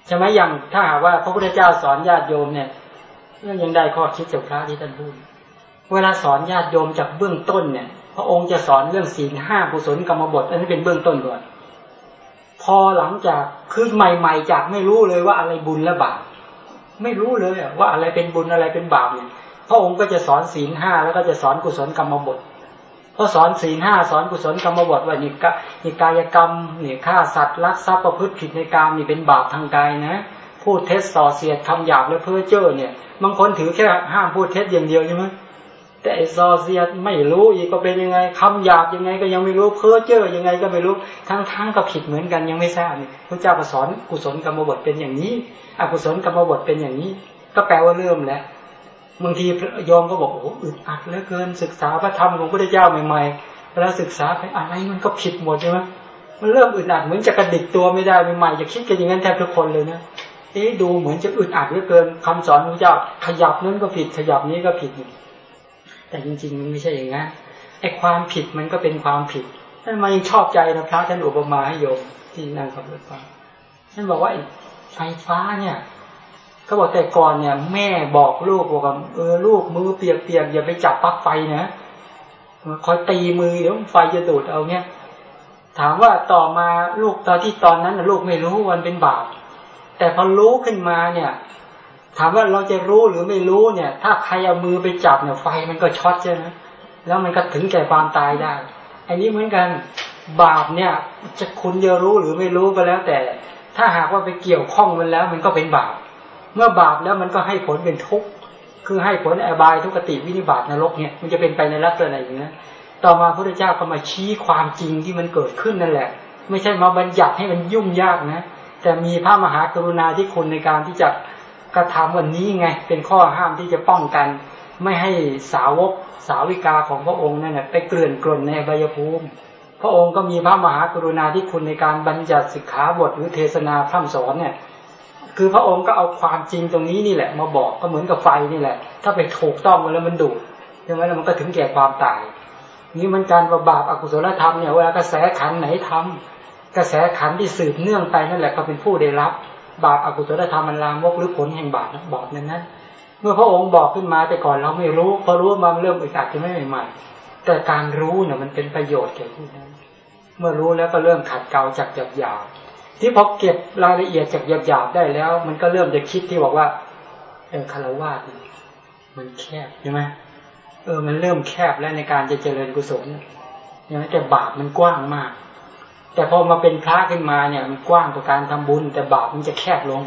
S3: ใช่ไหมอย่างถ้าหากว่าพระพุทธเจ้าสอนญาติโยมเนี่ยยังได้ข้อคิดจากพระที่ท่านพูดเวลาสอนญาติโยมจากเบื้องต้นเนี่ย พระองค์จะสอนเรื่องศีลห้ากุศลกรรมบท อันนี้เป็นเบื้องต้นก่อน พอหลังจากคือใหม่ ๆ จากไม่รู้เลยว่าอะไรบุญและบาปไม่รู้เลยว่าอะไรเป็นบุญอะไรเป็นบาปเนี่ยพระองค์ก็จะสอนศีลห้าแล้วก็จะสอนกุศลกรรมบทพอสอนศีลห้าสอนกุศลกรรมบทว่านี่กนี่กายกรรมนี่ฆ่าสัตว์ลักทรัพย์ประพฤติผิดในกามนี่เป็นบาปทางกายนะพูดเท็จส่อเสียดคำหยาบและเพ้อเจ้อเนี่ยบางคนถือแค่ห้ามพูดเท็จอย่างเดียวใช่ไหม แต่ไอซอเซียไม่รู้อีกก็เป็นยังไงคำหยาบยังไงก็ยังไม่รู้เพ้อเจ้อยังไงก็ไม่รู้ทั้งทั้งก็ผิดเหมือนกันยังไม่ทราบนี่พระเจ้าก็สอนกุศลกรรมบทเป็นอย่างนี้ อกุศลกรรมบทเป็นอย่างนี้ ก็แปลว่าเริ่มแล้วบางทียอมก็บอกโอ้อึดอัดเหลือเกินศึกษาพระธรรมของพระเจ้าใหม่ๆเวลาศึกษาไปอะไรมันก็ผิดหมดใช่ไหมมันเริ่มอึดอัดเหมือนจะกระดิกตัวไม่ได้ใหม่ๆจะคิดกันอย่างนั้นแทบทุกคนเลยนะเอ๊ดูเหมือนจะอึดอัดเหลือเกินคำสอนพระเจ้าขยับนั้นก็ผิดขยับนี้ก็ผิด แต่จริงๆมันไม่ใช่อย่างนั้นไอ้ความผิดมันก็เป็นความผิดท่านมายังชอบใจนะพระท่านอุปมาให้โยมที่นั่งขับรถฟังท่านบอกว่าไฟฟ้าเนี่ยเขาบอกแต่ก่อนเนี่ย แม่บอกลูกบอกว่าเออลูกมือเปียกๆอย่าไปจับปลั๊กไฟนะคอยตีมือเดี๋ยวไฟจะดูดเอาเนี่ยถามว่าต่อมาลูกตอนที่ตอนนั้นลูกไม่รู้วันเป็นบาปแต่พอรู้ขึ้นมาเนี่ย ถามว่าเราจะรู้หรือไม่รู้เนี่ย ถ้าใครเอามือไปจับเนี่ย ไฟมันก็ช็อตใช่ไหมแล้วมันก็ถึงแก่ความตายได้ อันนี้เหมือนกันบาปเนี่ย จะคุณจะรู้หรือไม่รู้ก็แล้วแต่ ถ้าหากว่าไปเกี่ยวข้องมันแล้ว มันก็เป็นบาป เมื่อบาปแล้วมันก็ให้ผลเป็นทุกข์คือให้ผลอบายทุกขติวินิบาตนรกเนี่ยมันจะเป็นไปในลักษณะอย่างนี้ต่อมาพระเจ้าก็มาชี้ความจริงที่มันเกิดขึ้นนั่นแหละ ไม่ใช่มาบัญญัติให้มันยุ่งยากนะ แต่มีพระมหากรุณาที่คุณในการที่จะ กระทำวันนี้ไง เป็นข้อห้ามที่จะป้องกัน ไม่ให้สาวกสาวิกาของพระองค์นั่นไปเกลื่อนกลนในบายภูมิ พระองค์ก็มีพระมหากรุณาที่คุณในการบัญญัติสิกขาบทหรือเทศนาพร่ำสอนเนี่ย คือพระองค์ก็เอาความจริงตรงนี้นี่แหละ มาบอกก็เหมือนกับไฟนี่แหละ ถ้าไปถูกต้องมันแล้วมันดูดใช่ไหมแล้วมันก็ถึงแก่ความตาย นี่มันการว่าบาปอกุศลธรรมเนี่ยเวลากระแสขันไหนทำกระแสขันที่สืบเนื่องไปนั่นแหละก็เป็นผู้ได้รับ บาปอากุศลธรรมมันลามกหรือผลแห่งบาปบาปนั้นนั้นเมื่อพระองค์บอกขึ้นมาแต่ก่อนเราไม่รู้พอรู้มาเริ่มอึดอัดจะไม่ใหม่ๆแต่การรู้เนี่ยมันเป็นประโยชน์แก่ผู้นั้นเมื่อรู้แล้วก็เริ่มขัดเกลาจากหยาบหยาบที่พอเก็บรายละเอียดจากหยาบๆได้แล้ว มันก็เริ่มจะคิดที่บอกว่าเออคารวะมันแคบใช่ไหมเออ มันเริ่มแคบแล้วในการจะเจริญกุศลเนี่ยแต่บาปมันกว้างมาก แต่พอมาเป็นพระขึ้นมาเนี่ยมันกว้างต่อการทำบุญ แต่บาปมันจะแคบลง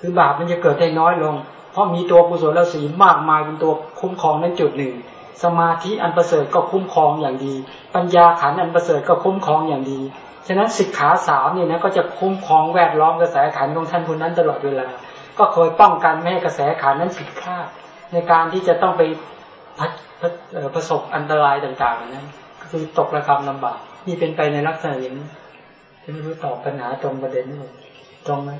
S3: คือบาปมันจะเกิดได้น้อยลง เพราะมีตัวกุศลศีลมากมายเป็นตัวคุ้มครองนั้นจุดหนึ่ง สมาธิอันประเสริฐก็คุ้มครองอย่างดี ปัญญาขันอันประเสริฐก็คุ้มครองอย่างดีฉะนั้นสิกขาสามเนี่ยนะก็จะคุ้มครองแวดล้อมกระแสขันของท่านคนนั้นตลอดเวลา ก็คอยป้องกันไม่ให้กระแสขันนั้นผิดพลาดในการที่จะต้องไปพัดพัดประสบอันตรายต่างๆนั้นคือตกระกรรมลำบาก นี่เป็นไปในลักษณะอย่างนี้ไม่รู้ตอบปัญหาตรงประเด็นหรือเปล่าตรงไหม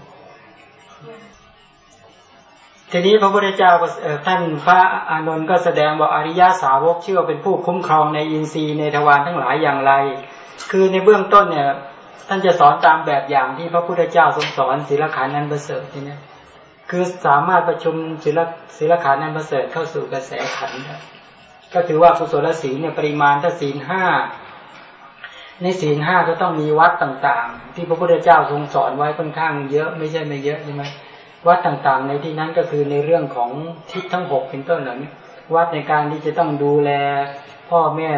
S3: ทีนี้พระพุทธเจ้าก็ท่านพระอานนท์ก็แสดงบอกอริยาสาวกเชื่อเป็นผู้คุ้มครองในอินทรีย์ในทวารทั้งหลายอย่างไร คือในเบื้องต้นเนี่ย ท่านจะสอนตามแบบอย่างที่พระพุทธเจ้าทรงสอนศีลขันธ์นันประเสริฐนี่นะคือสามารถประชุมศีลศีลขันธ์นันประเสริฐเข้าสู่กระแสขันธ์ก็ถือว่ากุศลศีลเนี่ยปริมาณถ้าศีลห้า ในศีลห้าก็ต้องมีวัดต่างๆ ที่พระพุทธเจ้าทรงสอนไว้ค่อนข้างเยอะไม่ใช่ไม่เยอะใช่ไหมวัดต่างๆ ในที่นั้นก็คือในเรื่องของทิศทั้งหกเป็นต้นเหล่านี้วัดในการที่จะต้องดูแล พ่อแม่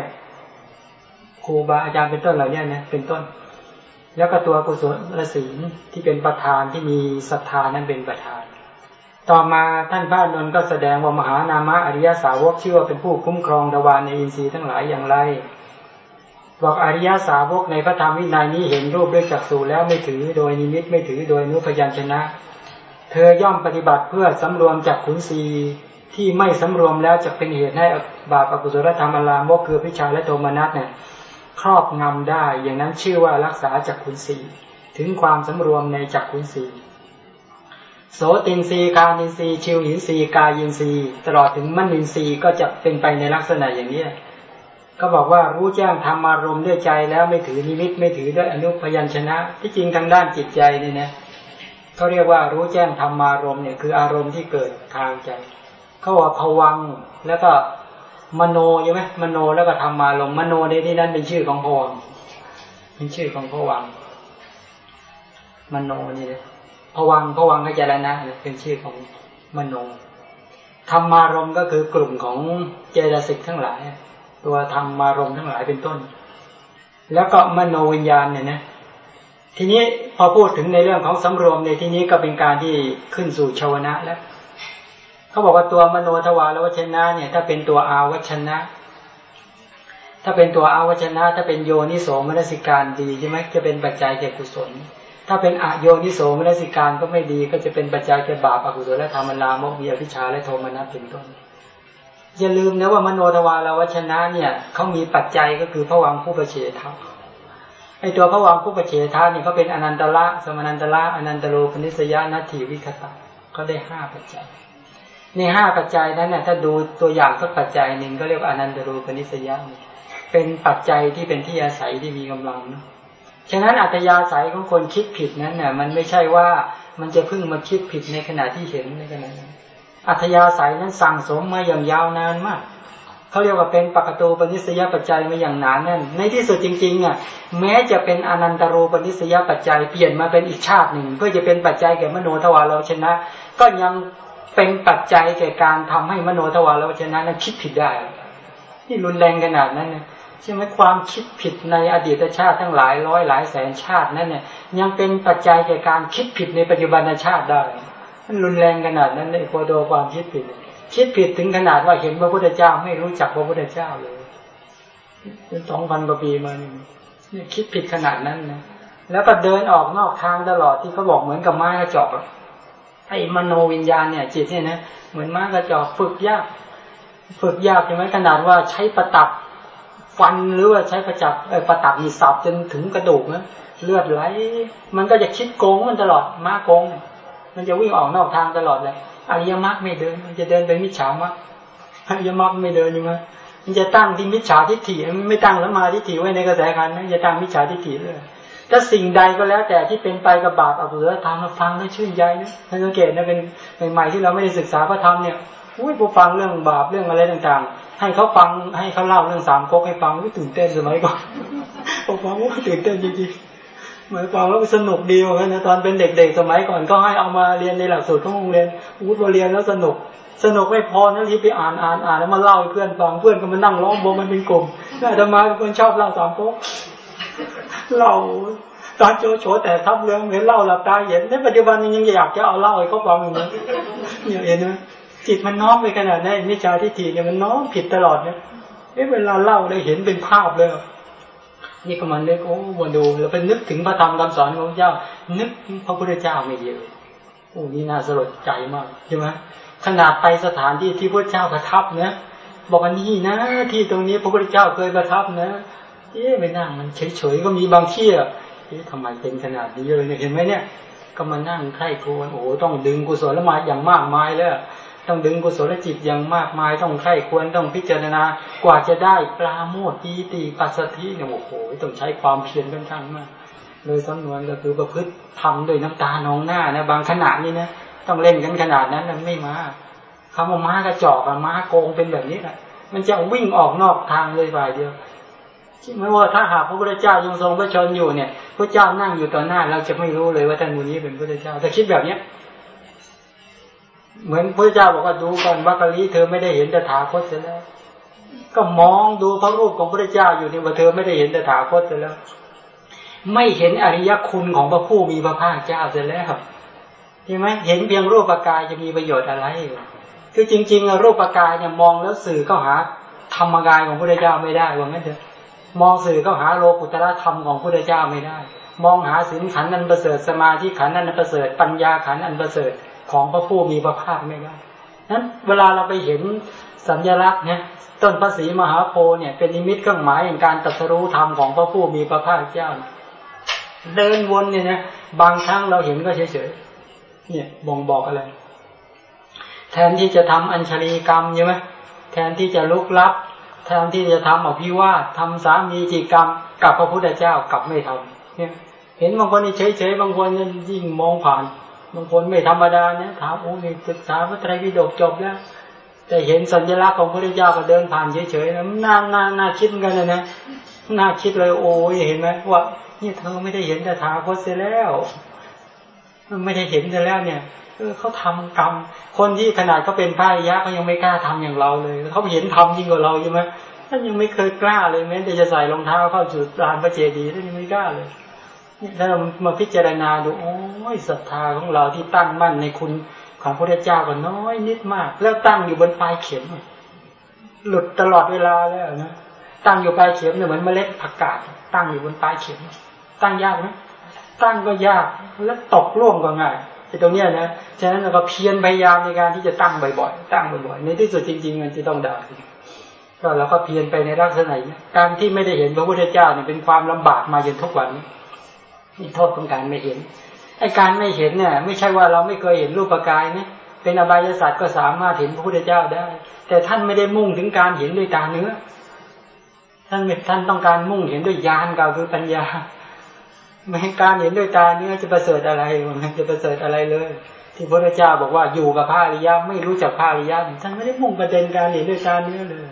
S3: ครูบาอาจารย์เป็นต้นเหล่านี้นะเป็นต้น แล้วก็ตัวกุศลศีลที่เป็นประธานที่มีศรัทธานั้นเป็นประธาน ต่อมาท่านพระนนท์ก็แสดงว่ามหานามะอริยสาวกชื่อว่าเป็นผู้คุ้มครองดวานในอินทรีย์ทั้งหลายอย่างไร บอกอริยสาวกในพระธรรมวินัยนี้เห็นรูปด้วยจักษุแล้วไม่ถือโดยนิมิตไม่ถือโดยนุพยัญชนะ เธอย่อมปฏิบัติเพื่อสำรวมจากขุนศีที่ไม่สำรวมแล้วจะเป็นเหตุให้บาปอกุศลธรรมอลามกคือพิชาและโทมนัสเนี่ยครอบงำได้ อย่างนั้นชื่อว่ารักษาจากขุนศีถึงความสำรวมในจักขุนศีโสตินรีกานินรีชิวหินรีกายินรีตลอดถึงมนินรีก็จะเป็นไปในลักษณะอย่างนี้ ก็บอกว่ารู้แจ้งธรรมารมณ์ด้วยใจแล้วไม่ถือนิมิตไม่ถือด้วยอนุพยัญชนะ ที่จริงทางด้านจิตใจเนี่ยนะเขาเรียกว่ารู้แจ้งธรรมารมณ์เนี่ยคืออารมณ์ที่เกิดทางใจเขาว่าภวังแล้วก็มโนใช่ไหมมโนแล้วก็ธรรมารมณ์มโนในที่นั้นเป็นชื่อของภวังเป็นชื่อของภวังมโนนี่นะภวังค์ภวังค์ขจารณะเนี่ยเป็นชื่อของมโนธรรมารมณ์ก็คือกลุ่มของเจตสิกทั้งหลาย ตัวธรรมารมณ์ทั้งหลายเป็นต้น แล้วก็มโนวิญญาณเนี่ยนะทีนี้พอพูดถึงในเรื่องของสำรวมในที่นี้ก็เป็นการที่ขึ้นสู่ชวนะแล้วเขาบอกว่าตัวมโนทวาราวัชชนะเนี่ย ถ้าเป็นตัวอาวัชชนะ ถ้าเป็นตัวอาวัชชนะ ถ้าเป็นโยนิโสมนสิการดีใช่ไหมจะเป็นปัจจัยแก่กุศล ถ้าเป็นอโยนิโสมนสิการก็ไม่ดี ก็จะเป็นปัจจัยแก่บาปอกุศลและธรรมลามกคืออภิชฌาและโทมนัสเป็นต้น อย่าลืมนะว่ามโนทวาราวัชชนะเนี่ยเขามีปัจจัยก็คือพระวังผู้ประเฉทาไอตัวพระวังผู้ประเฉทาเนี่ยเขาเป็นอนันตระ สมนันตระอนันตรูปนิสสยะนัตถิวิคตะเขาได้ห้าปัจจัย ในห้าปัจจัยนั้นเนี่ยถ้าดูตัวอย่างสักปัจจัยหนึ่งก็เรียกว่าอนันตโลปนิสยาเป็นปัจจัยที่เป็นที่อาศัยที่มีกำลังนะฉะนั้นอัตยาศัยของคนคิดผิดนั้นเนี่ยมันไม่ใช่ว่ามันจะเพิ่งมาคิดผิดในขณะที่เห็นในขณะนั้น อัธยาศัยนั้นสั่งสมมาอย่างยาวนานมากเขาเรียกว่าเป็นปกตูปนิสยปัจจัยมาอย่างหนานแน่นในที่สุดจริงๆอะแม้จะเป็นอนันตโรปนิสยปัจจัยเปลี่ยนมาเป็นอีกชาติหนึ่งเพื่อจะเป็นปัจจัยแก่มโนทวารเราชนะ ก็ยังเป็นปัจจัยแก่การทำให้มโนทวารเราชนะนั้นคิดผิดได้นี่รุนแรงขนาดนั้นเนี่ยใช่ไหมความคิดผิดในอดีตชาติทั้งหลายร้อยหลายแสนชาตินั้นเนี่ยยังเป็นปัจจัยแก่การคิดผิดในปัจจุบันชาติได้ มันรุนแรงขนาดนั้นเลยพอโดความคิดผิด คิดผิดถึงขนาดว่าเห็นพระพุทธเจ้าไม่รู้จักพระพุทธเจ้าเลยเป็นสองพันกว่าปีมานี่คิดผิดขนาดนั้นนะแล้วก็เดินออกนอกทางตลอดที่เขาบอกเหมือนกับไม้กระจอกไอ้มโนวิญญาณเนี่ยจิตเนี่ยนะเหมือนไม้กระจอกฝึกยาก ฝึกยากใช่ไหมขนาดว่าใช้ประตับฟันหรือว่าใช้ประจับไอ้ประตับมีสับจนถึงกระดูกนะเลือดไหล มันก็จะคิดโกงมันตลอดมาโกง มันจะวิ่งออกนอกทางตลอดเลยอริยมรรคไม่เดิน มันจะเดินไปมิจฉามรรคอริยมรรคไม่เดินยังไงมันจะตั้งที่มิจฉาทิฏฐิมันไม่ตั้งแล้วมาทิฏฐิไว้ในกระแสขันนะจะตั้งมิจฉาทิฏฐิเลยถ้าสิ่งใดก็แล้วแต่ที่เป็นไปกับบาปอกุศลธรรมมาฟังแล้วชื่นใจนะท่านสังเกตนะเป็นใหม่ๆที่เราไม่ได้ศึกษาพระธรรมเนี่ยอุ้ยพอฟังเรื่องบาปเรื่องอะไรต่างๆ ให้เขาฟังให้เขาเล่าเรื่องสามก๊กให้ฟังอุ้ยตื่นเต้นสมัยก่อนพอฟังอุ้ยตื่นเต้นจริงๆ หมายความว่าสนุกดีเหมือนกันนะตอนเป็นเด็กๆสมัยก่อนก็ให้เอามาเรียนในหลักสูตรของโรงเรียนวุฒิเรียนแล้วสนุก สนุกไม่พอนะที่ไปอ่านอ่านอ่านแล้วมาเล่าให้เพื่อนฟังเพื่อนก็มานั่งร้องวงมันเป็นกลุ่มน่าจะมาเป็นคนชอบเล่าสามก๊กเล่าตอนโจโฉแต่ทับเรื่องเห็นเล่าหลับตาเห็นในปัจจุบันยังอยากจะเอาเล่าให้เขาฟังอยู่นะเนี่ยเห็นไหมจิตมันน้อมไปขนาดนั้นมิจฉาทิฏฐิเนี่ยมันน้อมผิดตลอดเนี่ยเอ๊ะเวลาเล่าได้เห็นเป็นภาพเลย นี่ก็มันนึกโอ้มาดูแล้วไปนึกถึงพระธรรมคำสอนของพระเจ้า นึกพระพุทธเจ้าไม่เยอะโอ้นี่น่าสลดใจมากใช่ไหมขนาดไปสถานที่ที่พระเจ้าประทับนะบอกว่านี่นะ ที่ตรงนี้พระพุทธเจ้าเคยประทับนะเอ๊ะไม่นั่งมันเฉยๆก็มีบางที่อะเอ๊ะทำไมเป็นขนาดนี้เลยเนี่ยเห็นไหมเนี่ย ก็มานั่งไข้ครวนโอ้ต้องดึงกุศลมาอย่างมากมายแล้ว ต้องดึงกุศลจิตอย่างมากมายต้องไข้ควรต้องพิจารณากว่าจะได้ปลาโมดปีติปัสสติเนี่ยโอ้โหต้องใช้ความเพียรค่อนข้างมากเลยสำนวนก็คือประพฤติทำด้วยน้ำตานองหน้านะบางขณะนี้นะต้องเล่นกันขนาดนั้นมันไม่มาคำว่าม้ากระจอกอะม้าโกงเป็นแบบนี้แหละมันจะวิ่งออกนอกทางเลยฝ่ายเดียวไม่ว่าถ้าหากพระพุทธเจ้ายังทรงพระชนอยู่เนี่ยพระเจ้านั่งอยู่ต่อหน้า เราจะไม่รู้เลยว่าท่านมูนี้เป็นพระพุทธเจ้าถ้าคิดแบบเนี้ย เหมือนพระเจ้าบอกว่าดูก่อนวัคคีเธอไม่ได้เห็นแต่ถาคตเสร็จแล้ว ก็มองดูพระรูปของพระเจ้าอยู่นี่ว่าเธอไม่ได้เห็นแต่ถาคตเสร็จแล้ว ไม่เห็นอริยคุณของพระผู้มีพระภาคเจ้าเสร็จแล้วใช่ไหมเห็นเพียงรูปกายจะมีประโยชน์อะไร คือจริงๆรูปกายเนี่ยมองแล้วสื่อเข้าหาธรรมกายของพระเจ้าไม่ได้ว่างั้นเถอะมองสื่อเข้าหาโลกุตระธรรมของพระเจ้าไม่ได้ มองหาสินขันนันประเสริฐสมาธิขันนันประเสริฐปัญญาขันอันประเสริฐ ของพระผู้มีพระภาคไม่ได้นั้นเวลาเราไปเห็นสัญลักษณ์เนี่ยต้นพระศรีมหาโพธิ์เนี่ยเป็นนิมิตเครื่องหมายแห่งการตรัสรู้ธรรมของพระผู้มีพระภาคเจ้า เดินวนเนี่ยนะบางครั้งเราเห็นก็เฉยๆเนี่ยบ่งบอกอะไร แทนที่จะทำอัญชลีกรรมใช่ไหมแทนที่จะลุกลับ แทนที่จะทำอภิวาททำสามีจิกรรม กับพระพุทธเจ้ากลับไม่ทำเนี่ยเห็นบางคนนี่เฉยๆบางคนยิ่งมองผ่าน บางคนไม่ธรรมดาเนี่ยถามโอ้นี่ศึกษาพระไตรปิฎกจบแล้วแต่เห็นสัญลักษณ์ของพระเจ้าก็เดินผ่านเฉยๆนะน่าน่าน่าคิดกันเลยนะน่าคิดเลยโอ้ยเห็นไหมว่านี่เธอไม่ได้เห็นแต่ถาคตเสียแล้วไม่ได้เห็นเสียแล้วเนี่ยเออเขาทากรรม คนที่ขนาดเขาเป็นพระรยะเขายังไม่กล้าทำอย่างเราเลยเขาเห็นทำยิ่งกว่าเราใช่ไหมท่านยังไม่เคยกล้าเลยแม้แต่จะใส่รองเท้าเข้าจุดลานพระเจดีย์ท่านยังไม่กล้าเลย ถ้าเรามาพิจารณาดูโอ้ยศรัทธาของเราที่ตั้งมั่นในคุณของพระเจ้าก็น้อยนิดมาก แล้วตั้งอยู่บนปลายเข็มหลุดตลอดเวลาแล้วนะตั้งอยู่ปลายเข็มเนี่ยเหมือนเมล็ดผักกาดตั้งอยู่บนปลายเข็ม ตั้งยากไหมตั้งก็ยากแล้วตกร่วงก็ง่ายไอ้ตรงเนี้ยนะฉะนั้นเราก็เพียรพยายามในการที่จะตั้งบ่อยๆตั้งบ่อยๆในที่สุดจริง ๆ มันจะต้องได้ก็เราก็เพียรไปในลักษณะนี้การที่ไม่ได้เห็นพระพุทธเจ้าเนี่ยเป็นความลำบากมาจนทุกวันนี้ นี่โทษของการไม่เห็นไอ้การไม่เห็นเนี่ย ไม่ใช่ว่าเราไม่เคยเห็นรูปกายนะเป็นอบายศาสตร์ก็สามารถเห็นพระพุทธเจ้าได้ แต่ท่านไม่ได้มุ่งถึงการเห็นด้วยตาเนื้อ ท่านท่านต้องการมุ่งเห็นด้วยญาณก่าคือปัญญาไม่ให้การเห็นด้วยตาเนื้อจะประเสริฐอะไรมันจะประเสริฐอะไรเลย ที่พระพุทธเจ้าบอกว่าอยู่กับพระอริยะไม่รู้จักพระอริยะท่านไม่ได้มุ่งประเด็นการเห็นด้วยตาเนื้อเลย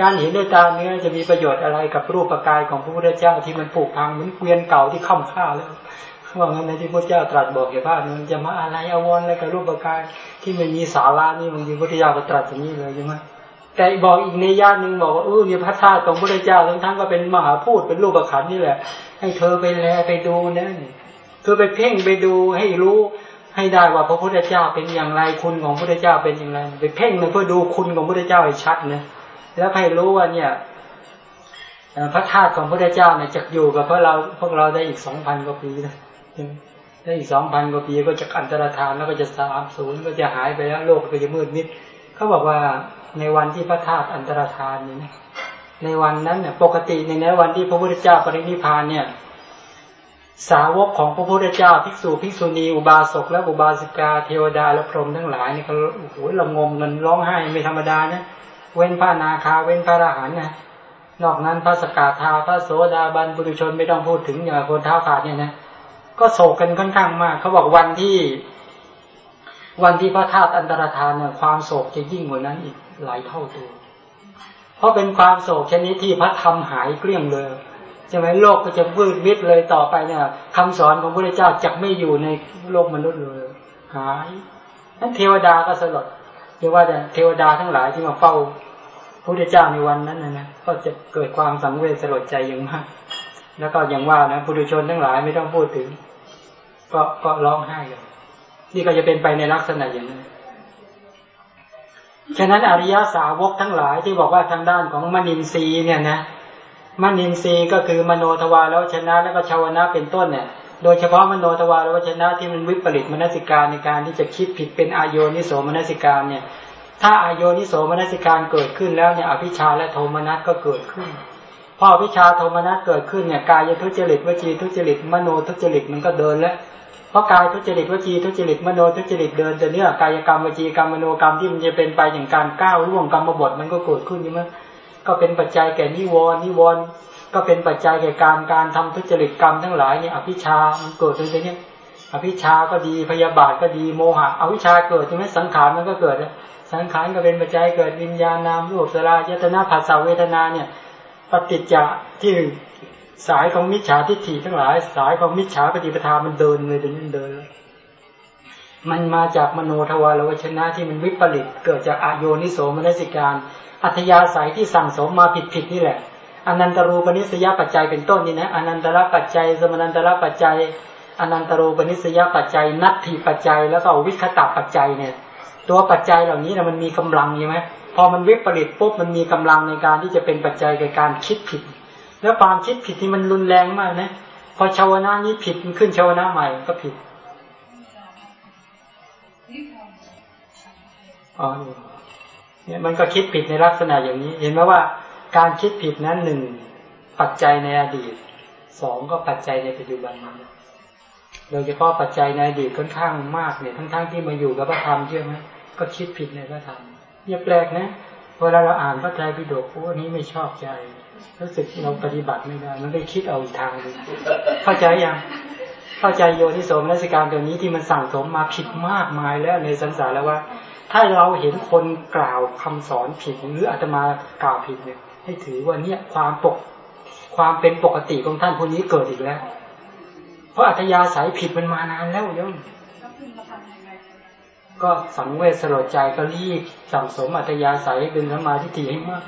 S3: การเห็นด้วยตาเนื้อจะมีประโยชน์อะไรกับรูปกายของพระพุทธเจ้าที่มันผุพังเหมือนเกวียนเก่าที่ค่ำค่าแล้วว่างั้นในที่พระเจ้าตรัสบอกเกี่ยวกับมันจะมาอะไรอาวรอะไรกับรูปกายที่มันมีสาระนี่บางทีพระพุทธเจ้าก็ตรัสอย่างนี้เลยใช่ไหมแต่บอกอีกในญาติหนึ่งบอกว่าเออเนี่ยพระธาตุของพระพุทธเจ้าทั้งทั้งก็เป็นมหาพูดเป็นรูปขันนี่แหละ ให้เธอไปแลไปดูนะเธอไปเพ่งไปดูให้รู้ให้ได้ว่าพระพุทธเจ้าเป็นอย่างไรคุณของพระพุทธเจ้าเป็นอย่างไร ไปเพ่งเพื่อดูคุณของพระพุทธเจ้าให้ชัดนะ แล้วให้รู้ว่าเนี่ยพระธาตุของพระเจ้าเนี่ยจะอยู่กับพวกเราพวกเราได้อีกสองพันกว่าปีนะได้อีกสองพันกว่าปีก็จะอันตรธานแล้วก็จะสามศูนย์ก็จะหายไปแล้วโลกก็จะมืดมิดเขาบอกว่าในวันที่พระธาตุอันตรธานนี่นะในวันนั้นเนี่ยปกติในในวันที่พระพุทธเจ้าปรินิพานเนี่ย สาวกของพระพุทธเจ้าภิกษุภิกษุณีอุบาสกและอุบาสิกาเทวดาและพรหมทั้งหลายเนี่ยเขาโอ้โหละงมกันร้องไห้ไม่ธรรมดานะ เว้นพระนาคาเว้นพระอรหันต์นะนอกนั้นพระสกาธาพระโสดาบันบุรุชนไม่ต้องพูดถึงอย่างคนเท้าขาดเนี่ยนะก็โศกกันค่อนข้างมาก เขาบอกวันที่ วันที่พระธาตุอันตรธานเนี่ยความโศกจะยิ่งกว่านั้นอีกหลายเท่าตัว เพราะเป็นความโศกชนิดที่พระธรรมหายเกลี้ยงเลยใช่ไหมโลกก็จะวืดวิดเลยต่อไปเนี่ยคำสอนของพระเจ้าจะไม่อยู่ในโลกมนุษย์เลย หายนั้นเทวดาก็สลด เรียกว่าเทวดาทั้งหลายที่มาเฝ้าพระพุทธเจ้าในวันนั้นนะนะก็จะเกิดความสังเวชสลดใจอย่างมาก แล้วก็อย่างว่านะปุถุชนทั้งหลายไม่ต้องพูดถึง ก็ก็ร้องไห้กันนี่ก็จะเป็นไปในลักษณะอย่างนั้นฉะนั้นอริยสาวกทั้งหลายที่บอกว่าทางด้านของมนินทรีย์เนี่ยนะมนินทรีย์ก็คือมโนทวารแล้วชนะแล้วก็ชาวนะเป็นต้นเนี่ย โดยเฉพาะมโนทวาราวัชชนะที่มันวิปริตมนสิการในการที่จะคิดผิดเป็นอายโยนิโสมนสิการเนี่ย ถ้าอายโยนิโสมนสิการเกิดขึ้นแล้วเนี่ยอภิชฌาและโทมนัสก็เกิดขึ้น พออภิชฌาโทมนัสเกิดขึ้นเนี่ยกายทุจริตวจีทุจริตมโนทุจริตมันก็เดินแล้วเพราะกายทุจริตวจีทุจริตมโนทุจริตเดินแต่เนี่ยกายกรรมวจีกรรมมโนกรรมที่มันจะเป็นไปอย่างการก้าวล่วงกรรมบถมันก็เกิดขึ้นใช่ไหมก็เป็นปัจจัยแก่นิวรณ์นิวรณ์ ก็เป็นปัจจัยแก่การการทำทุจริตกรรมทั้งหลายเนี่ยอภิชามันเกิดตรงนี้อภิชาก็ดีพยาบาทก็ดีโมหะอวิชาเกิดใช่ไหมสังขารมันก็เกิดสังขารก็เป็นปัจจัยเกิดวิญญาณนามรูปสลายตนาภาษาเวทนาเนี่ยปฏิจจะที่สายของมิจฉาทิฏฐิทั้งหลาย สายของมิจฉาปฏิปทามันเดินเลยเดินเดินมันมาจากมโนทวารวชนะที่มันวิปริตเกิดจากอโยนิโสมนสิการ อัธยาศัยที่สั่งสมมาผิดผิดนี่แหละ อนันตรูปนิสยปัจจัยเป็นต้นนี่นะอนันตระปัจจัย สมนันตระปัจจัยอนันตรูปนิสยปัจจัย นัตถิปัจจัย แล้วก็วิคตาปัจจัยเนี่ย ตัวปัจจัยเหล่านี้นะมันมีกำลังใช่ไหมพอมันวิปริตปุ๊บมันมีกำลังในการที่จะเป็นปัจจัยในการคิดผิด แล้วความคิดผิดที่มันรุนแรงมากนะพอชาวนะนี้ผิดมันขึ้นชาวนะใหม่ก็ผิดอ๋อเนี่ยมันก็คิดผิดในลักษณะอย่างนี้ เห็นไหมว่า การคิดผิดนั้นหนึ่งปัจจัยในอดีตสองก็ปัจจัยในปัจจุบันนั้นโดยเฉพาะปัจจัยในอดีตค่อนข้างมากเนี่ยทั้งๆทที่มาอยู่กับพระธรรมเชื่อไหมก็คิดผิดในพระธรรมอย่าแปลกนะเวลาเราอ่านพระไตรปิฎกโอ้นี้ไม่ชอบใจรู้สึกเราปฏิบัติไม่ได้ มันได้คิดเอาอีกทางหนึ่งเข้าใจยังเข้าใจโยนิโสมนัสการตัวนี้ที่มันสั่งสมมาผิดมากมายแล้วในสังสารแล้วว่า ถ้าเราเห็นคนกล่าวคำสอนผิดหรืออาตมากล่าวผิดเนี่ย ให้ถือว่าเนี่ยความปกความเป็นปกติของท่านผู้นี้เกิดอีกแล้ว เพราะอัธยาศัยผิดมันมานานแล้วโยมก็สังเวชสลดใจก็รีบสั่งสมอัธยาศัยเป็นสมาธิฏฐิให้มาก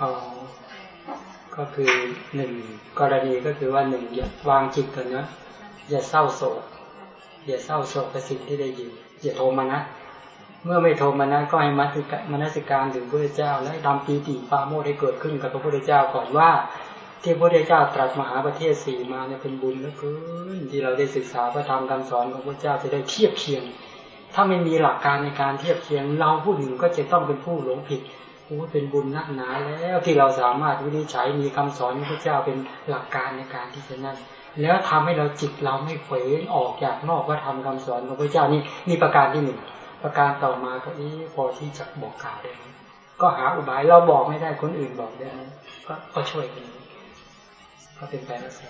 S3: อ๋อก็คือหนึ่งกรณีก็คือว่าหนึ่งอย่าวางจิตก่อนนะอย่าเศร้าโศก อย่าเศร้าโศกกับสิ่งที่ได้ยินอย่าโทมนะเมื่อไม่โทมนะก็ให้มัสกมนสิการถึงพระเจ้า และดำปีติปาโมได้เกิดขึ้นกับพระพุทธเจ้าก่อนว่า ที่พระพุทธเจ้าตรัสมหาประเทศสี่มาเนี่ยเป็นบุญเหลือเกินที่เราได้ศึกษาพระธรรมคำสอนของพระเจ้าจะได้เทียบเคียง ถ้าไม่มีหลักการในการเทียบเคียง เราผู้หนึ่งก็จะต้องเป็นผู้หลงผิดโอ้เป็นบุญนักหนาแล้วที่เราสามารถวินิจฉัยมีคำสอนของพระเจ้าเป็นหลักการในการที่จะนั่น แล้วทำให้เราจิตเราไม่เผยออกจากนอกว่าทำคำสอนของพระเจ้านี่นี่ประการที่หนึ่งประการต่อมาก็อี้พอที่จะบอกกล่าวได้ก็หาอุบายเราบอกไม่ได้คนอื่นบอกได้ก็ก็ช่วยกันก็เป็นไปแล้วสิ